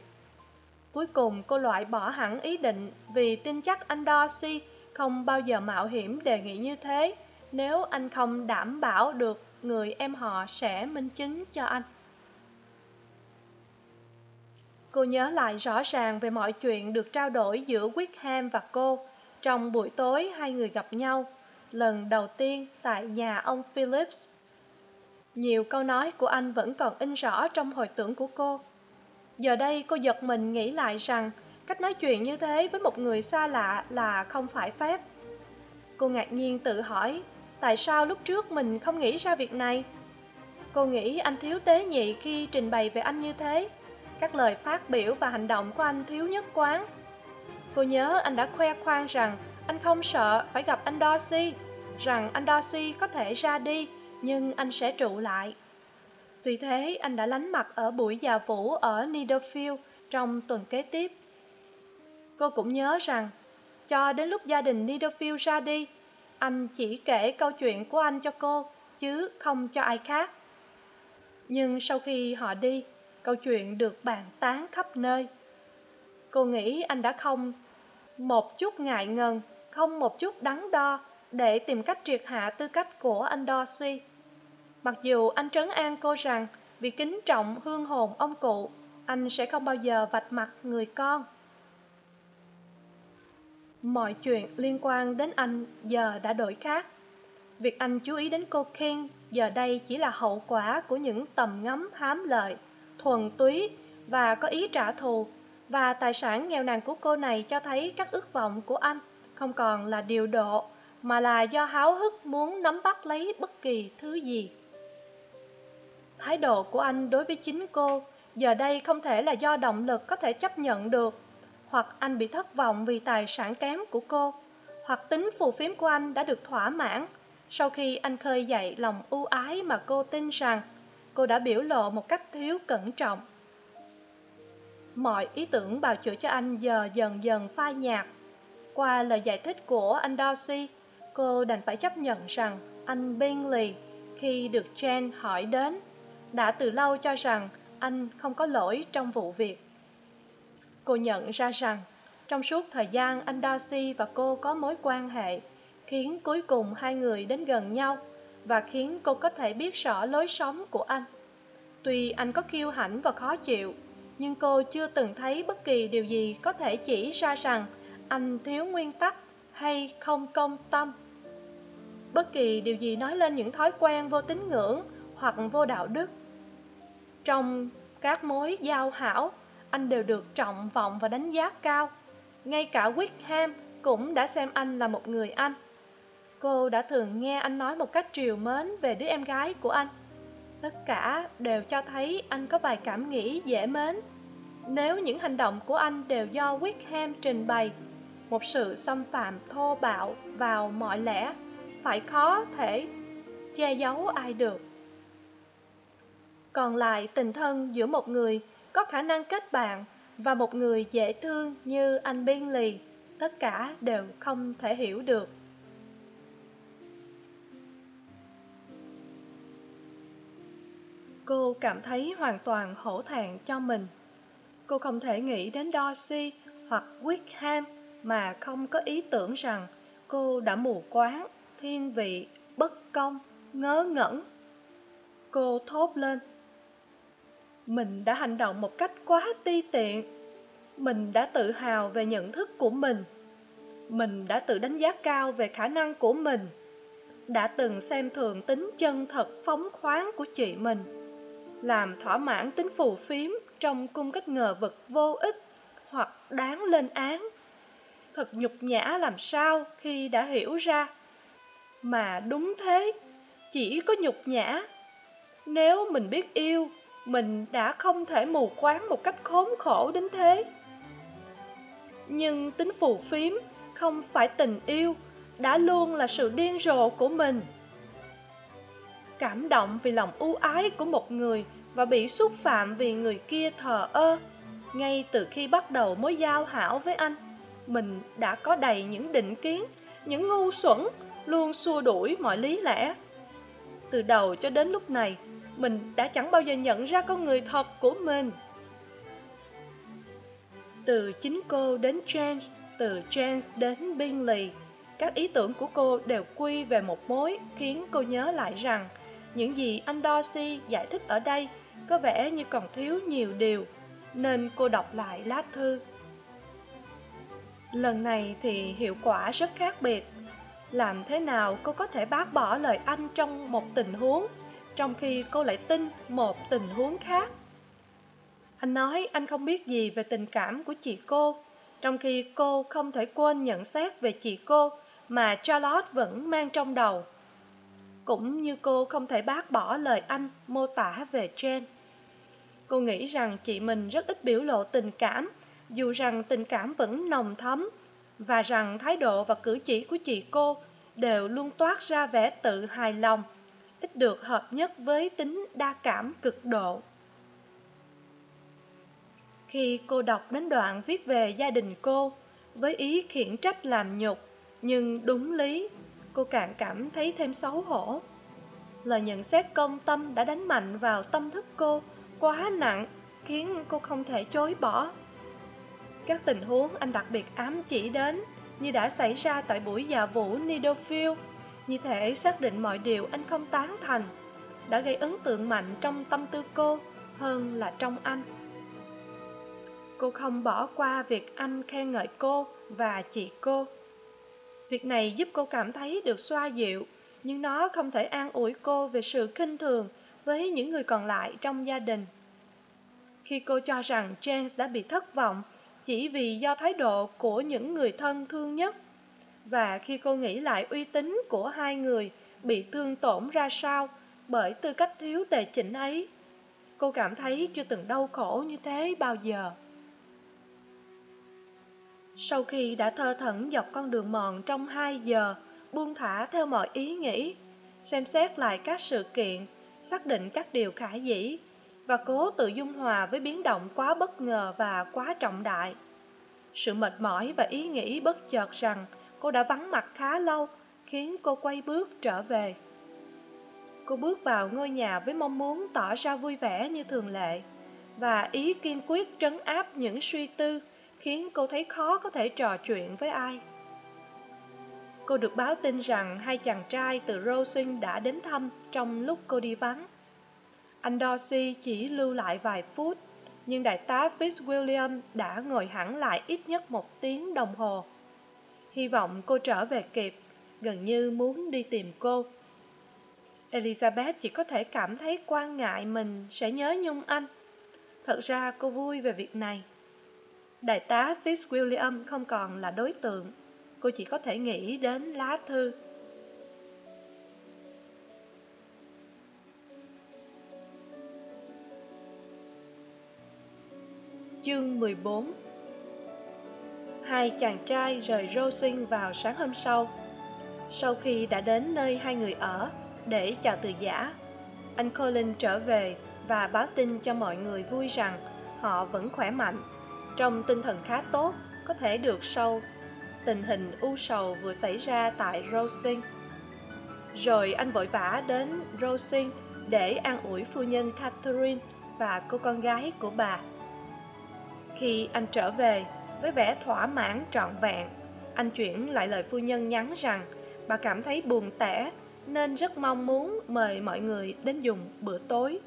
Cuối cùng cô loại bỏ hẳn ý định vì tin chắc anh Darcy không bao giờ mạo hiểm đề nghị như thế nếu anh không đảm bảo được người em họ sẽ minh chứng cho anh. Cô nhớ lại rõ ràng về mọi chuyện được trao đổi giữa Wickham và cô trong buổi tối hai người gặp nhau lần đầu tiên tại nhà ông Phillips. Nhiều câu nói của anh vẫn còn in rõ trong hồi tưởng của cô. Giờ đây cô giật mình nghĩ lại rằng cách nói chuyện như thế với một người xa lạ là không phải phép. Cô ngạc nhiên tự hỏi, tại sao lúc trước mình không nghĩ ra việc này. Cô nghĩ anh thiếu tế nhị khi trình bày về anh như thế. Các lời phát biểu và hành động của anh thiếu nhất quán. Cô nhớ anh đã khoe khoang rằng anh không sợ phải gặp anh Darcy, rằng anh Darcy có thể ra đi, nhưng anh sẽ trụ lại. Tuy thế, anh đã lánh mặt ở buổi già vũ ở Niederfield trong tuần kế tiếp. Cô cũng nhớ rằng, cho đến lúc gia đình Niederfield ra đi, anh chỉ kể câu chuyện của anh cho cô, chứ không cho ai khác. Nhưng sau khi họ đi, câu chuyện được bàn tán khắp nơi. Cô nghĩ anh đã không một chút ngại ngần không một chút đắn đo để tìm cách triệt hạ tư cách của anh Dorsey. Mặc dù anh trấn an cô rằng vì kính trọng hương hồn ông cụ, anh sẽ không bao giờ vạch mặt người con. Mọi chuyện liên quan đến anh giờ đã đổi khác. Việc anh chú ý đến cô King giờ đây chỉ là hậu quả của những tầm ngắm hám lợi, thuần túy và có ý trả thù, và tài sản nghèo nàn của cô này cho thấy các ước vọng của anh không còn là điều độ, mà là do háo hức muốn nắm bắt lấy bất kỳ thứ gì. Thái độ của anh đối với chính cô giờ đây không thể là do động lực có thể chấp nhận được, hoặc anh bị thất vọng vì tài sản kém của cô, hoặc tính phù phiếm của anh đã được thỏa mãn sau khi anh khơi dậy lòng ưu ái mà cô tin rằng cô đã biểu lộ một cách thiếu cẩn trọng. Mọi ý tưởng bào chữa cho anh giờ dần dần phai nhạt qua lời giải thích của anh Darcy, cô đành phải chấp nhận rằng anh Bingley khi được Jane hỏi đến đã từ lâu cho rằng anh không có lỗi trong vụ việc. Cô nhận ra rằng trong suốt thời gian anh Darcy và cô có mối quan hệ khiến cuối cùng hai người đến gần nhau và khiến cô có thể biết rõ lối sống của anh. Tuy anh có kiêu hãnh và khó chịu, nhưng cô chưa từng thấy bất kỳ điều gì có thể chỉ ra rằng anh thiếu nguyên tắc hay không công tâm? Bất kỳ điều gì nói lên những thói quen vô tín ngưỡng hoặc vô đạo đức. Trong các mối giao hảo, anh đều được trọng vọng và đánh giá cao. Ngay cả wickham cũng đã xem anh là một người anh. Cô đã thường nghe anh nói một cách triều mến về đứa em gái của anh. Tất cả đều cho thấy anh có vài cảm nghĩ dễ mến. Nếu những hành động của anh đều do wickham trình bày một sự xâm phạm thô bạo vào mọi lẽ, phải khó thể che giấu ai được. Còn lại tình thân giữa một người có khả năng kết bạn và một người dễ thương như anh biên lì tất cả đều không thể hiểu được. Cô cảm thấy hoàn toàn hổ thẹn cho mình. Cô không thể nghĩ đến Dorsey hoặc Wickham mà không có ý tưởng rằng cô đã mù quáng, thiên vị, bất công, ngớ ngẩn. Cô thốt lên, mình đã hành động một cách quá ti tiện. Mình đã tự hào về nhận thức của mình. Mình đã tự đánh giá cao về khả năng của mình. Đã từng xem thường tính chân thật phóng khoáng của chị mình. Làm thỏa mãn tính phù phiếm trong cung cách ngờ vực vô ích hoặc đáng lên án thật nhục nhã làm sao khi đã hiểu ra. Mà đúng thế, chỉ có nhục nhã. Nếu mình biết yêu, mình đã không thể mù quáng một cách khốn khổ đến thế. Nhưng tính phù phiếm, không phải tình yêu, đã luôn là sự điên rồ của mình. Cảm động vì lòng ưu ái của một người và bị xúc phạm vì người kia thờ ơ, ngay từ khi bắt đầu mối giao hảo với anh mình đã có đầy những định kiến những ngu xuẩn luôn xua đuổi mọi lý lẽ từ đầu cho đến lúc này mình đã chẳng bao giờ nhận ra con người thật của mình từ chính cô đến James, từ James đến Bingley, các ý tưởng của cô đều quy về một mối khiến cô nhớ lại rằng những gì anh dorsey giải thích ở đây có vẻ như còn thiếu nhiều điều, nên cô đọc lại lá thư. Lần này thì hiệu quả rất khác biệt. Làm thế nào cô có thể bác bỏ lời anh trong một tình huống, trong khi cô lại tin một tình huống khác? Anh nói anh không biết gì về tình cảm của chị cô, trong khi cô không thể quên nhận xét về chị cô mà Charlotte vẫn mang trong đầu. Cũng như cô không thể bác bỏ lời anh mô tả về Jane. Cô nghĩ rằng chị mình rất ít biểu lộ tình cảm, dù rằng tình cảm vẫn nồng thấm, và rằng thái độ và cử chỉ của chị cô đều luôn toát ra vẻ tự hài lòng, ít được hợp nhất với tính đa cảm cực độ. Khi cô đọc đến đoạn viết về gia đình cô, với ý khiển trách làm nhục, nhưng đúng lý, cô càng cảm thấy thêm xấu hổ. Lời nhận xét công tâm đã đánh mạnh vào tâm thức cô, quá nặng, khiến cô không thể chối bỏ. Các tình huống anh đặc biệt ám chỉ đến, như đã xảy ra tại buổi dạ vũ Nidofield, như thể xác định mọi điều anh không tán thành, đã gây ấn tượng mạnh trong tâm tư cô hơn là trong anh. Cô không bỏ qua việc anh khen ngợi cô và chị cô. Việc này giúp cô cảm thấy được xoa dịu nhưng nó không thể an ủi cô về sự khinh thường với những người còn lại trong gia đình. Khi cô cho rằng james đã bị thất vọng chỉ vì do thái độ của những người thân thương nhất. Và khi cô nghĩ lại uy tín của hai người bị thương tổn ra sao bởi tư cách thiếu tề chỉnh ấy, cô cảm thấy chưa từng đau khổ như thế bao giờ. Sau khi đã thơ thẩn dọc con đường mòn trong hai giờ buông thả theo mọi ý nghĩ, xem xét lại các sự kiện, xác định các điều khả dĩ và cố tự dung hòa với biến động quá bất ngờ và quá trọng đại. Sự mệt mỏi và ý nghĩ bất chợt rằng cô đã vắng mặt khá lâu, khiến cô quay bước trở về. Cô bước vào ngôi nhà với mong muốn tỏ ra vui vẻ như thường lệ, và ý kiên quyết trấn áp những suy tư khiến cô thấy khó có thể trò chuyện với ai. Cô được báo tin rằng hai chàng trai từ rosin đã đến thăm trong lúc cô đi vắng anh dorsey chỉ lưu lại vài phút, nhưng đại tá fitzwilliam đã ngồi hẳn lại ít nhất một tiếng đồng hồ. Hy vọng cô trở về kịp, gần như muốn đi tìm cô. Elizabeth chỉ có thể cảm thấy quan ngại mình sẽ nhớ nhung anh. Thật ra cô vui về việc này. Đại tá fitzwilliam không còn là đối tượng, cô chỉ có thể nghĩ đến lá thư. Chương 14 Hai chàng trai rời Rosin vào sáng hôm sau. Sau khi đã đến nơi hai người ở để chào từ giả, Anh Colin trở về và báo tin cho mọi người vui rằng họ vẫn khỏe mạnh, trong tinh thần khá tốt, có thể được sâu. Tình hình u sầu vừa xảy ra tại Rosin Rồi anh vội vã đến Rosin để an ủi phu nhân Catherine và cô con gái của bà. Khi anh trở về, với vẻ thỏa mãn trọn vẹn, anh chuyển lại lời phu nhân nhắn rằng bà cảm thấy buồn tẻ nên rất mong muốn mời mọi người đến dùng bữa tối.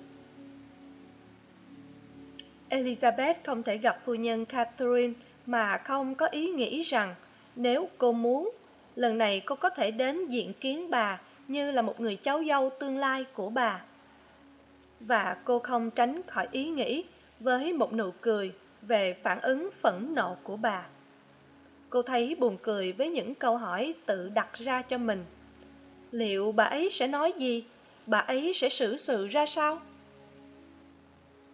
Elizabeth không thể gặp phu nhân Catherine mà không có ý nghĩ rằng nếu cô muốn, lần này cô có thể đến diện kiến bà như là một người cháu dâu tương lai của bà. Và cô không tránh khỏi ý nghĩ với một nụ cười về phản ứng phẫn nộ của bà. Cô thấy buồn cười với những câu hỏi tự đặt ra cho mình. Liệu bà ấy sẽ nói gì? Bà ấy sẽ xử sự ra sao?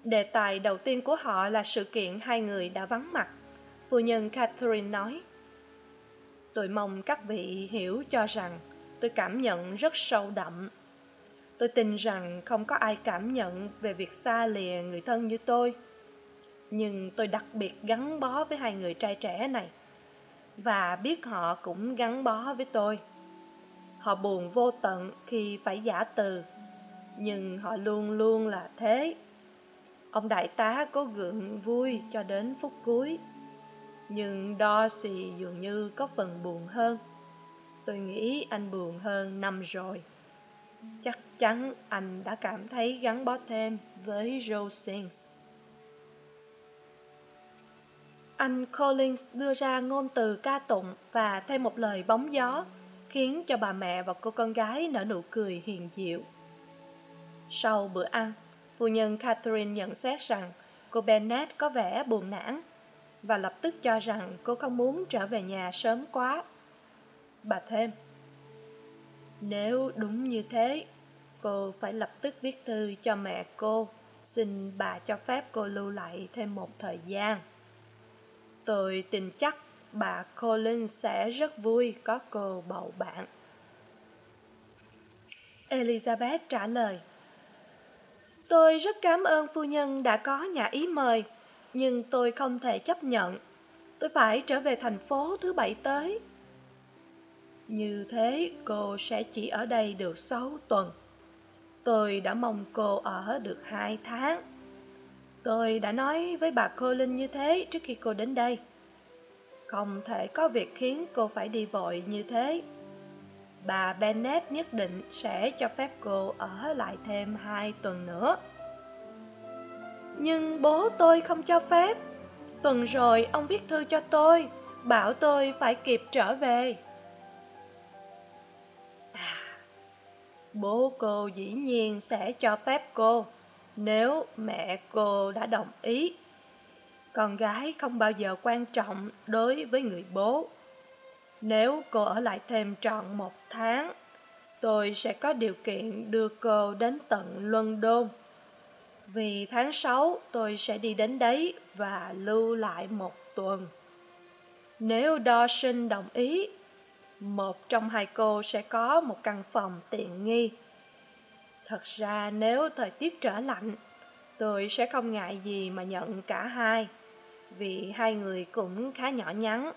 đề tài đầu tiên của họ là sự kiện hai người đã vắng mặt phu nhân catherine nói, tôi mong các vị hiểu cho rằng tôi cảm nhận rất sâu đậm tôi tin rằng không có ai cảm nhận về việc xa lìa người thân như tôi nhưng tôi đặc biệt gắn bó với hai người trai trẻ này. Và biết họ cũng gắn bó với tôi. Họ buồn vô tận khi phải giả từ. Nhưng họ luôn luôn là thế. Ông đại tá có gượng vui cho đến phút cuối. Nhưng Dorsey dường như có phần buồn hơn. Tôi nghĩ anh buồn hơn năm rồi. Chắc chắn anh đã cảm thấy gắn bó thêm với Joe Sings. Anh Collins đưa ra ngôn từ ca tụng và thêm một lời bóng gió, khiến cho bà mẹ và cô con gái nở nụ cười hiền diệu. Sau bữa ăn, phu nhân Catherine nhận xét rằng cô Bennett có vẻ buồn nản và lập tức cho rằng cô không muốn trở về nhà sớm quá. Bà thêm, nếu đúng như thế, cô phải lập tức viết thư cho mẹ cô, xin bà cho phép cô lưu lại thêm một thời gian. Tôi tin chắc bà Colin sẽ rất vui có cô bầu bạn. Elizabeth trả lời. Tôi rất cảm ơn phu nhân đã có nhà ý mời, nhưng tôi không thể chấp nhận. Tôi phải trở về thành phố thứ bảy tới. Như thế cô sẽ chỉ ở đây được sáu tuần. Tôi đã mong cô ở được hai tháng. Tôi đã nói với bà cô Linh như thế trước khi cô đến đây. Không thể có việc khiến cô phải đi vội như thế. Bà Bennett nhất định sẽ cho phép cô ở lại thêm hai tuần nữa. Nhưng bố tôi không cho phép. Tuần rồi ông viết thư cho tôi, bảo tôi phải kịp trở về. À, bố cô dĩ nhiên sẽ cho phép cô nếu mẹ cô đã đồng ý, con gái không bao giờ quan trọng đối với người bố. Nếu cô ở lại thêm trọn một tháng, tôi sẽ có điều kiện đưa cô đến tận london. Vì tháng sáu, tôi sẽ đi đến đấy và lưu lại một tuần. Nếu dawson đồng ý, một trong hai cô sẽ có một căn phòng tiện nghi thật ra nếu thời tiết trở lạnh, tôi sẽ không ngại gì mà nhận cả hai, vì hai người cũng khá nhỏ nhắn.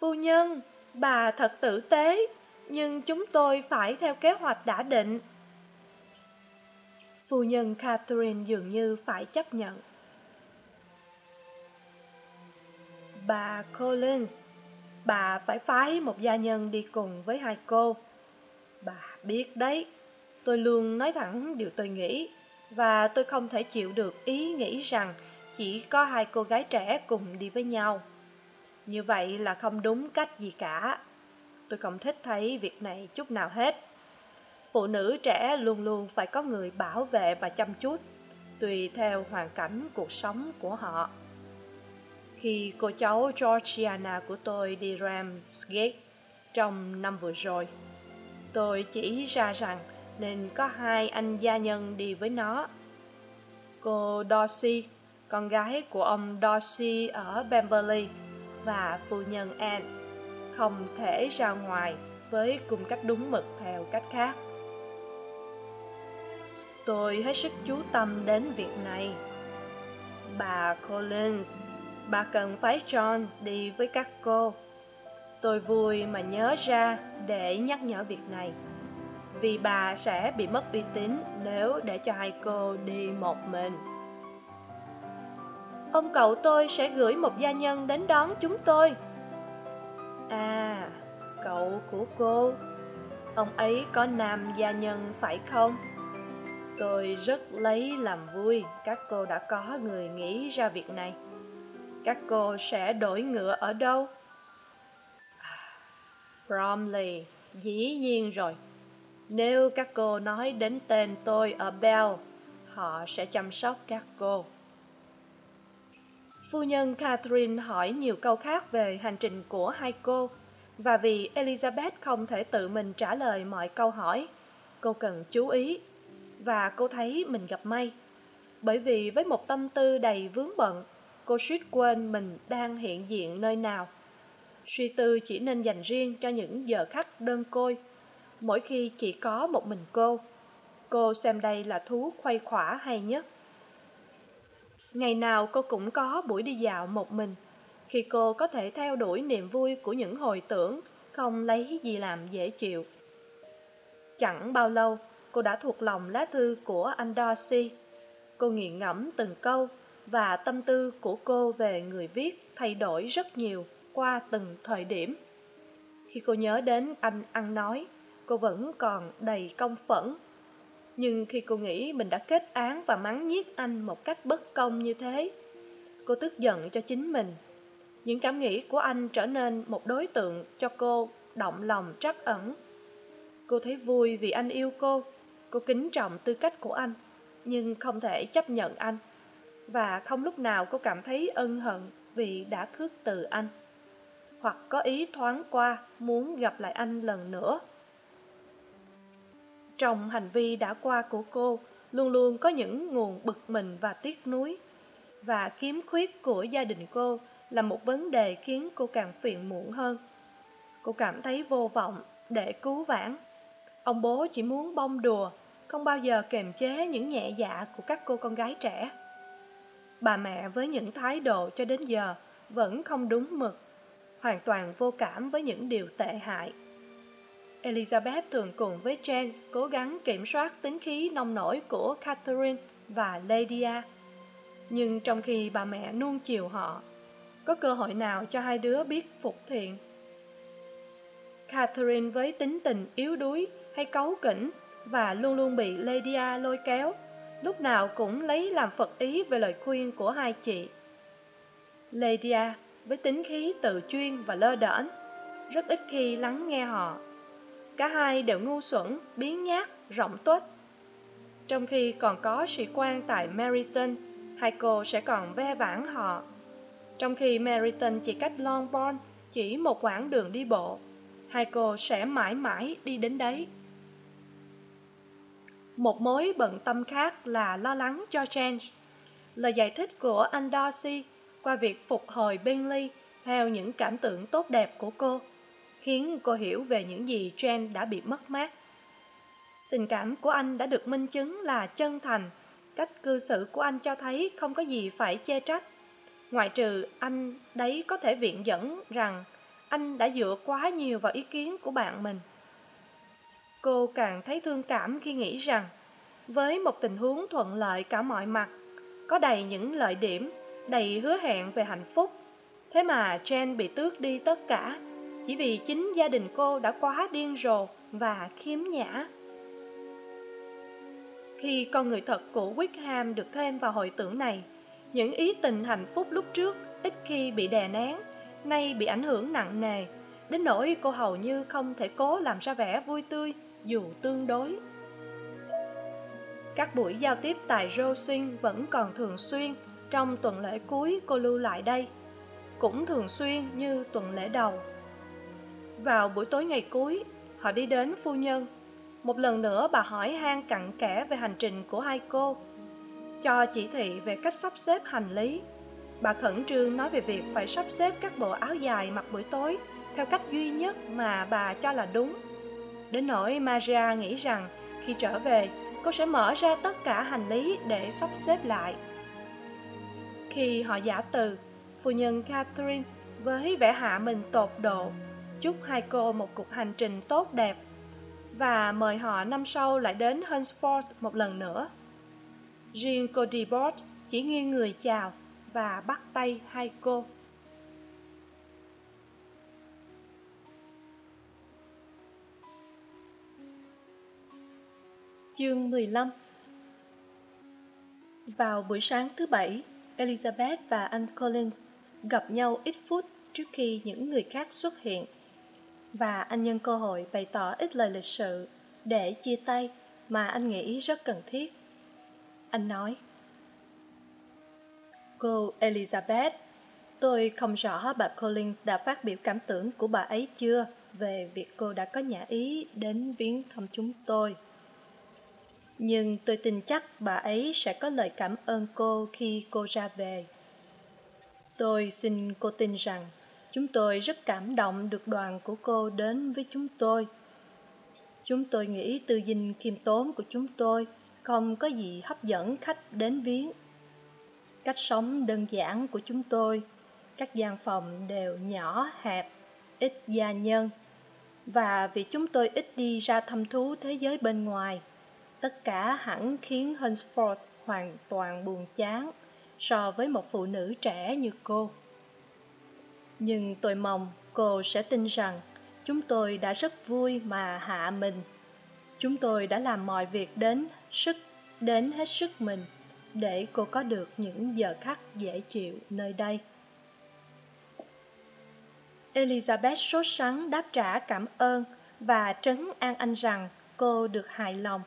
Phu nhân, bà thật tử tế, nhưng chúng tôi phải theo kế hoạch đã định. Phu nhân catherine dường như phải chấp nhận. Bà collins, bà phải phái một gia nhân đi cùng với hai cô bà biết đấy. Tôi luôn nói thẳng điều tôi nghĩ và tôi không thể chịu được ý nghĩ rằng chỉ có hai cô gái trẻ cùng đi với nhau. Như vậy là không đúng cách gì cả. Tôi không thích thấy việc này chút nào hết. Phụ nữ trẻ luôn luôn phải có người bảo vệ và chăm chút, tùy theo hoàn cảnh cuộc sống của họ. Khi cô cháu Georgiana của tôi đi Ramsgate trong năm vừa rồi. Tôi chỉ ra rằng nên có hai anh gia nhân đi với nó. Cô Dorsey, con gái của ông Dorsey ở Pemberley và phu nhân Anne không thể ra ngoài với cung cách đúng mực theo cách khác. Tôi hết sức chú tâm đến việc này. Bà Collins bà cần phái John đi với các cô. Tôi vui mà nhớ ra để nhắc nhở việc này, vì bà sẽ bị mất uy tín nếu để cho hai cô đi một mình. Ông cậu tôi sẽ gửi một gia nhân đến đón chúng tôi. À, cậu của cô, ông ấy có nam gia nhân phải không? Tôi rất lấy làm vui các cô đã có người nghĩ ra việc này các cô sẽ đổi ngựa ở đâu bromley dĩ nhiên rồi nếu các cô nói đến tên tôi ở bell họ sẽ chăm sóc các cô phu nhân catherine hỏi nhiều câu khác về hành trình của hai cô và vì elizabeth không thể tự mình trả lời mọi câu hỏi cô cần chú ý và cô thấy mình gặp may. Bởi vì với một tâm tư đầy vướng bận, cô suýt quên mình đang hiện diện nơi nào. Suy tư chỉ nên dành riêng cho những giờ khắc đơn côi, mỗi khi chỉ có một mình cô. Cô xem đây là thú khuây khỏa hay nhất. Ngày nào cô cũng có buổi đi dạo một mình, khi cô có thể theo đuổi niềm vui của những hồi tưởng, không lấy gì làm dễ chịu. Chẳng bao lâu, cô đã thuộc lòng lá thư của anh Darcy. Cô nghiền ngẫm từng câu, và tâm tư của cô về người viết thay đổi rất nhiều qua từng thời điểm. Khi cô nhớ đến anh ăn nói, cô vẫn còn đầy công phẫn. Nhưng khi cô nghĩ mình đã kết án và mắng nhiếc anh một cách bất công như thế, cô tức giận cho chính mình. Những cảm nghĩ của anh trở nên một đối tượng cho cô động lòng trắc ẩn. Cô thấy vui vì anh yêu cô, cô kính trọng tư cách của anh, nhưng không thể chấp nhận anh. Và không lúc nào cô cảm thấy ân hận vì đã khước từ anh hoặc có ý thoáng qua, muốn gặp lại anh lần nữa. Trong hành vi đã qua của cô, luôn luôn có những nguồn bực mình và tiếc nuối. Và khiếm khuyết của gia đình cô là một vấn đề khiến cô càng phiền muộn hơn. Cô cảm thấy vô vọng để cứu vãn. Ông bố chỉ muốn bông đùa, không bao giờ kềm chế những nhẹ dạ của các cô con gái trẻ. Bà mẹ với những thái độ cho đến giờ vẫn không đúng mực hoàn toàn vô cảm với những điều tệ hại. Elizabeth thường cùng với jane cố gắng kiểm soát tính khí nông nổi của catherine và lydia. Nhưng trong khi bà mẹ nuông chiều họ, có cơ hội nào cho hai đứa biết phục thiện? Catherine với tính tình yếu đuối hay cáu kỉnh và luôn luôn bị lydia lôi kéo, lúc nào cũng lấy làm phật ý về lời khuyên của hai chị. Lydia với tính khí tự chuyên và lơ đễnh rất ít khi lắng nghe họ cả hai đều ngu xuẩn biến nhát rộng tuếch trong khi còn có sĩ quan tại Meriton, hai cô sẽ còn ve vãn họ. Trong khi Meriton chỉ cách Longbourn chỉ một quãng đường đi bộ, hai cô sẽ mãi mãi đi đến đấy. Một mối bận tâm khác là lo lắng cho James. Lời giải thích của anh Darcy qua việc phục hồi Bingley theo những cảm tưởng tốt đẹp của cô, khiến cô hiểu về những gì Jen đã bị mất mát. Tình cảm của anh đã được minh chứng là chân thành, cách cư xử của anh cho thấy không có gì phải chê trách. Ngoại trừ anh đấy có thể viện dẫn rằng anh đã dựa quá nhiều vào ý kiến của bạn mình. Cô càng thấy thương cảm khi nghĩ rằng với một tình huống thuận lợi cả mọi mặt, có đầy những lợi điểm đầy hứa hẹn về hạnh phúc. Thế mà jen bị tước đi tất cả, chỉ vì chính gia đình cô đã quá điên rồ và khiếm nhã. Khi con người thật của wickham được thêm vào hội tưởng này, những ý tình hạnh phúc lúc trước ít khi bị đè nén, nay bị ảnh hưởng nặng nề, đến nỗi cô hầu như không thể cố làm ra vẻ vui tươi dù tương đối. Các buổi giao tiếp tại Rosing vẫn còn thường xuyên trong tuần lễ cuối, cô lưu lại đây. Cũng thường xuyên như tuần lễ đầu. Vào buổi tối ngày cuối, họ đi đến phu nhân. Một lần nữa, bà hỏi han cặn kẽ về hành trình của hai cô. Cho chỉ thị về cách sắp xếp hành lý. Bà khẩn trương nói về việc phải sắp xếp các bộ áo dài mặc buổi tối theo cách duy nhất mà bà cho là đúng. Đến nỗi maria nghĩ rằng khi trở về, cô sẽ mở ra tất cả hành lý để sắp xếp lại khi họ giả từ, phu nhân catherine với vẻ hạ mình tột độ, chúc hai cô một cuộc hành trình tốt đẹp, và mời họ năm sau lại đến hunsford một lần nữa. Riêng cô chỉ nghiêng người chào và bắt tay hai cô. Chương mười lăm. Vào buổi sáng thứ bảy elizabeth và anh collins gặp nhau ít phút trước khi những người khác xuất hiện. Và anh nhân cơ hội bày tỏ ít lời lịch sự để chia tay mà anh nghĩ rất cần thiết. Anh nói, cô elizabeth, tôi không rõ bà collins đã phát biểu cảm tưởng của bà ấy chưa về việc cô đã có nhã ý đến viếng thăm chúng tôi nhưng tôi tin chắc bà ấy sẽ có lời cảm ơn cô khi cô ra về. Tôi xin cô tin rằng chúng tôi rất cảm động được đoàn của cô đến với chúng tôi. Chúng tôi nghĩ tư dinh khiêm tốn của chúng tôi không có gì hấp dẫn khách đến viếng. Cách sống đơn giản của chúng tôi, các gian phòng đều nhỏ, hẹp, ít gia nhân. Và vì chúng tôi ít đi ra thăm thú thế giới bên ngoài tất cả hẳn khiến hunsford hoàn toàn buồn chán so với một phụ nữ trẻ như cô. Nhưng tôi mong cô sẽ tin rằng chúng tôi đã rất vui mà hạ mình. Chúng tôi đã làm mọi việc đến sức, đến hết sức mình để cô có được những giờ khắc dễ chịu nơi đây. Elizabeth sốt sắng đáp trả cảm ơn và trấn an anh rằng cô được hài lòng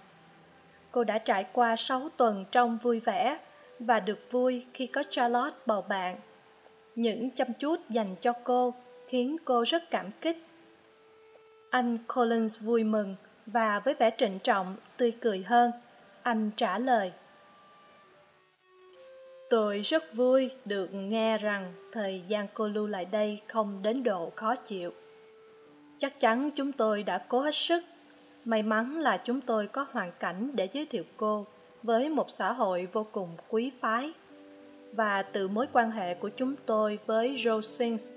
cô đã trải qua sáu tuần trong vui vẻ và được vui khi có charlotte bầu bạn. Những chăm chút dành cho cô khiến cô rất cảm kích. Anh collins vui mừng và với vẻ trịnh trọng, tươi cười hơn. Anh trả lời, tôi rất vui được nghe rằng thời gian cô lưu lại đây không đến độ khó chịu. Chắc chắn chúng tôi đã cố hết sức may mắn là chúng tôi có hoàn cảnh để giới thiệu cô với một xã hội vô cùng quý phái và từ mối quan hệ của chúng tôi với Rosings,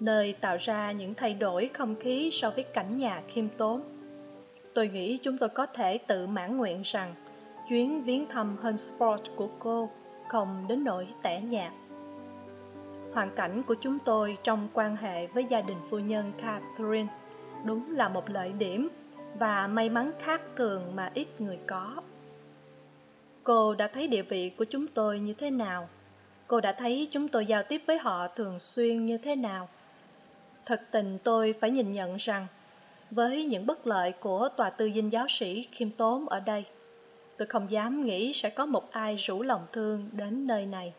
nơi tạo ra những thay đổi không khí so với cảnh nhà khiêm tốn. Tôi nghĩ chúng tôi có thể tự mãn nguyện rằng chuyến viếng thăm Hunsford của cô không đến nỗi tẻ nhạt. Hoàn cảnh của chúng tôi trong quan hệ với gia đình phu nhân Catherine đúng là một lợi điểm và may mắn khác thường mà ít người có. Cô đã thấy địa vị của chúng tôi như thế nào? Cô đã thấy chúng tôi giao tiếp với họ thường xuyên như thế nào? Thật tình tôi phải nhìn nhận rằng, với những bất lợi của tòa tư dinh giáo sĩ khiêm tốn ở đây, tôi không dám nghĩ sẽ có một ai rủ lòng thương đến nơi này.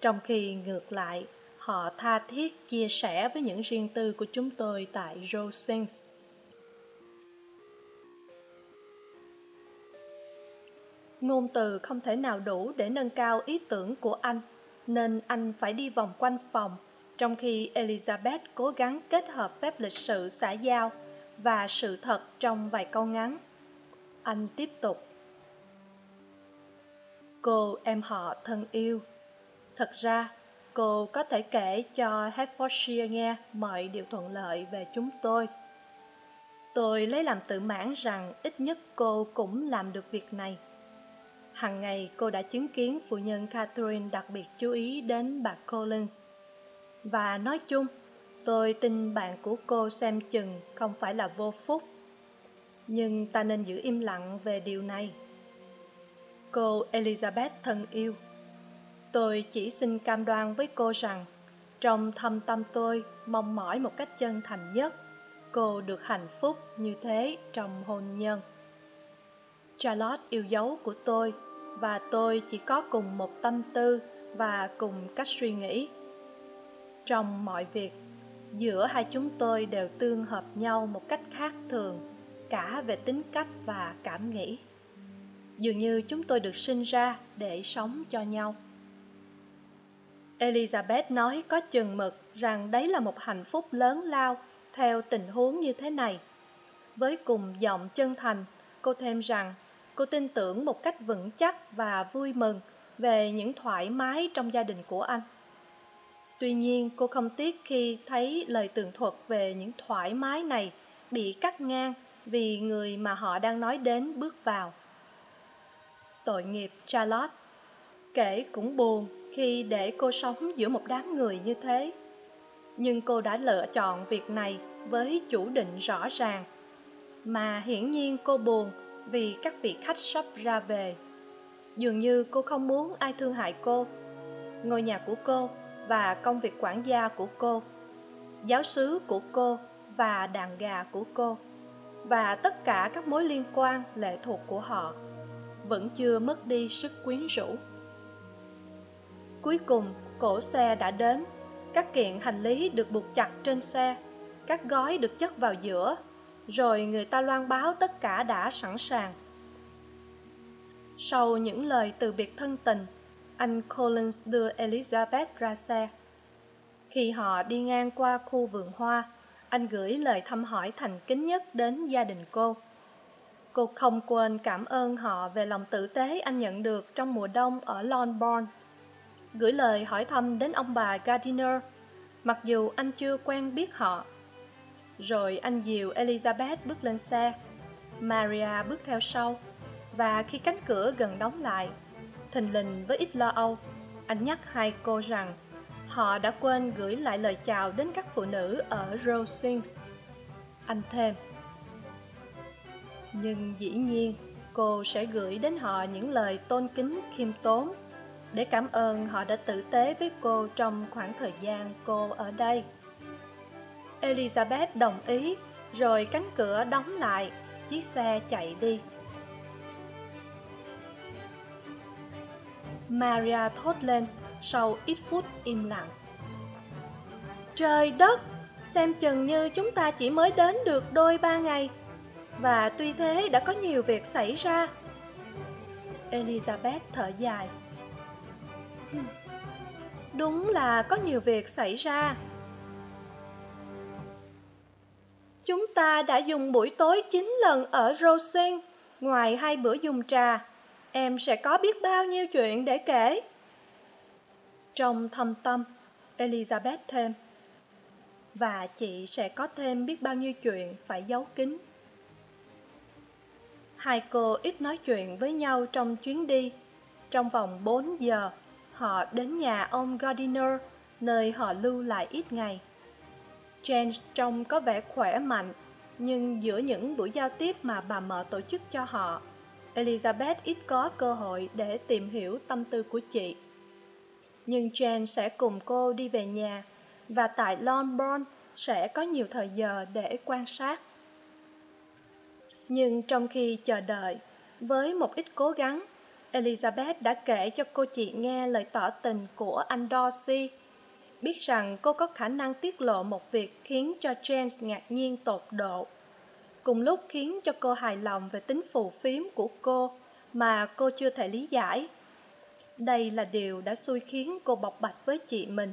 Trong khi ngược lại, họ tha thiết chia sẻ với những riêng tư của chúng tôi tại rosings. Ngôn từ không thể nào đủ để nâng cao ý tưởng của anh, nên anh phải đi vòng quanh phòng, trong khi elizabeth cố gắng kết hợp phép lịch sự xã giao và sự thật trong vài câu ngắn. Anh tiếp tục. Cô em họ thân yêu. Thật ra, cô có thể kể cho hertfordshire nghe mọi điều thuận lợi về chúng tôi. Tôi lấy làm tự mãn rằng ít nhất cô cũng làm được việc này. Hằng ngày cô đã chứng kiến phụ nhân Catherine đặc biệt chú ý đến bà Collins. Và nói chung, tôi tin bạn của cô xem chừng không phải là vô phúc. Nhưng ta nên giữ im lặng về điều này. Cô Elizabeth thân yêu, tôi chỉ xin cam đoan với cô rằng trong thâm tâm tôi mong mỏi một cách chân thành nhất cô được hạnh phúc như thế trong hôn nhân charlotte yêu dấu của tôi và tôi chỉ có cùng một tâm tư và cùng cách suy nghĩ. Trong mọi việc, giữa hai chúng tôi đều tương hợp nhau một cách khác thường, cả về tính cách và cảm nghĩ. Dường như chúng tôi được sinh ra để sống cho nhau. Elizabeth nói có chừng mực rằng đấy là một hạnh phúc lớn lao theo tình huống như thế này. Với cùng giọng chân thành, cô thêm rằng cô tin tưởng một cách vững chắc và vui mừng về những thoải mái trong gia đình của anh. Tuy nhiên, cô không tiếc khi thấy lời tường thuật về những thoải mái này bị cắt ngang vì người mà họ đang nói đến bước vào. Tội nghiệp charlotte. Kể cũng buồn khi để cô sống giữa một đám người như thế. Nhưng cô đã lựa chọn việc này với chủ định rõ ràng. Mà hiển nhiên cô buồn vì các vị khách sắp ra về. Dường như cô không muốn ai thương hại cô. Ngôi nhà của cô và công việc quản gia của cô, giáo sứ của cô và đàn gà của cô và tất cả các mối liên quan lệ thuộc của họ vẫn chưa mất đi sức quyến rũ. Cuối cùng, cổ xe đã đến. Các kiện hành lý được buộc chặt trên xe, các gói được chất vào giữa rồi người ta loan báo tất cả đã sẵn sàng. Sau những lời từ biệt thân tình, anh collins đưa elizabeth ra xe. Khi họ đi ngang qua khu vườn hoa, anh gửi lời thăm hỏi thành kính nhất đến gia đình cô. Cô không quên cảm ơn họ về lòng tử tế anh nhận được trong mùa đông ở longbourn gửi lời hỏi thăm đến ông bà gardiner, mặc dù anh chưa quen biết họ rồi anh dìu elizabeth bước lên xe. Maria bước theo sau. Và khi cánh cửa gần đóng lại, thình lình với ít lo âu, anh nhắc hai cô rằng họ đã quên gửi lại lời chào đến các phụ nữ ở rosings. Anh thêm, nhưng dĩ nhiên, cô sẽ gửi đến họ những lời tôn kính, khiêm tốn, để cảm ơn họ đã tử tế với cô trong khoảng thời gian cô ở đây elizabeth đồng ý, rồi cánh cửa đóng lại, chiếc xe chạy đi. Maria thốt lên, sau ít phút im lặng. Trời đất, xem chừng như chúng ta chỉ mới đến được đôi ba ngày. Và tuy thế đã có nhiều việc xảy ra. Elizabeth thở dài. Đúng là có nhiều việc xảy ra. Chúng ta đã dùng buổi tối chín lần ở rosen ngoài hai bữa dùng trà. Em sẽ có biết bao nhiêu chuyện để kể? Trong thâm tâm, elizabeth thêm. Và chị sẽ có thêm biết bao nhiêu chuyện phải giấu kín. Hai cô ít nói chuyện với nhau trong chuyến đi. Trong vòng bốn giờ, họ đến nhà ông gardiner, nơi họ lưu lại ít ngày jane trông có vẻ khỏe mạnh, nhưng giữa những buổi giao tiếp mà bà mợ tổ chức cho họ, elizabeth ít có cơ hội để tìm hiểu tâm tư của chị. Nhưng jane sẽ cùng cô đi về nhà, và tại longbourn sẽ có nhiều thời giờ để quan sát. Nhưng trong khi chờ đợi, với một ít cố gắng, elizabeth đã kể cho cô chị nghe lời tỏ tình của anh dorsey biết rằng cô có khả năng tiết lộ một việc khiến cho james ngạc nhiên tột độ. Cùng lúc khiến cho cô hài lòng về tính phù phiếm của cô mà cô chưa thể lý giải. Đây là điều đã xui khiến cô bộc bạch với chị mình.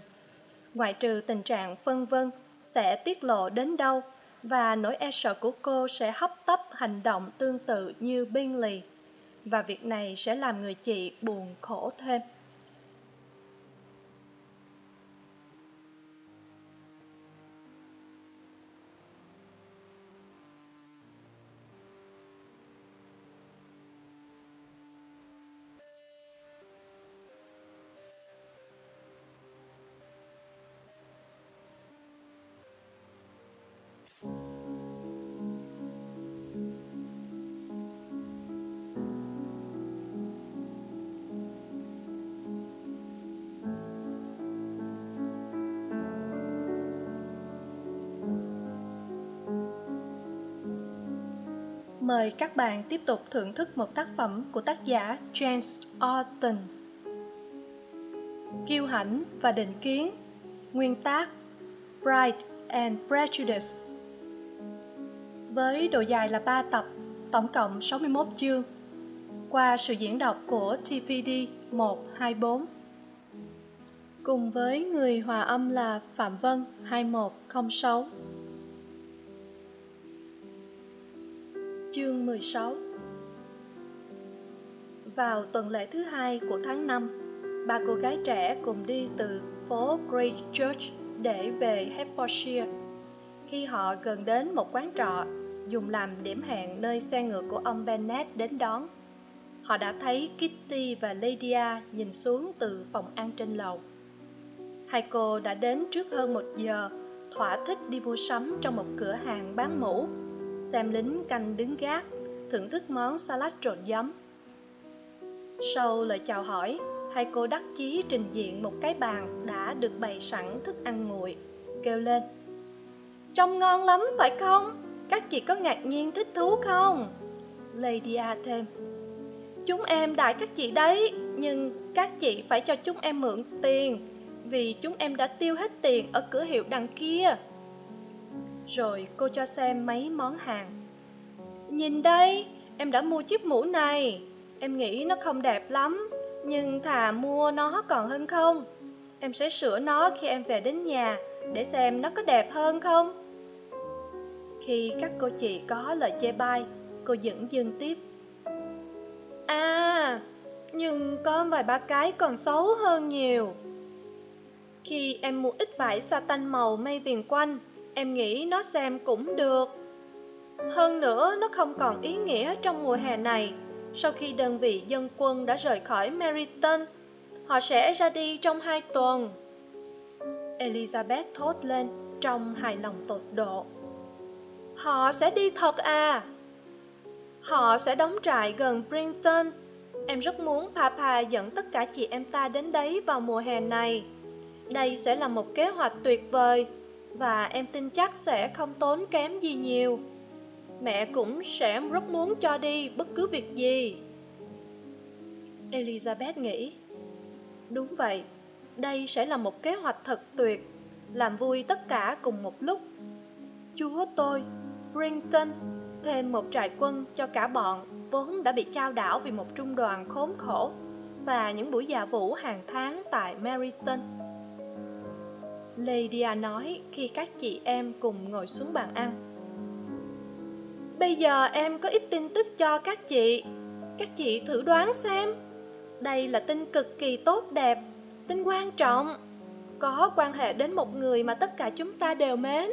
Ngoại trừ tình trạng phân vân, sẽ tiết lộ đến đâu và nỗi e sợ của cô sẽ hấp tấp hành động tương tự như bingley. Và việc này sẽ làm người chị buồn khổ thêm. Mời các bạn tiếp tục thưởng thức một tác phẩm của tác giả James Austen Kiêu hãnh và định kiến. Nguyên tác Pride and Prejudice. Với độ dài là 3 tập, tổng cộng 61 chương. Qua sự diễn đọc của TPD 124 Cùng với người hòa âm là Phạm Vân 2106 Chương 16 Vào tuần lễ thứ hai của tháng 5, ba cô gái trẻ cùng đi từ phố Great Church để về Hertfordshire. Khi họ gần đến một quán trọ, dùng làm điểm hẹn nơi xe ngựa của ông Bennet đến đón, họ đã thấy Kitty và Lydia nhìn xuống từ phòng ăn trên lầu. Hai cô đã đến trước hơn một giờ, thỏa thích đi mua sắm trong một cửa hàng bán mũ xem lính canh đứng gác, thưởng thức món salad trộn giấm. Sau lời chào hỏi, hai cô đắc chí trình diện một cái bàn đã được bày sẵn thức ăn nguội, kêu lên. Trông ngon lắm, phải không? Các chị có ngạc nhiên thích thú không? Lady a thêm. Chúng em đại các chị đấy, nhưng các chị phải cho chúng em mượn tiền, vì chúng em đã tiêu hết tiền ở cửa hiệu đằng kia rồi cô cho xem mấy món hàng nhìn đây em đã mua chiếc mũ này Em nghĩ nó không đẹp lắm, nhưng thà mua nó còn hơn không. Em sẽ sửa nó khi em về đến nhà, để xem nó có đẹp hơn không. Khi các cô chị có lời chê bai, cô dẫn dương tiếp. À, nhưng có vài ba cái còn xấu hơn nhiều. Khi em mua ít vải satin màu mây viền quanh, em nghĩ nó xem cũng được. Hơn nữa, nó không còn ý nghĩa trong mùa hè này. Sau khi đơn vị dân quân đã rời khỏi Meriton, họ sẽ ra đi trong hai tuần. Elizabeth thốt lên trong hài lòng tột độ. Họ sẽ đi thật à? Họ sẽ đóng trại gần Brinton. Em rất muốn Papa dẫn tất cả chị em ta đến đấy vào mùa hè này. Đây sẽ là một kế hoạch tuyệt vời và em tin chắc sẽ không tốn kém gì nhiều. Mẹ cũng sẽ rất muốn cho đi bất cứ việc gì. Elizabeth nghĩ, đúng vậy, đây sẽ là một kế hoạch thật tuyệt, làm vui tất cả cùng một lúc. Chúa tôi, Brington, thêm một trại quân cho cả bọn vốn đã bị trao đảo vì một trung đoàn khốn khổ và những buổi dạ vũ hàng tháng tại Meriton. Lydia nói khi các chị em cùng ngồi xuống bàn ăn. Bây giờ em có ít tin tức cho các chị. Các chị thử đoán xem. Đây là tin cực kỳ tốt đẹp, tin quan trọng, có quan hệ đến một người mà tất cả chúng ta đều mến.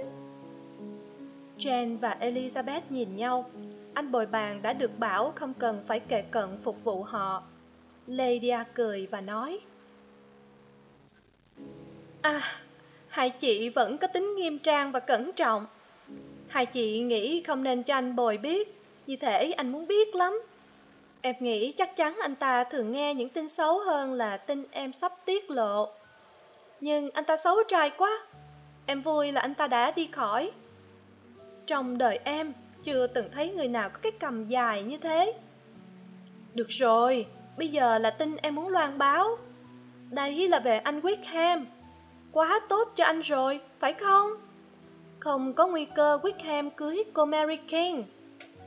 Jane và Elizabeth nhìn nhau. Anh bồi bàn đã được bảo không cần phải kề cận phục vụ họ. Lydia cười và nói. À, hai chị vẫn có tính nghiêm trang và cẩn trọng. Hai chị nghĩ không nên cho anh bồi biết, như thể anh muốn biết lắm. Em nghĩ chắc chắn anh ta thường nghe những tin xấu hơn là tin em sắp tiết lộ. Nhưng anh ta xấu trai quá. Em vui là anh ta đã đi khỏi. Trong đời em, chưa từng thấy người nào có cái cầm dài như thế. Được rồi, bây giờ là tin em muốn loan báo. Đây là về anh Wickham. Quá tốt cho anh rồi, phải không? Không có nguy cơ Wickham cưới cô Mary King.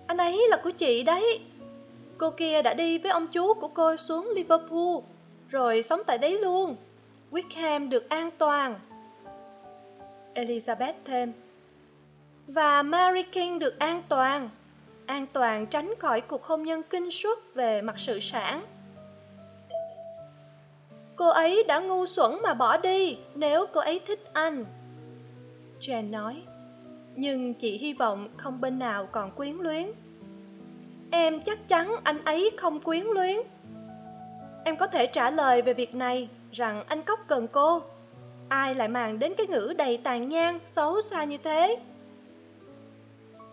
Anh ấy là của chị đấy. Cô kia đã đi với ông chú của cô xuống Liverpool, rồi sống tại đấy luôn. Wickham được an toàn. Elizabeth thêm. Và Mary King được an toàn. An toàn tránh khỏi cuộc hôn nhân kinh suất về mặt sự sản. Cô ấy đã ngu xuẩn mà bỏ đi nếu cô ấy thích anh. Jane nói, nhưng chị hy vọng không bên nào còn quyến luyến. Em chắc chắn anh ấy không quyến luyến. Em có thể trả lời về việc này rằng anh cóc cần cô. Ai lại màng đến cái ngữ đầy tàn nhang, xấu xa như thế?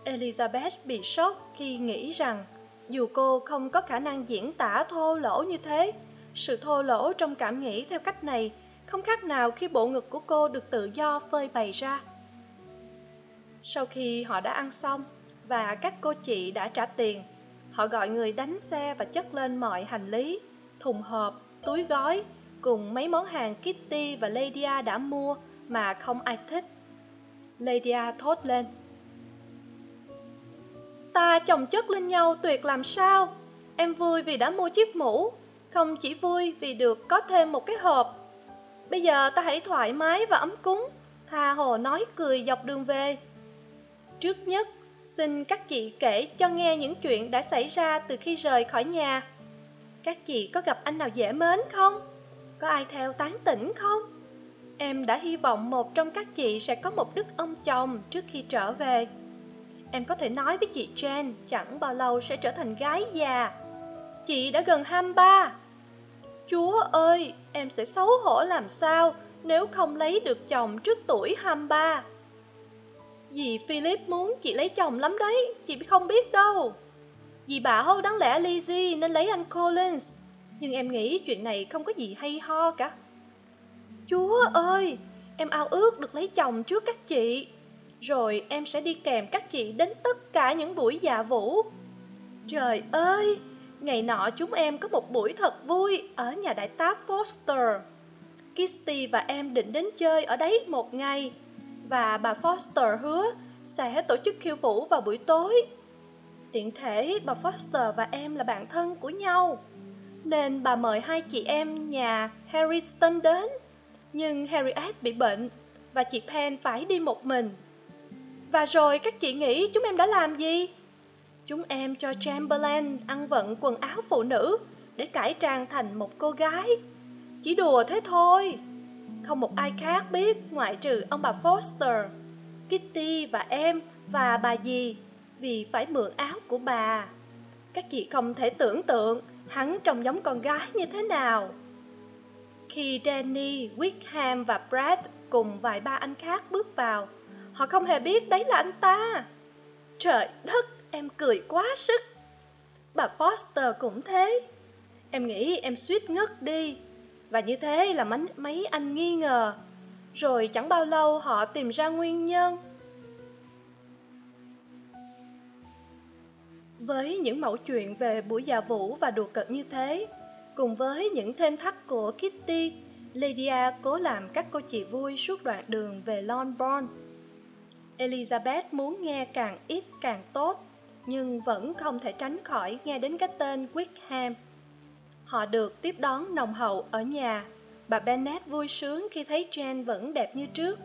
Elizabeth bị sốc khi nghĩ rằng dù cô không có khả năng diễn tả thô lỗ như thế, sự thô lỗ trong cảm nghĩ theo cách này không khác nào khi bộ ngực của cô được tự do phơi bày ra. Sau khi họ đã ăn xong và các cô chị đã trả tiền, họ gọi người đánh xe và chất lên mọi hành lý, thùng hộp, túi gói cùng mấy món hàng Kitty và Lydia đã mua mà không ai thích. Lydia thốt lên. Ta chồng chất lên nhau tuyệt làm sao? Em vui vì đã mua chiếc mũ, không chỉ vui vì được có thêm một cái hộp. Bây giờ ta hãy thoải mái và ấm cúng, tha hồ nói cười dọc đường về. Trước nhất, xin các chị kể cho nghe những chuyện đã xảy ra từ khi rời khỏi nhà. Các chị có gặp anh nào dễ mến không? Có ai theo tán tỉnh không? Em đã hy vọng một trong các chị sẽ có một đức ông chồng trước khi trở về. Em có thể nói với chị Jane chẳng bao lâu sẽ trở thành gái già. Chị đã gần 23. Chúa ơi, em sẽ xấu hổ làm sao nếu không lấy được chồng trước tuổi 23. Dì Philip muốn chị lấy chồng lắm đấy, chị không biết đâu. Dì bảo đáng lẽ Lizzie nên lấy anh Collins, nhưng em nghĩ chuyện này không có gì hay ho cả. Chúa ơi, em ao ước được lấy chồng trước các chị, rồi em sẽ đi kèm các chị đến tất cả những buổi dạ vũ. Trời ơi, ngày nọ chúng em có một buổi thật vui ở nhà đại tá Foster. Kitty và em định đến chơi ở đấy một ngày và bà Foster hứa sẽ tổ chức khiêu vũ vào buổi tối. Tiện thể, bà Foster và em là bạn thân của nhau, Nên bà mời hai chị em nhà Harrison đến Nhưng Harriet bị bệnh Và chị Penn phải đi một mình Và rồi các chị nghĩ chúng em đã làm gì? Chúng em cho Chamberlain ăn vận quần áo phụ nữ Để cải trang thành một cô gái. Chỉ đùa thế thôi. Không một ai khác biết ngoại trừ ông bà Foster Kitty và em và bà dì vì phải mượn áo của bà. Các chị không thể tưởng tượng hắn trông giống con gái như thế nào. Khi Danny, Wickham và Brad cùng vài ba anh khác bước vào họ không hề biết đấy là anh ta. Trời đất! Em cười quá sức. Bà Foster cũng thế. Em nghĩ em suýt ngất đi. Và như thế là mấy anh nghi ngờ. Rồi chẳng bao lâu họ tìm ra nguyên nhân. Với những mẫu chuyện về buổi già vũ và đùa cợt như thế, cùng với những thêm thắt của kitty, lydia cố làm các cô chị vui suốt đoạn đường về longbourn elizabeth muốn nghe càng ít càng tốt nhưng vẫn không thể tránh khỏi nghe đến cái tên wickham họ được tiếp đón nồng hậu ở nhà. Bà bennet vui sướng khi thấy jane vẫn đẹp như trước.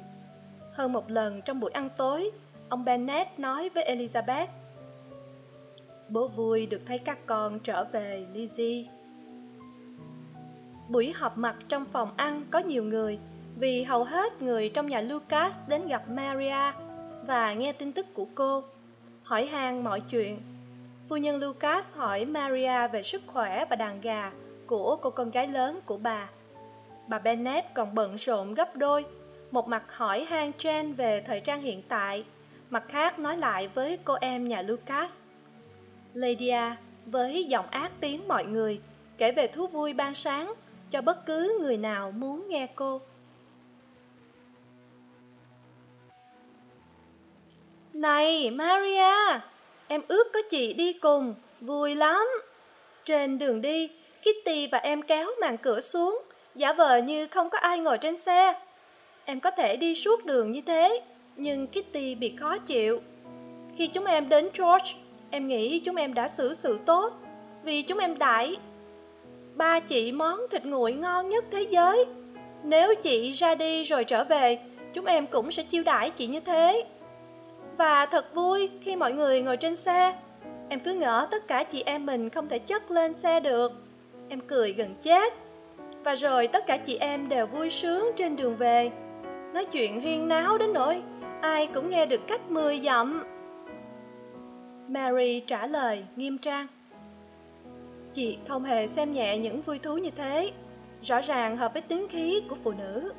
Hơn một lần trong buổi ăn tối, ông bennet nói với elizabeth, bố vui được thấy các con trở về, lizzie. Buổi họp mặt trong phòng ăn có nhiều người, vì hầu hết người trong nhà lucas đến gặp maria và nghe tin tức của cô hỏi han mọi chuyện. Phu nhân lucas hỏi maria về sức khỏe và đàn gà của cô con gái lớn của bà. Bà bennet còn bận rộn gấp đôi. Một mặt hỏi han jen về thời trang hiện tại, mặt khác nói lại với cô em nhà lucas. Lydia với giọng ác tiếng mọi người, kể về thú vui ban sáng cho bất cứ người nào muốn nghe cô. Này Maria, em ước có chị đi cùng, vui lắm. Trên đường đi, Kitty và em kéo màn cửa xuống, giả vờ như không có ai ngồi trên xe. Em có thể đi suốt đường như thế, nhưng Kitty bị khó chịu. Khi chúng em đến George, Em nghĩ chúng em đã xử sự tốt Vì chúng em đãi Ba chị món thịt nguội ngon nhất thế giới Nếu chị ra đi rồi trở về Chúng em cũng sẽ chiêu đãi chị như thế và thật vui khi mọi người ngồi trên xe. Em cứ ngỡ tất cả chị em mình không thể chất lên xe được. Em cười gần chết. Và rồi tất cả chị em đều vui sướng trên đường về. Nói chuyện huyên náo đến nỗi Ai cũng nghe được cách mười dặm. Mary trả lời nghiêm trang. Chị không hề xem nhẹ những vui thú như thế, rõ ràng hợp với tính khí của phụ nữ.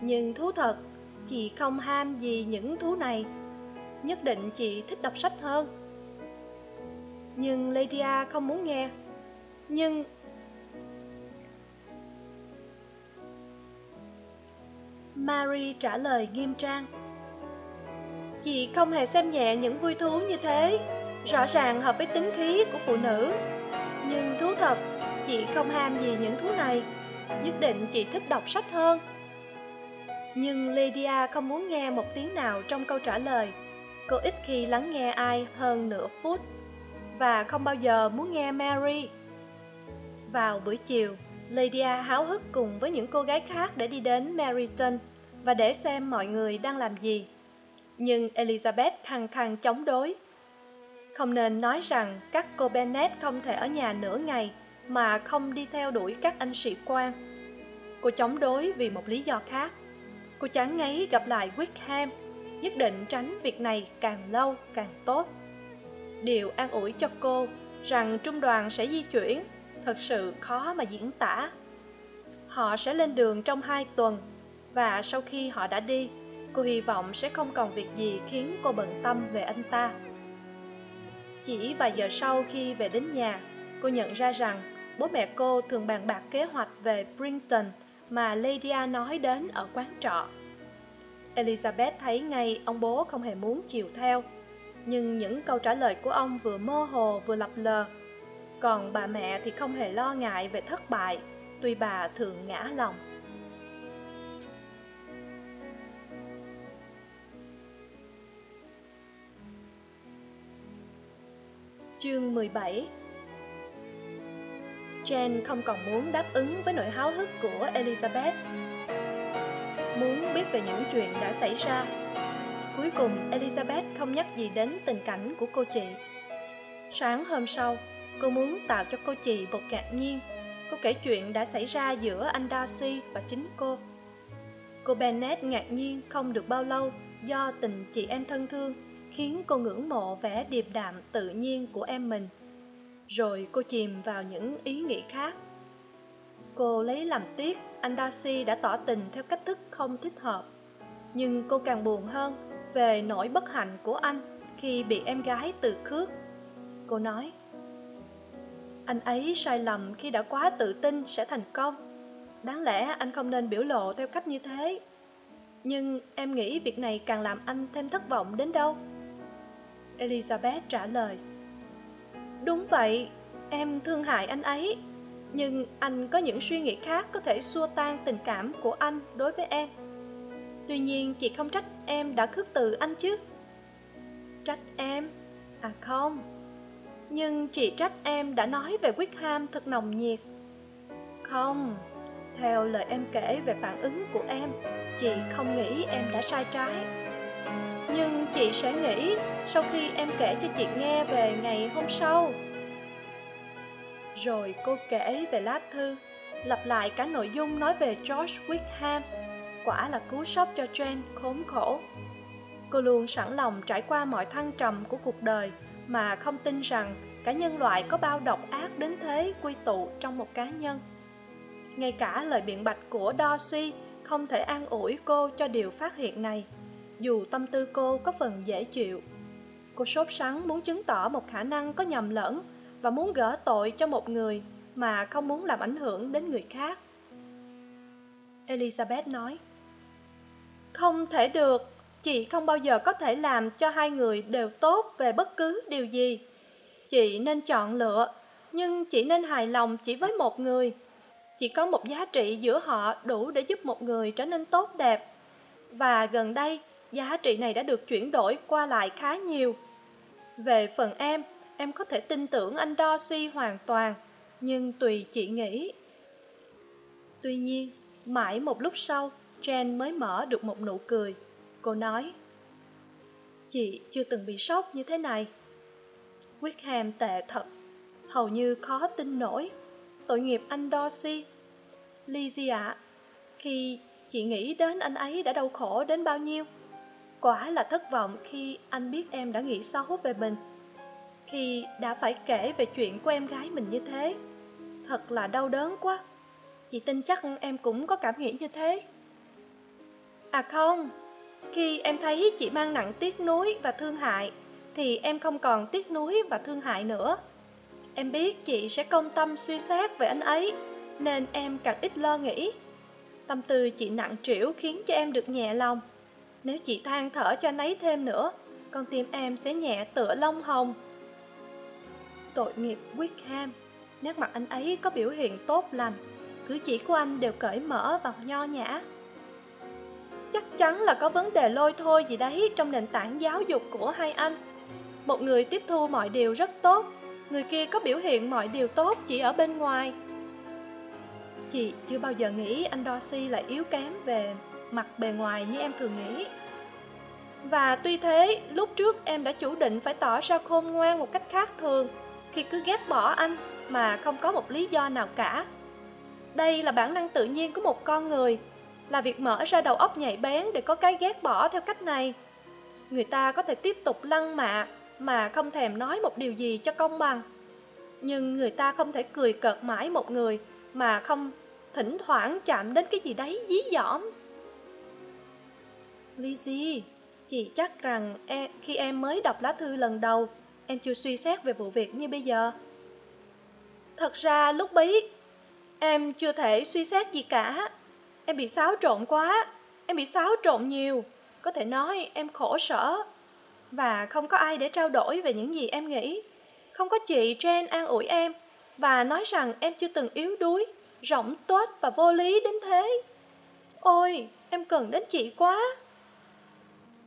Nhưng thú thật, chị không ham gì những thú này, nhất định chị thích đọc sách hơn. Nhưng Lydia không muốn nghe. Nhưng Mary trả lời nghiêm trang. Chị không hề xem nhẹ những vui thú như thế Rõ ràng hợp với tính khí của phụ nữ Nhưng thú thật, chị không ham gì những thú này Nhất định chị thích đọc sách hơn Nhưng Lydia không muốn nghe một tiếng nào trong câu trả lời Cô ít khi lắng nghe ai hơn nửa phút Và không bao giờ muốn nghe Mary. Vào buổi chiều, Lydia háo hức cùng với những cô gái khác để đi đến Maryton Và để xem mọi người đang làm gì. Nhưng elizabeth khăng khăng chống đối. Không nên nói rằng các cô bennet không thể ở nhà nửa ngày mà không đi theo đuổi các anh sĩ quan. Cô chống đối vì một lý do khác. Cô chán ngấy gặp lại wickham nhất định tránh việc này càng lâu càng tốt. Điều an ủi cho cô rằng trung đoàn sẽ di chuyển, thật sự khó mà diễn tả. Họ sẽ lên đường trong hai tuần, và sau khi họ đã đi, cô hy vọng sẽ không còn việc gì khiến cô bận tâm về anh ta. Chỉ vài giờ sau khi về đến nhà, cô nhận ra rằng bố mẹ cô thường bàn bạc kế hoạch về brinton mà lydia nói đến ở quán trọ elizabeth thấy ngay ông bố không hề muốn chiều theo. Nhưng những câu trả lời của ông vừa mơ hồ vừa lập lờ. Còn bà mẹ thì không hề lo ngại về thất bại, tuy bà thường ngã lòng. Chương 17 Jane không còn muốn đáp ứng với nỗi háo hức của Elizabeth. Muốn biết về những chuyện đã xảy ra. Cuối cùng Elizabeth không nhắc gì đến tình cảnh của cô chị. Sáng hôm sau, cô muốn tạo cho cô chị một ngạc nhiên. Cô kể chuyện đã xảy ra giữa anh Darcy và chính cô. Cô Bennet ngạc nhiên không được bao lâu do tình chị em thân thương khiến cô ngưỡng mộ vẻ điềm đạm tự nhiên của em mình. Rồi cô chìm vào những ý nghĩ khác. Cô lấy làm tiếc anh darcy đã tỏ tình theo cách thức không thích hợp. Nhưng cô càng buồn hơn về nỗi bất hạnh của anh khi bị em gái từ khước. Cô nói, anh ấy sai lầm khi đã quá tự tin sẽ thành công. Đáng lẽ anh không nên biểu lộ theo cách như thế. Nhưng em nghĩ việc này càng làm anh thêm thất vọng đến đâu? Elizabeth trả lời, đúng vậy, em thương hại anh ấy nhưng anh có những suy nghĩ khác có thể xua tan tình cảm của anh đối với em. Tuy nhiên, chị không trách em đã khước từ anh chứ. Trách em? À không. Nhưng chị trách em đã nói về quyết ham thật nồng nhiệt. Không. Theo lời em kể về phản ứng của em, chị không nghĩ em đã sai trái. Nhưng chị sẽ nghĩ sau khi em kể cho chị nghe về ngày hôm sau rồi cô kể về lá thư, lặp lại cả nội dung nói về george wickham. Quả là cú sốc cho jane, khốn khổ. Cô luôn sẵn lòng trải qua mọi thăng trầm của cuộc đời mà không tin rằng cả nhân loại có bao độc ác đến thế quy tụ trong một cá nhân. Ngay cả lời biện bạch của Darcy không thể an ủi cô cho điều phát hiện này, dù tâm tư cô có phần dễ chịu. Cô sốt sắng muốn chứng tỏ một khả năng có nhầm lẫn và muốn gỡ tội cho một người mà không muốn làm ảnh hưởng đến người khác. Elizabeth nói, không thể được, chị không bao giờ có thể làm cho hai người đều tốt về bất cứ điều gì. Chị nên chọn lựa, nhưng chị nên hài lòng chỉ với một người. Chỉ có một giá trị giữa họ đủ để giúp một người trở nên tốt đẹp. Và gần đây, giá trị này đã được chuyển đổi qua lại khá nhiều. Về phần em em có thể tin tưởng anh Darcy hoàn toàn nhưng tùy chị nghĩ. Tuy nhiên mãi một lúc sau jen mới mở được một nụ cười. Cô nói chị chưa từng bị sốc như thế này. Wickham tệ thật hầu như khó tin nổi. Tội nghiệp anh Dorsey. Lizzie ạ, khi chị nghĩ đến anh ấy đã đau khổ đến bao nhiêu, quả là thất vọng khi anh biết em đã nghĩ xấu về mình. Khi đã phải kể về chuyện của em gái mình như thế, thật là đau đớn quá. Chị tin chắc em cũng có cảm nghĩ như thế. À không, khi em thấy chị mang nặng tiếc nuối và thương hại, thì em không còn tiếc nuối và thương hại nữa. Em biết chị sẽ công tâm suy xét về anh ấy nên em càng ít lo nghĩ. Tâm tư chị nặng trĩu khiến cho em được nhẹ lòng. Nếu chị than thở cho anh ấy thêm nữa con tim em sẽ nhẹ tựa lông hồng tội nghiệp wickham nét mặt anh ấy có biểu hiện tốt lành, cử chỉ của anh đều cởi mở và nho nhã. Chắc chắn là có vấn đề lôi thôi gì đấy trong nền tảng giáo dục của hai anh. Một người tiếp thu mọi điều rất tốt, người kia có biểu hiện mọi điều tốt chỉ ở bên ngoài. Chị chưa bao giờ nghĩ anh Dorsey lại yếu kém về mặt bề ngoài như em thường nghĩ. Và tuy thế, lúc trước em đã chủ định phải tỏ ra khôn ngoan một cách khác thường khi cứ ghét bỏ anh mà không có một lý do nào cả. Đây là bản năng tự nhiên của một con người là việc mở ra đầu óc nhạy bén để có cái ghét bỏ theo cách này. Người ta có thể tiếp tục lăng mạ mà không thèm nói một điều gì cho công bằng. Nhưng người ta không thể cười cợt mãi một người mà không thỉnh thoảng chạm đến cái gì đấy dí dỏm. Lizzie chị chắc rằng em, khi em mới đọc lá thư lần đầu em chưa suy xét về vụ việc như bây giờ. Thật ra, lúc bấy, em chưa thể suy xét gì cả. Em bị xáo trộn quá. Em bị xáo trộn nhiều. Có thể nói em khổ sở. Và không có ai để trao đổi về những gì em nghĩ. Không có chị jen an ủi em. Và nói rằng em chưa từng yếu đuối, rỗng tuếch và vô lý đến thế. Ôi, em cần đến chị quá.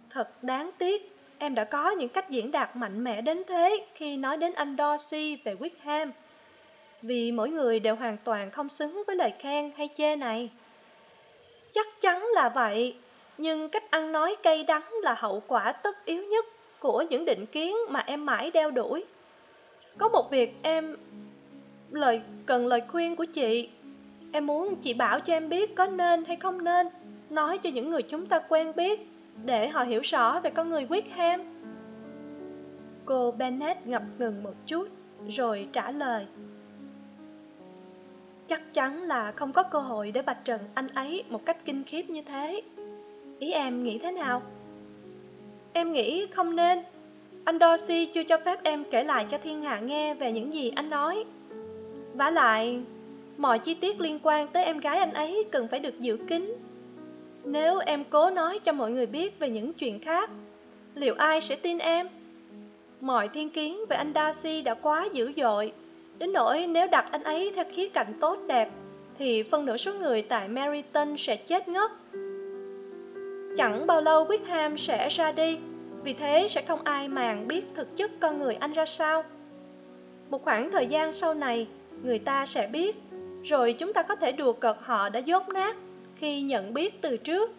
Thật đáng tiếc em đã có những cách diễn đạt mạnh mẽ đến thế khi nói đến anh Dorsey về Wickham. Vì mỗi người đều hoàn toàn không xứng với lời khen hay chê này. Chắc chắn là vậy, nhưng cách ăn nói cay đắng là hậu quả tất yếu nhất của những định kiến mà em mãi đeo đuổi. Có một việc em lời cần lời khuyên của chị. Em muốn chị bảo cho em biết có nên hay không nên nói cho những người chúng ta quen biết để họ hiểu rõ về con người Wickham. Cô Bennett ngập ngừng một chút rồi trả lời. Chắc chắn là không có cơ hội để bạch trần anh ấy một cách kinh khiếp như thế. Ý em nghĩ thế nào? Em nghĩ không nên. Anh Dorsey chưa cho phép em kể lại cho thiên hạ nghe về những gì anh nói. vả lại, mọi chi tiết liên quan tới em gái anh ấy cần phải được giữ kín. Nếu em cố nói cho mọi người biết về những chuyện khác, liệu ai sẽ tin em? Mọi thiên kiến về anh Darcy đã quá dữ dội, đến nỗi nếu đặt anh ấy theo khía cạnh tốt đẹp, thì phân nửa số người tại Meryton sẽ chết ngất. Chẳng bao lâu Wickham sẽ ra đi, vì thế sẽ không ai màng biết thực chất con người anh ra sao. Một khoảng thời gian sau này, người ta sẽ biết, rồi chúng ta có thể đùa cợt họ đã dốt nát khi nhận biết từ trước.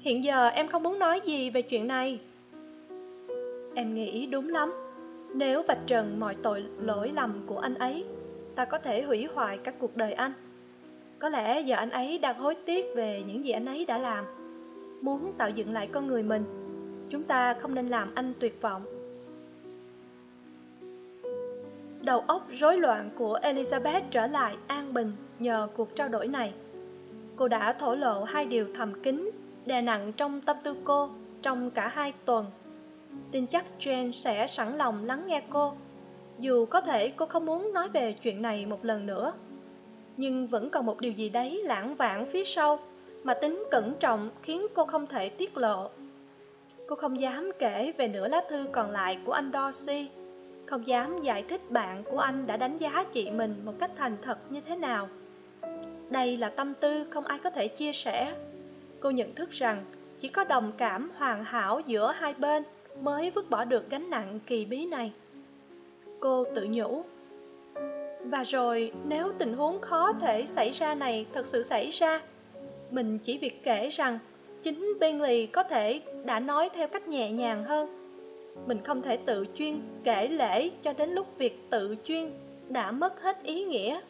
Hiện giờ em không muốn nói gì về chuyện này. Em nghĩ đúng lắm. Nếu vạch trần mọi tội lỗi lầm của anh ấy, ta có thể hủy hoại các cuộc đời anh. Có lẽ giờ anh ấy đang hối tiếc về những gì anh ấy đã làm. Muốn tạo dựng lại con người mình, chúng ta không nên làm anh tuyệt vọng. Đầu óc rối loạn của Elizabeth trở lại an bình nhờ cuộc trao đổi này. Cô đã thổ lộ hai điều thầm kín, đè nặng trong tâm tư cô trong cả hai tuần. Tin chắc Jane sẽ sẵn lòng lắng nghe cô, dù có thể cô không muốn nói về chuyện này một lần nữa. Nhưng vẫn còn một điều gì đấy lãng vãng phía sau mà tính cẩn trọng khiến cô không thể tiết lộ. Cô không dám kể về nửa lá thư còn lại của anh Dorsey, không dám giải thích bạn của anh đã đánh giá chị mình một cách thành thật như thế nào đây là tâm tư không ai có thể chia sẻ. Cô nhận thức rằng chỉ có đồng cảm hoàn hảo giữa hai bên mới vứt bỏ được gánh nặng kỳ bí này. Cô tự nhủ. Và rồi, nếu tình huống khó thể xảy ra này thật sự xảy ra, mình chỉ việc kể rằng chính bentley có thể đã nói theo cách nhẹ nhàng hơn. Mình không thể tự chuyên kể lễ cho đến lúc việc tự chuyên đã mất hết ý nghĩa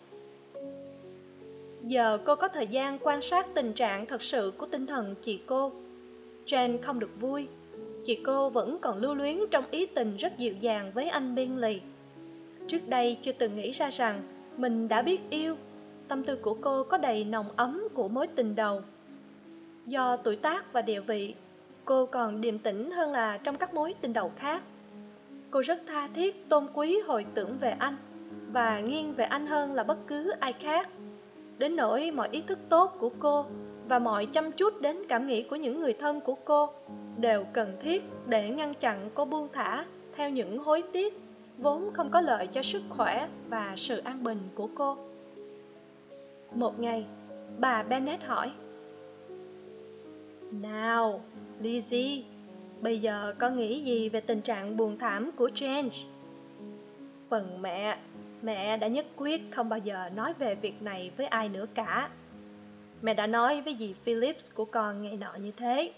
giờ cô có thời gian quan sát tình trạng thật sự của tinh thần chị cô. Jane không được vui. Chị cô vẫn còn lưu luyến trong ý tình rất dịu dàng với anh biên lì trước đây chưa từng nghĩ ra rằng mình đã biết yêu. Tâm tư của cô có đầy nồng ấm của mối tình đầu. Do tuổi tác và địa vị, cô còn điềm tĩnh hơn là trong các mối tình đầu khác. Cô rất tha thiết tôn quý hồi tưởng về anh và nghiêng về anh hơn là bất cứ ai khác đến nỗi mọi ý thức tốt của cô và mọi chăm chút đến cảm nghĩ của những người thân của cô đều cần thiết để ngăn chặn cô buông thả theo những hối tiếc vốn không có lợi cho sức khỏe và sự an bình của cô một ngày, bà bennett hỏi, nào lizzie bây giờ con nghĩ gì về tình trạng buồn thảm của James? phần mẹ mẹ đã nhất quyết không bao giờ nói về việc này với ai nữa cả. Mẹ đã nói với dì phillips của con ngày nọ như thế.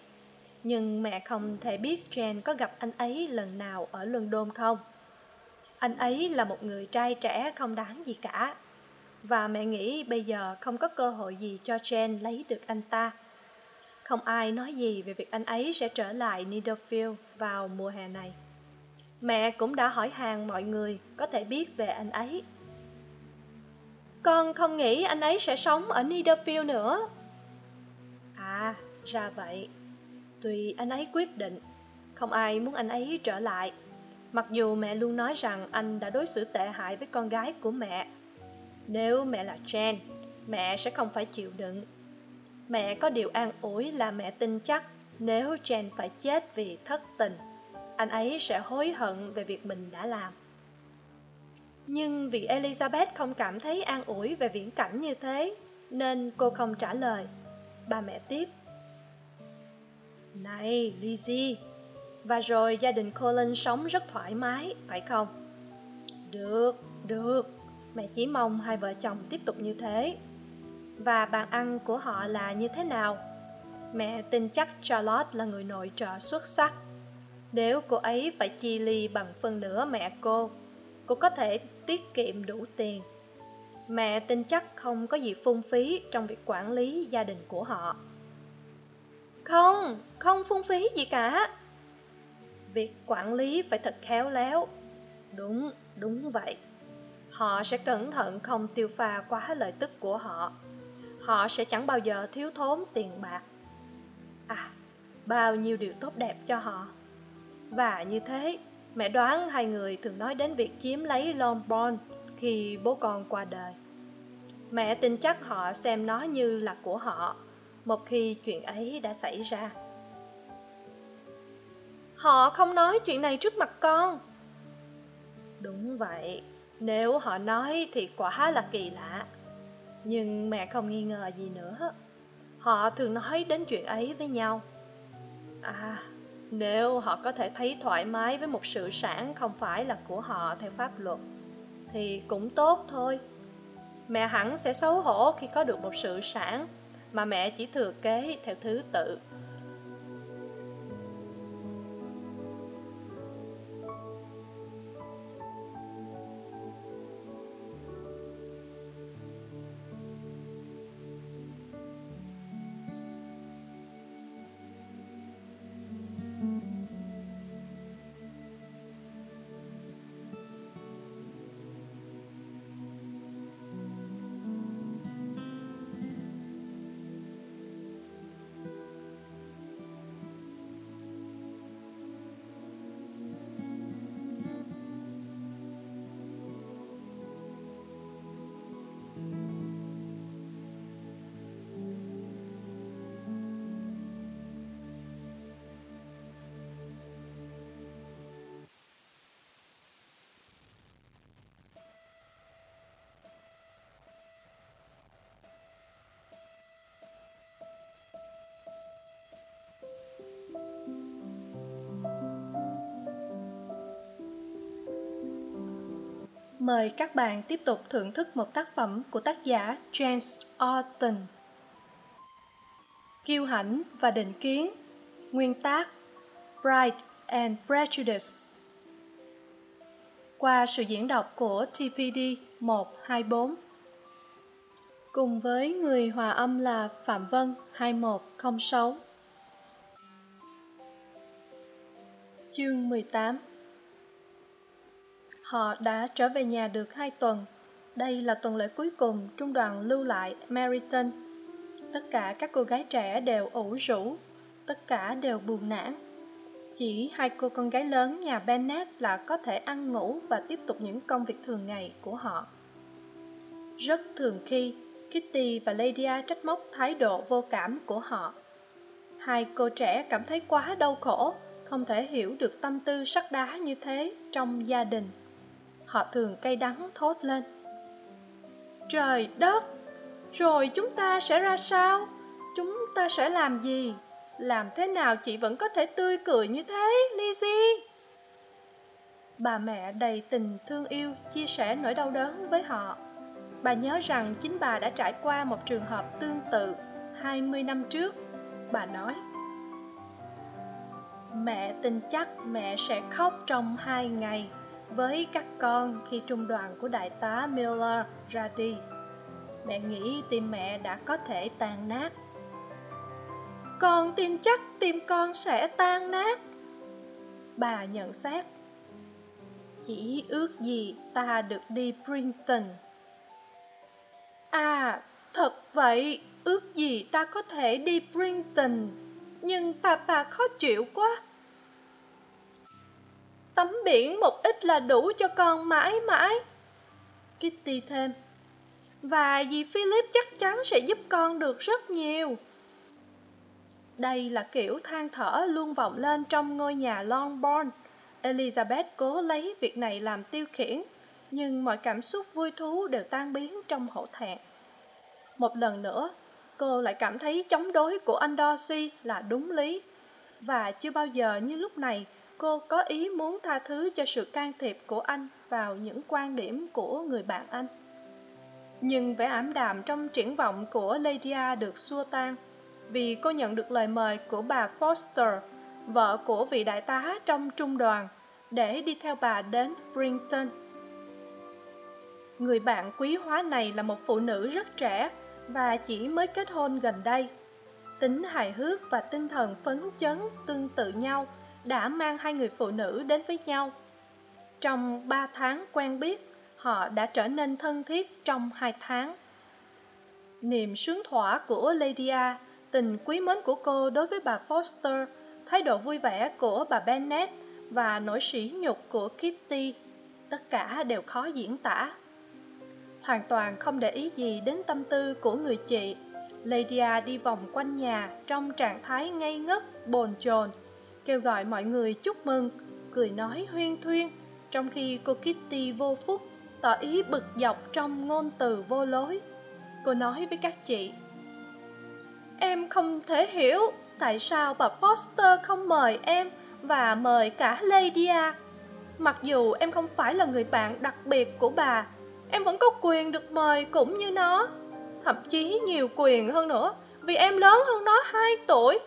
Nhưng mẹ không thể biết jen có gặp anh ấy lần nào ở london không. Anh ấy là một người trai trẻ không đáng gì cả. Và mẹ nghĩ bây giờ không có cơ hội gì cho jen lấy được anh ta. Không ai nói gì về việc anh ấy sẽ trở lại Netherfield vào mùa hè này mẹ cũng đã hỏi hàng mọi người có thể biết về anh ấy. Con không nghĩ anh ấy sẽ sống ở niederfield nữa. À ra vậy. Tuy anh ấy quyết định, không ai muốn anh ấy trở lại. Mặc dù mẹ luôn nói rằng anh đã đối xử tệ hại với con gái của mẹ. Nếu mẹ là jen mẹ sẽ không phải chịu đựng. Mẹ có điều an ủi là mẹ tin chắc nếu jen phải chết vì thất tình anh ấy sẽ hối hận về việc mình đã làm. Nhưng vì elizabeth không cảm thấy an ủi về viễn cảnh như thế, nên cô không trả lời. Ba mẹ tiếp. Này lizzie và rồi gia đình colin sống rất thoải mái, phải không? Được được. Mẹ chỉ mong hai vợ chồng tiếp tục như thế. Và bàn ăn của họ là như thế nào? Mẹ tin chắc charlotte là người nội trợ xuất sắc nếu cô ấy phải chi ly bằng phân nửa mẹ cô cô có thể tiết kiệm đủ tiền. Mẹ tin chắc không có gì phung phí trong việc quản lý gia đình của họ. Không không phung phí gì cả. Việc quản lý phải thật khéo léo. Đúng đúng vậy. Họ sẽ cẩn thận không tiêu pha quá lợi tức của họ. Họ sẽ chẳng bao giờ thiếu thốn tiền bạc. À bao nhiêu điều tốt đẹp cho họ và như thế, mẹ đoán hai người thường nói đến việc chiếm lấy longbourn khi bố con qua đời. Mẹ tin chắc họ xem nó như là của họ, một khi chuyện ấy đã xảy ra. Họ không nói chuyện này trước mặt con. Đúng vậy, nếu họ nói thì quả là kỳ lạ. Nhưng mẹ không nghi ngờ gì nữa. Họ thường nói đến chuyện ấy với nhau. À nếu họ có thể thấy thoải mái với một sự sản không phải là của họ theo pháp luật, thì cũng tốt thôi. Mẹ hẳn sẽ xấu hổ khi có được một sự sản mà mẹ chỉ thừa kế theo thứ tự. Mời các bạn tiếp tục thưởng thức một tác phẩm của tác giả James Orton. Kiêu hãnh và định kiến. Nguyên tác, Pride and Prejudice. Qua sự diễn đọc của TPD 124 Cùng với người hòa âm là Phạm Vân 2106 Chương 18 Họ đã trở về nhà được hai tuần. Đây là tuần lễ cuối cùng trung đoàn lưu lại Meriton. Tất cả các cô gái trẻ đều ủ rũ, tất cả đều buồn nản. Chỉ hai cô con gái lớn nhà Bennett là có thể ăn ngủ và tiếp tục những công việc thường ngày của họ. Rất thường khi, Kitty và Lydia trách móc thái độ vô cảm của họ. Hai cô trẻ cảm thấy quá đau khổ, không thể hiểu được tâm tư sắt đá như thế trong gia đình họ thường cay đắng thốt lên. Trời đất, rồi chúng ta sẽ ra sao? Chúng ta sẽ làm gì? Làm thế nào chị vẫn có thể tươi cười như thế lizzie bà mẹ đầy tình thương yêu chia sẻ nỗi đau đớn với họ. Bà nhớ rằng chính bà đã trải qua một trường hợp tương tự hai mươi năm trước. Bà nói, mẹ tin chắc mẹ sẽ khóc trong hai ngày với các con khi trung đoàn của đại tá Miller ra đi. Mẹ nghĩ tim mẹ đã có thể tan nát. Con tin chắc tim con sẽ tan nát. Bà nhận xét. Chỉ ước gì ta được đi Princeton. À, thật vậy, ước gì ta có thể đi Princeton. Nhưng papa khó chịu quá tắm biển một ít là đủ cho con mãi mãi. Kitty thêm. Và dì philip chắc chắn sẽ giúp con được rất nhiều. Đây là kiểu than thở luôn vọng lên trong ngôi nhà longbourn. Elizabeth cố lấy việc này làm tiêu khiển, nhưng mọi cảm xúc vui thú đều tan biến trong hổ thẹn. Một lần nữa, cô lại cảm thấy chống đối của anh Darcy là đúng lý. Và chưa bao giờ như lúc này cô có ý muốn tha thứ cho sự can thiệp của anh vào những quan điểm của người bạn anh. Nhưng vẻ ảm đạm trong triển vọng của lydia được xua tan vì cô nhận được lời mời của bà foster, vợ của vị đại tá trong trung đoàn, để đi theo bà đến brinton. Người bạn quý hóa này là một phụ nữ rất trẻ và chỉ mới kết hôn gần đây. Tính hài hước và tinh thần phấn chấn tương tự nhau đã mang hai người phụ nữ đến với nhau. Trong ba tháng quen biết, họ đã trở nên thân thiết trong hai tháng. Niềm sướng thỏa của lydia tình quý mến của cô đối với bà foster, thái độ vui vẻ của bà bennet và nỗi sỉ nhục của kitty, tất cả đều khó diễn tả. Hoàn toàn không để ý gì đến tâm tư của người chị. Lydia đi vòng quanh nhà trong trạng thái ngây ngất, bồn chồn kêu gọi mọi người chúc mừng, cười nói huyên thuyên. Trong khi cô kitty vô phúc, tỏ ý bực dọc trong ngôn từ vô lối. Cô nói với các chị, em không thể hiểu tại sao bà foster không mời em và mời cả lydia mặc dù em không phải là người bạn đặc biệt của bà, em vẫn có quyền được mời cũng như nó. Thậm chí nhiều quyền hơn nữa, vì em lớn hơn nó hai tuổi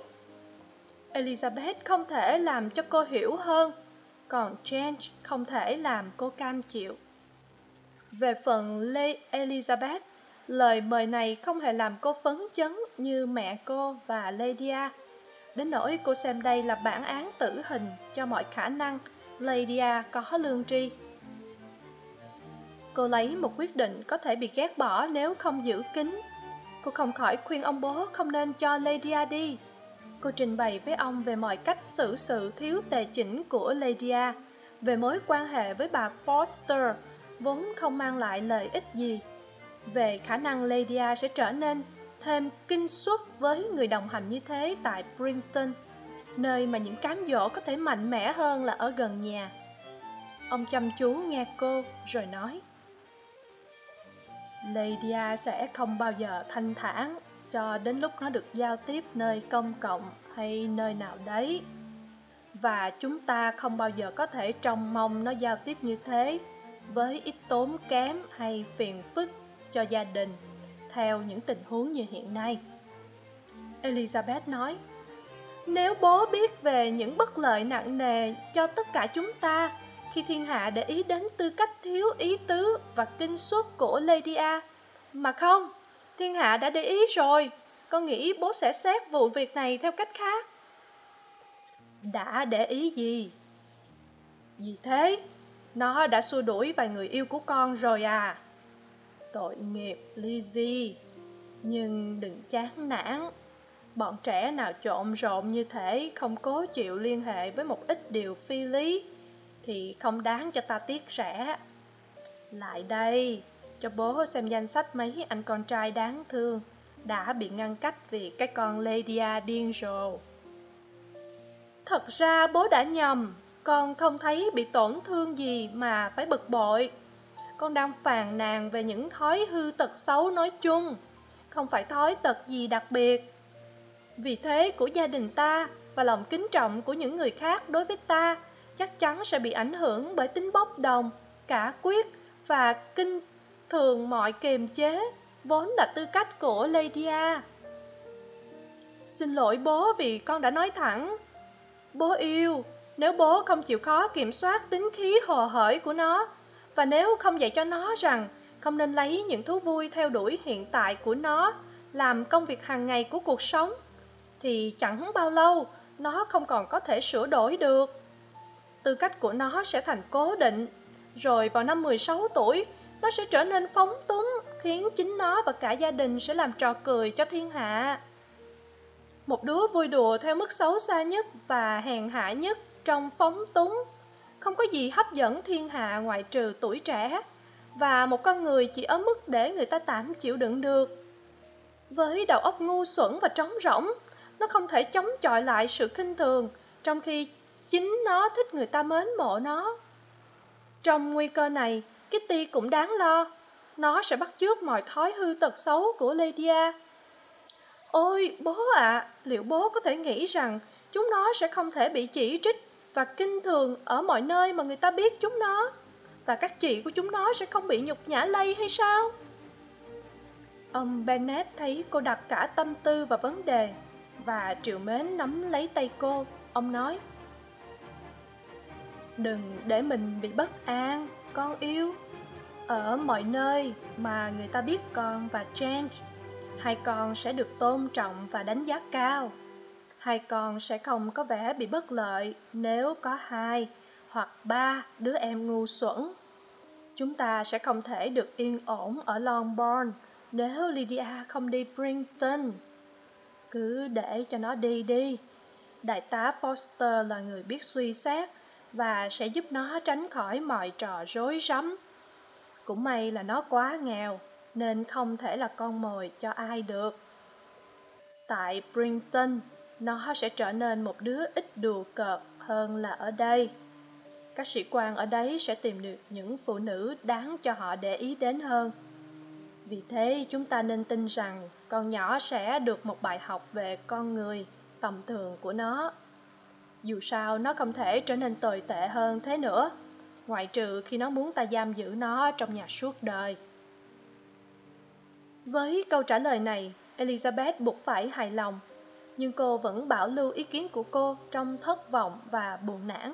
elizabeth không thể làm cho cô hiểu hơn, còn James không thể làm cô cam chịu. Về phần lê elizabeth, lời mời này không hề làm cô phấn chấn như mẹ cô và lydia đến nỗi cô xem đây là bản án tử hình cho mọi khả năng lydia có lương tri. Cô lấy một quyết định có thể bị ghét bỏ nếu không giữ kín. Cô không khỏi khuyên ông bố không nên cho lydia đi cô trình bày với ông về mọi cách xử sự thiếu tề chỉnh của lydia về mối quan hệ với bà foster, vốn không mang lại lợi ích gì. Về khả năng lydia sẽ trở nên thêm kinh suất với người đồng hành như thế tại brinton, nơi mà những cám dỗ có thể mạnh mẽ hơn là ở gần nhà. Ông chăm chú nghe cô rồi nói lydia sẽ không bao giờ thanh thản cho đến lúc nó được giao tiếp nơi công cộng hay nơi nào đấy. Và chúng ta không bao giờ có thể trông mong nó giao tiếp như thế với ít tốn kém hay phiền phức cho gia đình theo những tình huống như hiện nay. Elizabeth nói, nếu bố biết về những bất lợi nặng nề cho tất cả chúng ta, khi thiên hạ để ý đến tư cách thiếu ý tứ và kinh suất của lady a, mà không thiên hạ đã để ý rồi. Con nghĩ bố sẽ xét vụ việc này theo cách khác. Đã để ý gì? Vì thế, nó đã xua đuổi vài người yêu của con rồi à. Tội nghiệp lizzie nhưng đừng chán nản. Bọn trẻ nào trộn rộn như thế không cố chịu liên hệ với một ít điều phi lý thì không đáng cho ta tiếc rẻ. Lại đây cho bố xem danh sách mấy anh con trai đáng thương đã bị ngăn cách vì cái con Lydia điên rồ. Thật ra bố đã nhầm, con không thấy bị tổn thương gì mà phải bực bội. Con đang phàn nàn về những thói hư tật xấu nói chung, không phải thói tật gì đặc biệt. Vì thế của gia đình ta và lòng kính trọng của những người khác đối với ta chắc chắn sẽ bị ảnh hưởng bởi tính bốc đồng, cả quyết và kinh thường mọi kiềm chế, vốn là tư cách của lydia xin lỗi bố vì con đã nói thẳng. Bố yêu, nếu bố không chịu khó kiểm soát tính khí hồ hởi của nó, và nếu không dạy cho nó rằng không nên lấy những thú vui theo đuổi hiện tại của nó, làm công việc hàng ngày của cuộc sống, thì chẳng bao lâu nó không còn có thể sửa đổi được. Tư cách của nó sẽ thành cố định. Rồi vào năm mười sáu tuổi nó sẽ trở nên phóng túng, khiến chính nó và cả gia đình sẽ làm trò cười cho thiên hạ. Một đứa vui đùa theo mức xấu xa nhất và hèn hạ nhất trong phóng túng. Không có gì hấp dẫn thiên hạ ngoại trừ tuổi trẻ, và một con người chỉ ở mức để người ta tạm chịu đựng được. Với đầu óc ngu xuẩn và trống rỗng, nó không thể chống chọi lại sự khinh thường, trong khi chính nó thích người ta mến mộ nó. Trong nguy cơ này kitty cũng đáng lo. Nó sẽ bắt chước mọi thói hư tật xấu của lydia. Ôi, bố ạ, liệu bố có thể nghĩ rằng chúng nó sẽ không thể bị chỉ trích và kinh thường ở mọi nơi mà người ta biết chúng nó? Và các chị của chúng nó sẽ không bị nhục nhã lây hay sao? Ông bennett thấy cô đặt cả tâm tư vào vấn đề và triệu mến nắm lấy tay cô. Ông nói, đừng để mình bị bất an, con yêu ở mọi nơi mà người ta biết con và James, hai con sẽ được tôn trọng và đánh giá cao. Hai con sẽ không có vẻ bị bất lợi nếu có hai hoặc ba đứa em ngu xuẩn. Chúng ta sẽ không thể được yên ổn ở Longbourn nếu Lydia không đi Brinton. Cứ để cho nó đi đi. Đại tá Foster là người biết suy xét và sẽ giúp nó tránh khỏi mọi trò rối rắm cũng may là nó quá nghèo, nên không thể là con mồi cho ai được. Tại brinton nó sẽ trở nên một đứa ít đùa cợt hơn là ở đây. Các sĩ quan ở đấy sẽ tìm được những phụ nữ đáng cho họ để ý đến hơn. Vì thế, chúng ta nên tin rằng con nhỏ sẽ được một bài học về con người, tầm thường của nó. Dù sao, nó không thể trở nên tồi tệ hơn thế nữa ngoại trừ khi nó muốn ta giam giữ nó trong nhà suốt đời. Với câu trả lời này, elizabeth buộc phải hài lòng, nhưng cô vẫn bảo lưu ý kiến của cô trong thất vọng và buồn nản.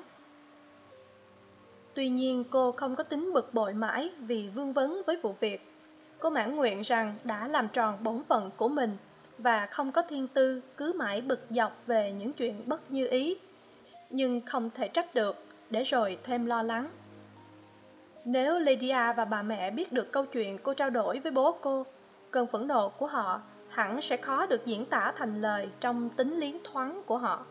Tuy nhiên, cô không có tính bực bội mãi vì vương vấn với vụ việc. Cô mãn nguyện rằng đã làm tròn bổn phận của mình và không có thiên tư cứ mãi bực dọc về những chuyện bất như ý, nhưng không thể trách được, để rồi thêm lo lắng nếu lydia và bà mẹ biết được câu chuyện cô trao đổi với bố cô, cơn phẫn nộ của họ hẳn sẽ khó được diễn tả thành lời trong tính liến thoáng của họ.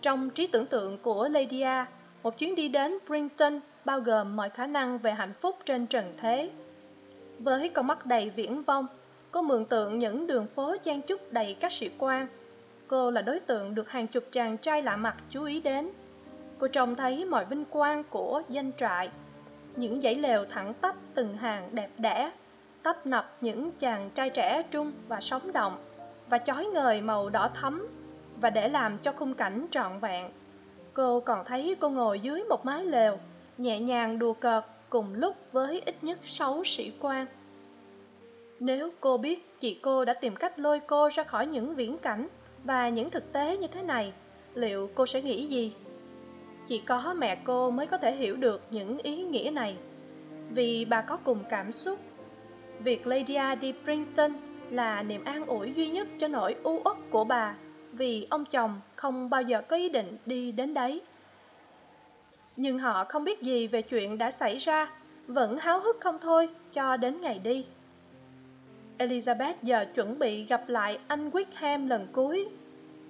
Trong trí tưởng tượng của lydia một chuyến đi đến brinton bao gồm mọi khả năng về hạnh phúc trên trần thế. Với con mắt đầy viễn vông, cô mường tượng những đường phố chen chúc đầy các sĩ quan. Cô là đối tượng được hàng chục chàng trai lạ mặt chú ý đến. Cô trông thấy mọi vinh quang của danh trại những dãy lều thẳng tắp từng hàng đẹp đẽ, tấp nập những chàng trai trẻ trung và sống động, và chói ngời màu đỏ thấm và để làm cho khung cảnh trọn vẹn. Cô còn thấy cô ngồi dưới một mái lều, nhẹ nhàng đùa cợt cùng lúc với ít nhất sáu sĩ quan. Nếu cô biết chị cô đã tìm cách lôi cô ra khỏi những viễn cảnh và những thực tế như thế này, liệu cô sẽ nghĩ gì? Chỉ có mẹ cô mới có thể hiểu được những ý nghĩa này. Vì bà có cùng cảm xúc, việc lydia đi brinton là niềm an ủi duy nhất cho nỗi u uất của bà, vì ông chồng không bao giờ có ý định đi đến đấy. Nhưng họ không biết gì về chuyện đã xảy ra, vẫn háo hức không thôi cho đến ngày đi. Elizabeth giờ chuẩn bị gặp lại anh wickham lần cuối.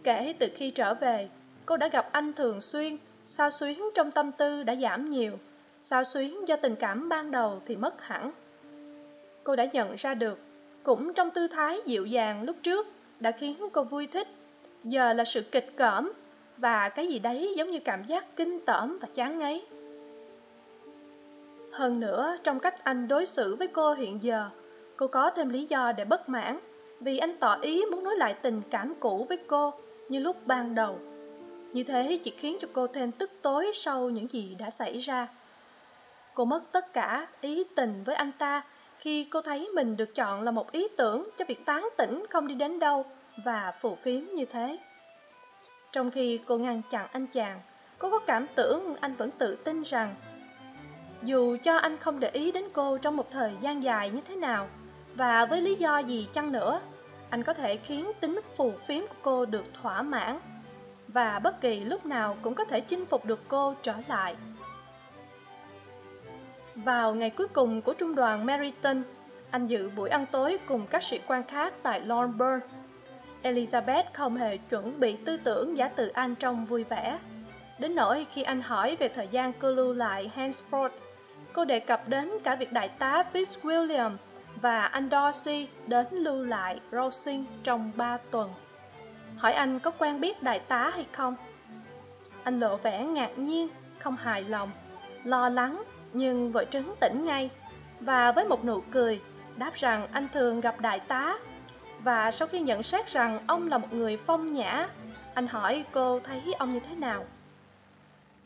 Kể từ khi trở về, cô đã gặp anh thường xuyên sao xuyến trong tâm tư đã giảm nhiều, sao xuyến do tình cảm ban đầu thì mất hẳn. Cô đã nhận ra được, cũng trong tư thái dịu dàng lúc trước đã khiến cô vui thích. Giờ là sự kịch cỡm, và cái gì đấy giống như cảm giác kinh tởm và chán ngấy. Hơn nữa, trong cách anh đối xử với cô hiện giờ, cô có thêm lý do để bất mãn, vì anh tỏ ý muốn nối lại tình cảm cũ với cô như lúc ban đầu như thế chỉ khiến cho cô thêm tức tối sau những gì đã xảy ra. Cô mất tất cả ý tình với anh ta khi cô thấy mình được chọn là một ý tưởng cho việc tán tỉnh không đi đến đâu và phù phiếm như thế. Trong khi cô ngăn chặn anh chàng, cô có cảm tưởng anh vẫn tự tin rằng dù cho anh không để ý đến cô trong một thời gian dài như thế nào và với lý do gì chăng nữa, anh có thể khiến tính phù phiếm của cô được thỏa mãn và bất kỳ lúc nào cũng có thể chinh phục được cô trở lại vào ngày cuối cùng của trung đoàn Meriton, anh dự buổi ăn tối cùng các sĩ quan khác tại Longbourn. Elizabeth không hề chuẩn bị tư tưởng giả từ anh trong vui vẻ. Đến nỗi khi anh hỏi về thời gian cô lưu lại Hansford, cô đề cập đến cả việc đại tá Fitzwilliam và anh Dorsey đến lưu lại Rosing trong ba tuần hỏi anh có quen biết đại tá hay không? Anh lộ vẻ ngạc nhiên, không hài lòng, lo lắng, nhưng vội trấn tĩnh ngay và với một nụ cười, đáp rằng anh thường gặp đại tá. Và sau khi nhận xét rằng ông là một người phong nhã, anh hỏi cô thấy ông như thế nào?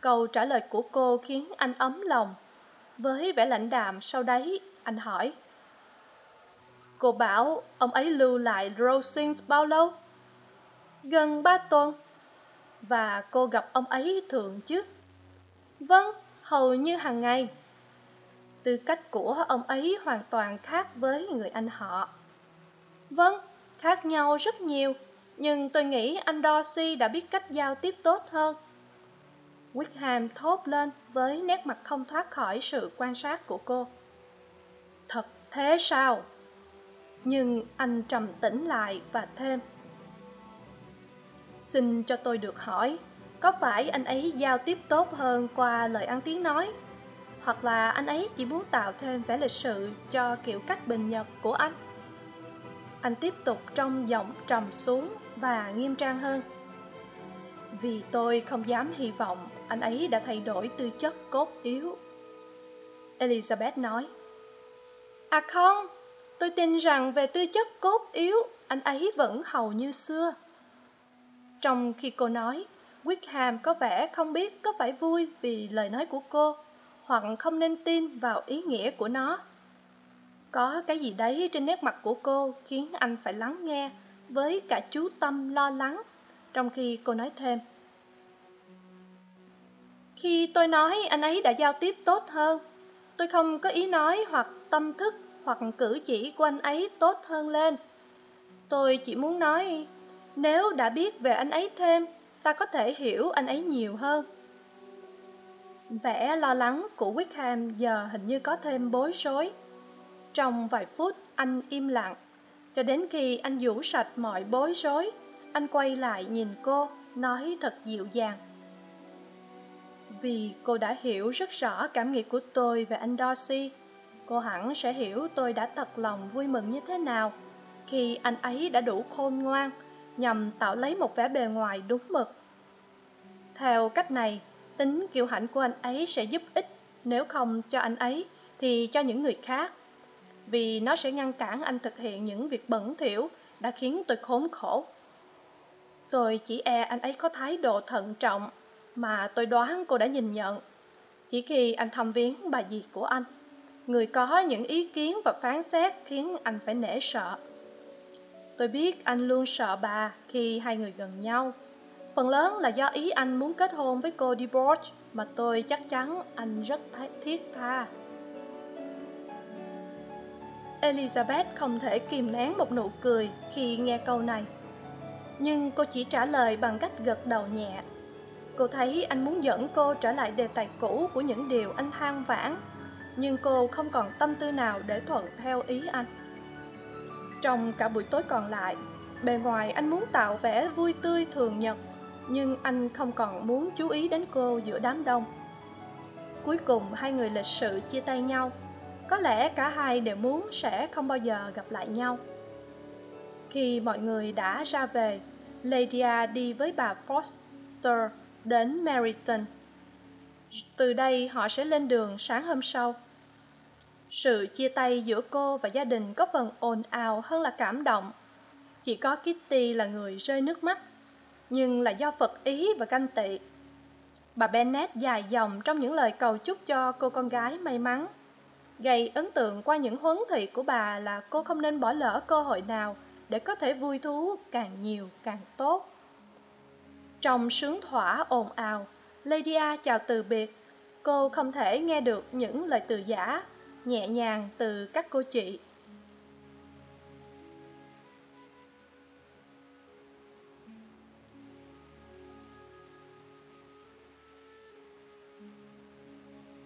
Câu trả lời của cô khiến anh ấm lòng. Với vẻ lãnh đạm sau đấy, anh hỏi, cô bảo ông ấy lưu lại rosings bao lâu? Gần ba tuần. Và cô gặp ông ấy thường chứ vâng hầu như hàng ngày. Tư cách của ông ấy hoàn toàn khác với người anh họ. Vâng khác nhau rất nhiều. Nhưng tôi nghĩ anh dorsey đã biết cách giao tiếp tốt hơn. Wickham thốt lên với nét mặt không thoát khỏi sự quan sát của cô. Thật thế sao? Nhưng anh trầm tĩnh lại và thêm xin cho tôi được hỏi, có phải anh ấy giao tiếp tốt hơn qua lời ăn tiếng nói? Hoặc là anh ấy chỉ muốn tạo thêm vẻ lịch sự cho kiểu cách bình nhật của anh? Anh tiếp tục trong giọng trầm xuống và nghiêm trang hơn. Vì tôi không dám hy vọng anh ấy đã thay đổi tư chất cốt yếu. Elizabeth nói à không, tôi tin rằng về tư chất cốt yếu, anh ấy vẫn hầu như xưa trong khi cô nói, wickham có vẻ không biết có phải vui vì lời nói của cô, hoặc không nên tin vào ý nghĩa của nó. Có cái gì đấy trên nét mặt của cô khiến anh phải lắng nghe với cả chú tâm lo lắng, trong khi cô nói thêm. Khi tôi nói anh ấy đã giao tiếp tốt hơn, tôi không có ý nói hoặc tâm thức hoặc cử chỉ của anh ấy tốt hơn lên. Tôi chỉ muốn nói nếu đã biết về anh ấy thêm, ta có thể hiểu anh ấy nhiều hơn. Vẻ lo lắng của wickham giờ hình như có thêm bối rối. Trong vài phút, anh im lặng. Cho đến khi anh rũ sạch mọi bối rối, anh quay lại nhìn cô, nói thật dịu dàng. Vì cô đã hiểu rất rõ cảm nghĩ của tôi về anh dorsey cô hẳn sẽ hiểu tôi đã thật lòng vui mừng như thế nào khi anh ấy đã đủ khôn ngoan nhằm tạo lấy một vẻ bề ngoài đúng mực. Theo cách này, tính kiêu hãnh của anh ấy sẽ giúp ích, nếu không cho anh ấy thì cho những người khác. Vì nó sẽ ngăn cản anh thực hiện những việc bẩn thỉu đã khiến tôi khốn khổ. Tôi chỉ e anh ấy có thái độ thận trọng mà tôi đoán cô đã nhìn nhận. Chỉ khi anh thăm viếng bà dì của anh, người có những ý kiến và phán xét khiến anh phải nể sợ tôi biết anh luôn sợ bà khi hai người gần nhau. Phần lớn là do ý anh muốn kết hôn với cô deborah mà tôi chắc chắn anh rất thiết tha. Elizabeth không thể kìm nén một nụ cười khi nghe câu này. Nhưng cô chỉ trả lời bằng cách gật đầu nhẹ. Cô thấy anh muốn dẫn cô trở lại đề tài cũ của những điều anh than vãn, nhưng cô không còn tâm tư nào để thuận theo ý anh trong cả buổi tối còn lại. Bề ngoài anh muốn tạo vẻ vui tươi thường nhật, nhưng anh không còn muốn chú ý đến cô giữa đám đông. Cuối cùng hai người lịch sự chia tay nhau. Có lẽ cả hai đều muốn sẽ không bao giờ gặp lại nhau. Khi mọi người đã ra về, lydia đi với bà foster đến meryton. Từ đây họ sẽ lên đường sáng hôm sau sự chia tay giữa cô và gia đình có phần ồn ào hơn là cảm động. Chỉ có kitty là người rơi nước mắt, nhưng là do phật ý và canh tị. Bà bennet dài dòng trong những lời cầu chúc cho cô con gái may mắn. Gây ấn tượng qua những huấn thị của bà là cô không nên bỏ lỡ cơ hội nào để có thể vui thú càng nhiều càng tốt. Trong sướng thỏa ồn ào, lydia chào từ biệt. Cô không thể nghe được những lời từ giả nhẹ nhàng từ các cô chị.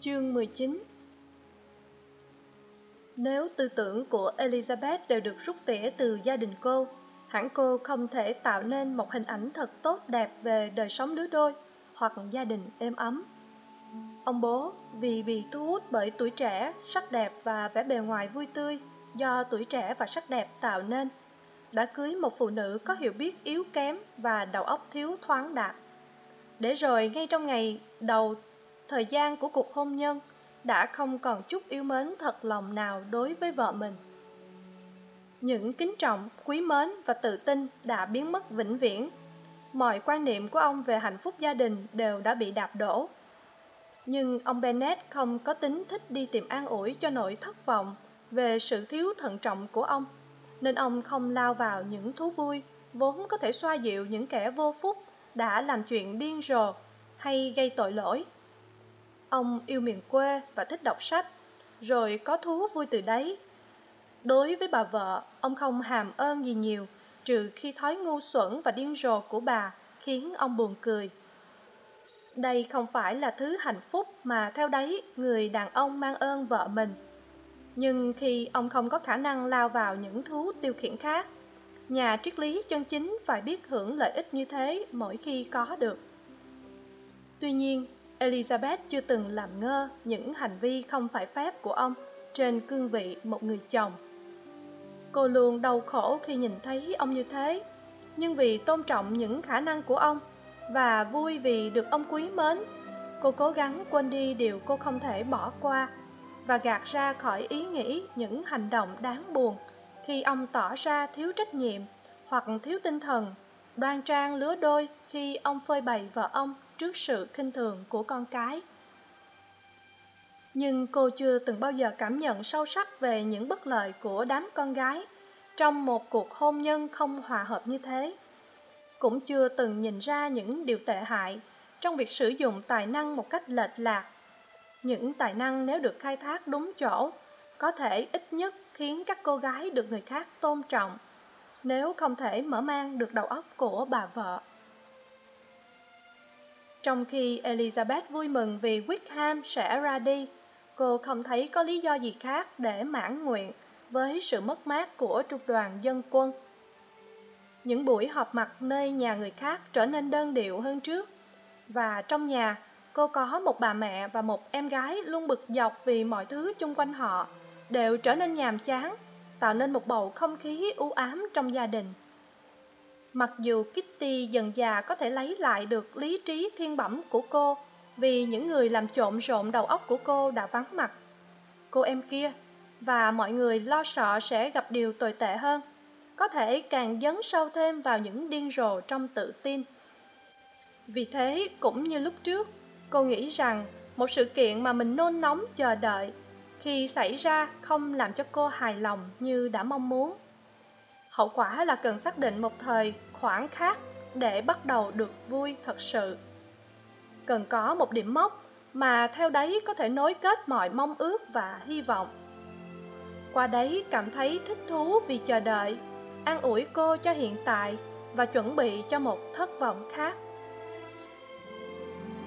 Chương mười chín. Nếu tư tưởng của elizabeth đều được rút tỉa từ gia đình cô, hẳn cô không thể tạo nên một hình ảnh thật tốt đẹp về đời sống đứa đôi hoặc gia đình êm ấm ông bố vì bị thu hút bởi tuổi trẻ, sắc đẹp và vẻ bề ngoài vui tươi do tuổi trẻ và sắc đẹp tạo nên. Đã cưới một phụ nữ có hiểu biết yếu kém và đầu óc thiếu thoáng đạt. Để rồi ngay trong ngày đầu thời gian của cuộc hôn nhân, đã không còn chút yêu mến thật lòng nào đối với vợ mình. Những kính trọng, quý mến và tự tin đã biến mất vĩnh viễn. Mọi quan niệm của ông về hạnh phúc gia đình đều đã bị đạp đổ nhưng ông Bennett không có tính thích đi tìm an ủi cho nỗi thất vọng về sự thiếu thận trọng của ông, nên ông không lao vào những thú vui vốn có thể xoa dịu những kẻ vô phúc đã làm chuyện điên rồ hay gây tội lỗi. Ông yêu miền quê và thích đọc sách, rồi có thú vui từ đấy. Đối với bà vợ, ông không hàm ơn gì nhiều, trừ khi thói ngu xuẩn và điên rồ của bà khiến ông buồn cười đây không phải là thứ hạnh phúc mà theo đấy người đàn ông mang ơn vợ mình. Nhưng khi ông không có khả năng lao vào những thú tiêu khiển khác, nhà triết lý chân chính phải biết hưởng lợi ích như thế mỗi khi có được. Tuy nhiên, elizabeth chưa từng làm ngơ những hành vi không phải phép của ông trên cương vị một người chồng. Cô luôn đau khổ khi nhìn thấy ông như thế, nhưng vì tôn trọng những khả năng của ông và vui vì được ông quý mến. Cô cố gắng quên đi điều cô không thể bỏ qua và gạt ra khỏi ý nghĩ những hành động đáng buồn. Khi ông tỏ ra thiếu trách nhiệm hoặc thiếu tinh thần, đoan trang lứa đôi khi ông phơi bày vợ ông trước sự khinh thường của con cái. Nhưng cô chưa từng bao giờ cảm nhận sâu sắc về những bất lợi của đám con gái trong một cuộc hôn nhân không hòa hợp như thế cũng chưa từng nhìn ra những điều tệ hại trong việc sử dụng tài năng một cách lệch lạc. Những tài năng nếu được khai thác đúng chỗ có thể ít nhất khiến các cô gái được người khác tôn trọng, nếu không thể mở mang được đầu óc của bà vợ. Trong khi elizabeth vui mừng vì wickham sẽ ra đi, cô không thấy có lý do gì khác để mãn nguyện với sự mất mát của trung đoàn dân quân những buổi họp mặt nơi nhà người khác trở nên đơn điệu hơn trước. Và trong nhà, cô có một bà mẹ và một em gái luôn bực dọc vì mọi thứ chung quanh họ, đều trở nên nhàm chán, tạo nên một bầu không khí u ám trong gia đình. Mặc dù kitty dần già có thể lấy lại được lý trí thiên bẩm của cô vì những người làm trộn rộn đầu óc của cô đã vắng mặt, cô em kia, và mọi người lo sợ sẽ gặp điều tồi tệ hơn có thể càng dấn sâu thêm vào những điên rồ trong tự tin. Vì thế, cũng như lúc trước, cô nghĩ rằng một sự kiện mà mình nôn nóng chờ đợi khi xảy ra không làm cho cô hài lòng như đã mong muốn. Hậu quả là cần xác định một thời khoảng khác để bắt đầu được vui thật sự. Cần có một điểm mốc mà theo đấy có thể nối kết mọi mong ước và hy vọng. Qua đấy cảm thấy thích thú vì chờ đợi an ủi cô cho hiện tại và chuẩn bị cho một thất vọng khác.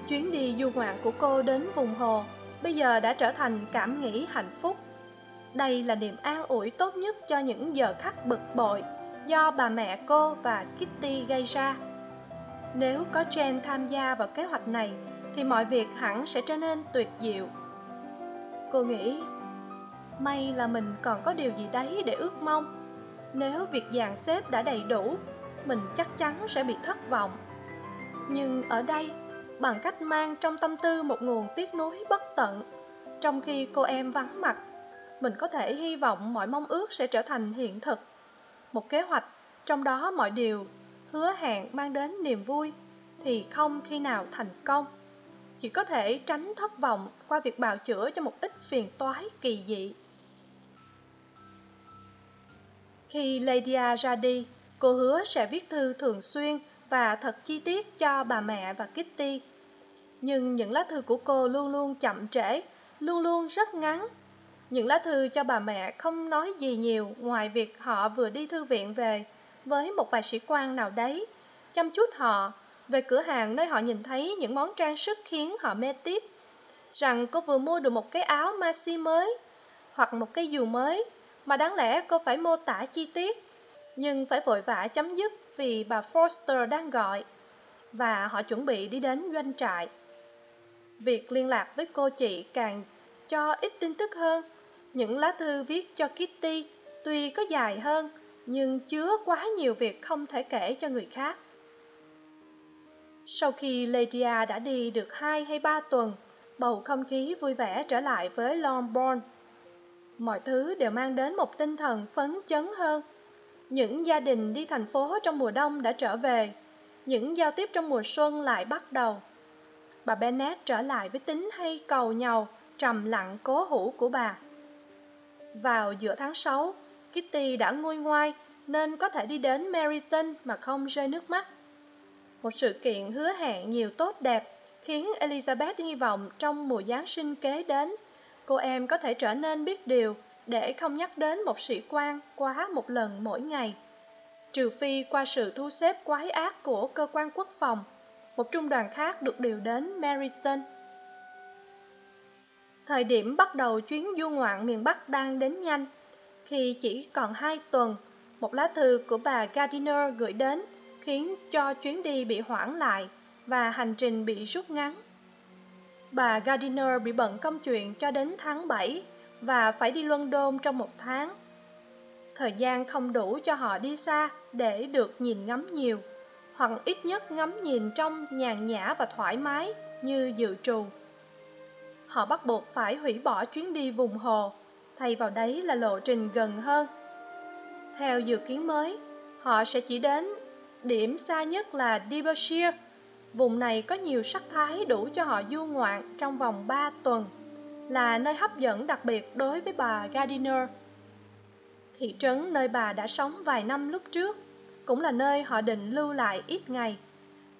Chuyến đi du ngoạn của cô đến vùng hồ bây giờ đã trở thành cảm nghĩ hạnh phúc. Đây là niềm an ủi tốt nhất cho những giờ khắc bực bội do bà mẹ cô và kitty gây ra. Nếu có jen tham gia vào kế hoạch này, thì mọi việc hẳn sẽ trở nên tuyệt diệu. Cô nghĩ, may là mình còn có điều gì đấy để ước mong nếu việc dàn xếp đã đầy đủ, mình chắc chắn sẽ bị thất vọng. Nhưng ở đây, bằng cách mang trong tâm tư một nguồn tiếc nuối bất tận, trong khi cô em vắng mặt, mình có thể hy vọng mọi mong ước sẽ trở thành hiện thực. Một kế hoạch, trong đó mọi điều hứa hẹn mang đến niềm vui, thì không khi nào thành công. Chỉ có thể tránh thất vọng qua việc bào chữa cho một ít phiền toái kỳ dị. Khi Lydia ra đi, cô hứa sẽ viết thư thường xuyên và thật chi tiết cho bà mẹ và Kitty. Nhưng những lá thư của cô luôn luôn chậm trễ, luôn luôn rất ngắn. Những lá thư cho bà mẹ không nói gì nhiều ngoài việc họ vừa đi thư viện về với một vài sĩ quan nào đấy, chăm chút họ về cửa hàng nơi họ nhìn thấy những món trang sức khiến họ mê tít. Rằng cô vừa mua được một cái áo maxi mới hoặc một cái dù mới mà đáng lẽ cô phải mô tả chi tiết, nhưng phải vội vã chấm dứt vì bà Forster đang gọi và họ chuẩn bị đi đến doanh trại. Việc liên lạc với cô chị càng cho ít tin tức hơn. Những lá thư viết cho kitty tuy có dài hơn, nhưng chứa quá nhiều việc không thể kể cho người khác. Sau khi lydia đã đi được hai hay ba tuần, bầu không khí vui vẻ trở lại với longbourn mọi thứ đều mang đến một tinh thần phấn chấn hơn. Những gia đình đi thành phố trong mùa đông đã trở về. Những giao tiếp trong mùa xuân lại bắt đầu. Bà bennet trở lại với tính hay cầu nhau trầm lặng cố hữu của bà. Vào giữa tháng sáu kitty đã nguôi ngoai nên có thể đi đến Meryton mà không rơi nước mắt. Một sự kiện hứa hẹn nhiều tốt đẹp khiến Elizabeth hy vọng trong mùa Giáng sinh kế đến, cô em có thể trở nên biết điều để không nhắc đến một sĩ quan quá một lần mỗi ngày. Trừ phi qua sự thu xếp quái ác của cơ quan quốc phòng, một trung đoàn khác được điều đến Meryton. Thời điểm bắt đầu chuyến du ngoạn miền Bắc đang đến nhanh, khi chỉ còn hai tuần một lá thư của bà gardiner gửi đến khiến cho chuyến đi bị hoãn lại và hành trình bị rút ngắn bà gardiner bị bận công chuyện cho đến tháng bảy và phải đi london trong một tháng thời gian không đủ cho họ đi xa để được nhìn ngắm nhiều hoặc ít nhất ngắm nhìn trong nhàn nhã và thoải mái như dự trù họ bắt buộc phải hủy bỏ chuyến đi vùng hồ thay vào đấy là lộ trình gần hơn theo dự kiến mới, họ sẽ chỉ đến điểm xa nhất là Derbyshire. Vùng này có nhiều sắc thái đủ cho họ du ngoạn trong vòng ba tuần, là nơi hấp dẫn đặc biệt đối với bà Gardiner. Thị trấn nơi bà đã sống vài năm lúc trước, cũng là nơi họ định lưu lại ít ngày,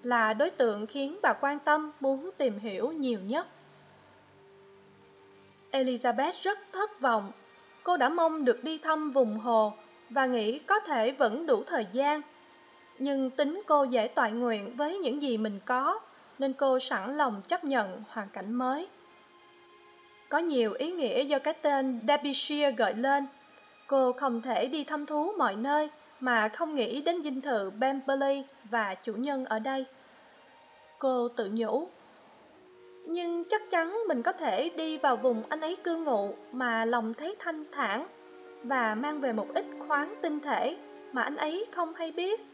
là đối tượng khiến bà quan tâm muốn tìm hiểu nhiều nhất. Elizabeth rất thất vọng. Cô đã mong được đi thăm vùng hồ và nghĩ có thể vẫn đủ thời gian nhưng tính cô dễ toại nguyện với những gì mình có, nên cô sẵn lòng chấp nhận hoàn cảnh mới. Có nhiều ý nghĩa do cái tên derbyshire gợi lên. Cô không thể đi thăm thú mọi nơi mà không nghĩ đến dinh thự pemberley và chủ nhân ở đây. Cô tự nhủ, nhưng chắc chắn mình có thể đi vào vùng anh ấy cư ngụ mà lòng thấy thanh thản và mang về một ít khoáng tinh thể mà anh ấy không hay biết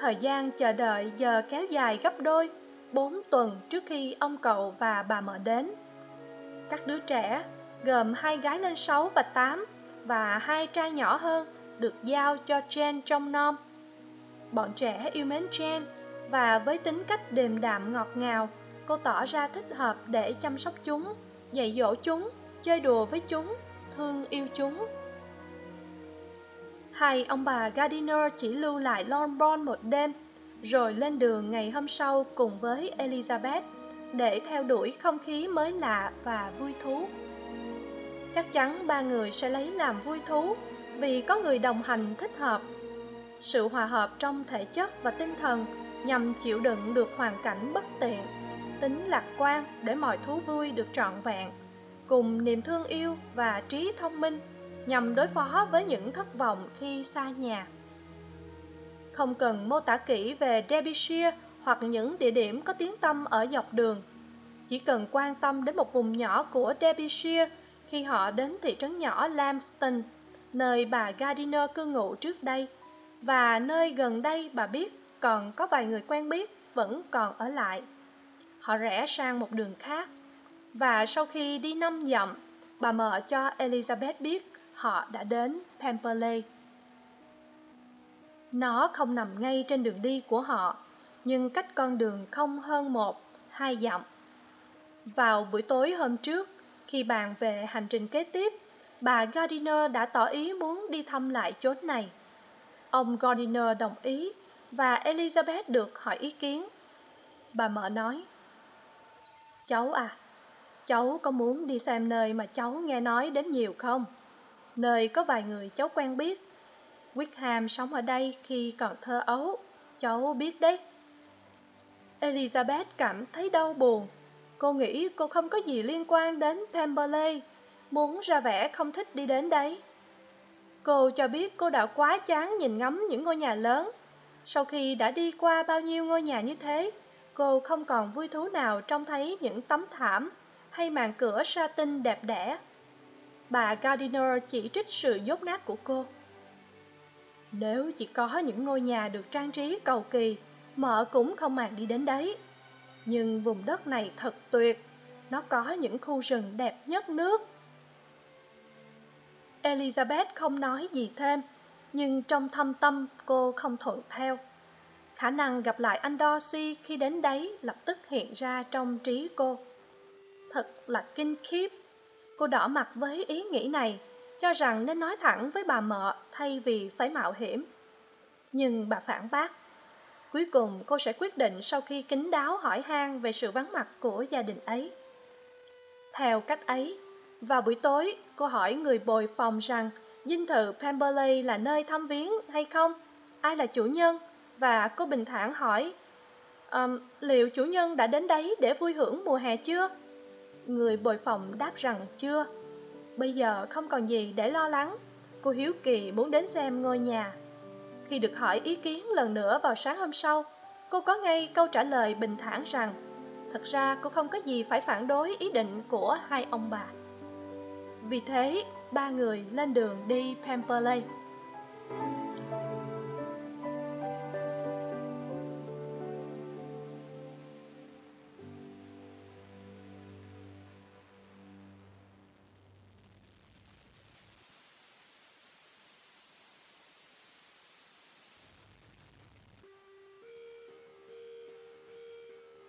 thời gian chờ đợi giờ kéo dài gấp đôi, bốn tuần trước khi ông cậu và bà mở đến. Các đứa trẻ, gồm hai gái lên sáu và tám, và hai trai nhỏ hơn, được giao cho jen trông nom. Bọn trẻ yêu mến jen và với tính cách điềm đạm ngọt ngào, cô tỏ ra thích hợp để chăm sóc chúng, dạy dỗ chúng, chơi đùa với chúng, thương yêu chúng hay ông bà gardiner chỉ lưu lại longbourn một đêm, rồi lên đường ngày hôm sau cùng với elizabeth để theo đuổi không khí mới lạ và vui thú. Chắc chắn ba người sẽ lấy làm vui thú vì có người đồng hành thích hợp. Sự hòa hợp trong thể chất và tinh thần nhằm chịu đựng được hoàn cảnh bất tiện, tính lạc quan để mọi thú vui được trọn vẹn, cùng niềm thương yêu và trí thông minh nhằm đối phó với những thất vọng khi xa nhà. Không cần mô tả kỹ về derbyshire hoặc những địa điểm có tiếng tăm ở dọc đường, chỉ cần quan tâm đến một vùng nhỏ của derbyshire khi họ đến thị trấn nhỏ lamston, nơi bà gardiner cư ngụ trước đây, và nơi gần đây bà biết còn có vài người quen biết vẫn còn ở lại. Họ rẽ sang một đường khác, và sau khi đi năm dặm, bà mợ cho elizabeth biết họ đã đến pemberley. Nó không nằm ngay trên đường đi của họ, nhưng cách con đường không hơn một, hai dặm. Vào buổi tối hôm trước, khi bàn về hành trình kế tiếp, bà gardiner đã tỏ ý muốn đi thăm lại chốn này. Ông gardiner đồng ý và elizabeth được hỏi ý kiến. Bà mở nói, cháu à cháu có muốn đi xem nơi mà cháu nghe nói đến nhiều không? Nơi có vài người cháu quen biết. Wickham sống ở đây khi còn thơ ấu, cháu biết đấy. Elizabeth cảm thấy đau buồn. Cô nghĩ cô không có gì liên quan đến pemberley, muốn ra vẻ không thích đi đến đấy. Cô cho biết cô đã quá chán nhìn ngắm những ngôi nhà lớn. Sau khi đã đi qua bao nhiêu ngôi nhà như thế, cô không còn vui thú nào trông thấy những tấm thảm hay màn cửa sa tinh đẹp đẽ bà gardiner chỉ trích sự dốt nát của cô nếu chỉ có những ngôi nhà được trang trí cầu kỳ, mợ cũng không màng đi đến đấy nhưng vùng đất này thật tuyệt, nó có những khu rừng đẹp nhất nước elizabeth không nói gì thêm, nhưng trong thâm tâm cô không thuận theo khả năng gặp lại anh Dorsey khi đến đấy lập tức hiện ra trong trí cô. Thật là kinh khiếp. Cô đỏ mặt với ý nghĩ này, cho rằng nên nói thẳng với bà mợ thay vì phải mạo hiểm. Nhưng bà phản bác. Cuối cùng cô sẽ quyết định sau khi kính đáo hỏi han về sự vắng mặt của gia đình ấy. Theo cách ấy, vào buổi tối cô hỏi người bồi phòng rằng dinh thự Pemberley là nơi thăm viếng hay không? Ai là chủ nhân? Và cô bình thản hỏi um, liệu chủ nhân đã đến đấy để vui hưởng mùa hè chưa? Người bồi phòng đáp rằng chưa. Bây giờ không còn gì để lo lắng. Cô hiếu kỳ muốn đến xem ngôi nhà. Khi được hỏi ý kiến lần nữa vào sáng hôm sau, cô có ngay câu trả lời bình thản rằng thật ra cô không có gì phải phản đối ý định của hai ông bà. Vì thế, ba người lên đường đi Pemberley.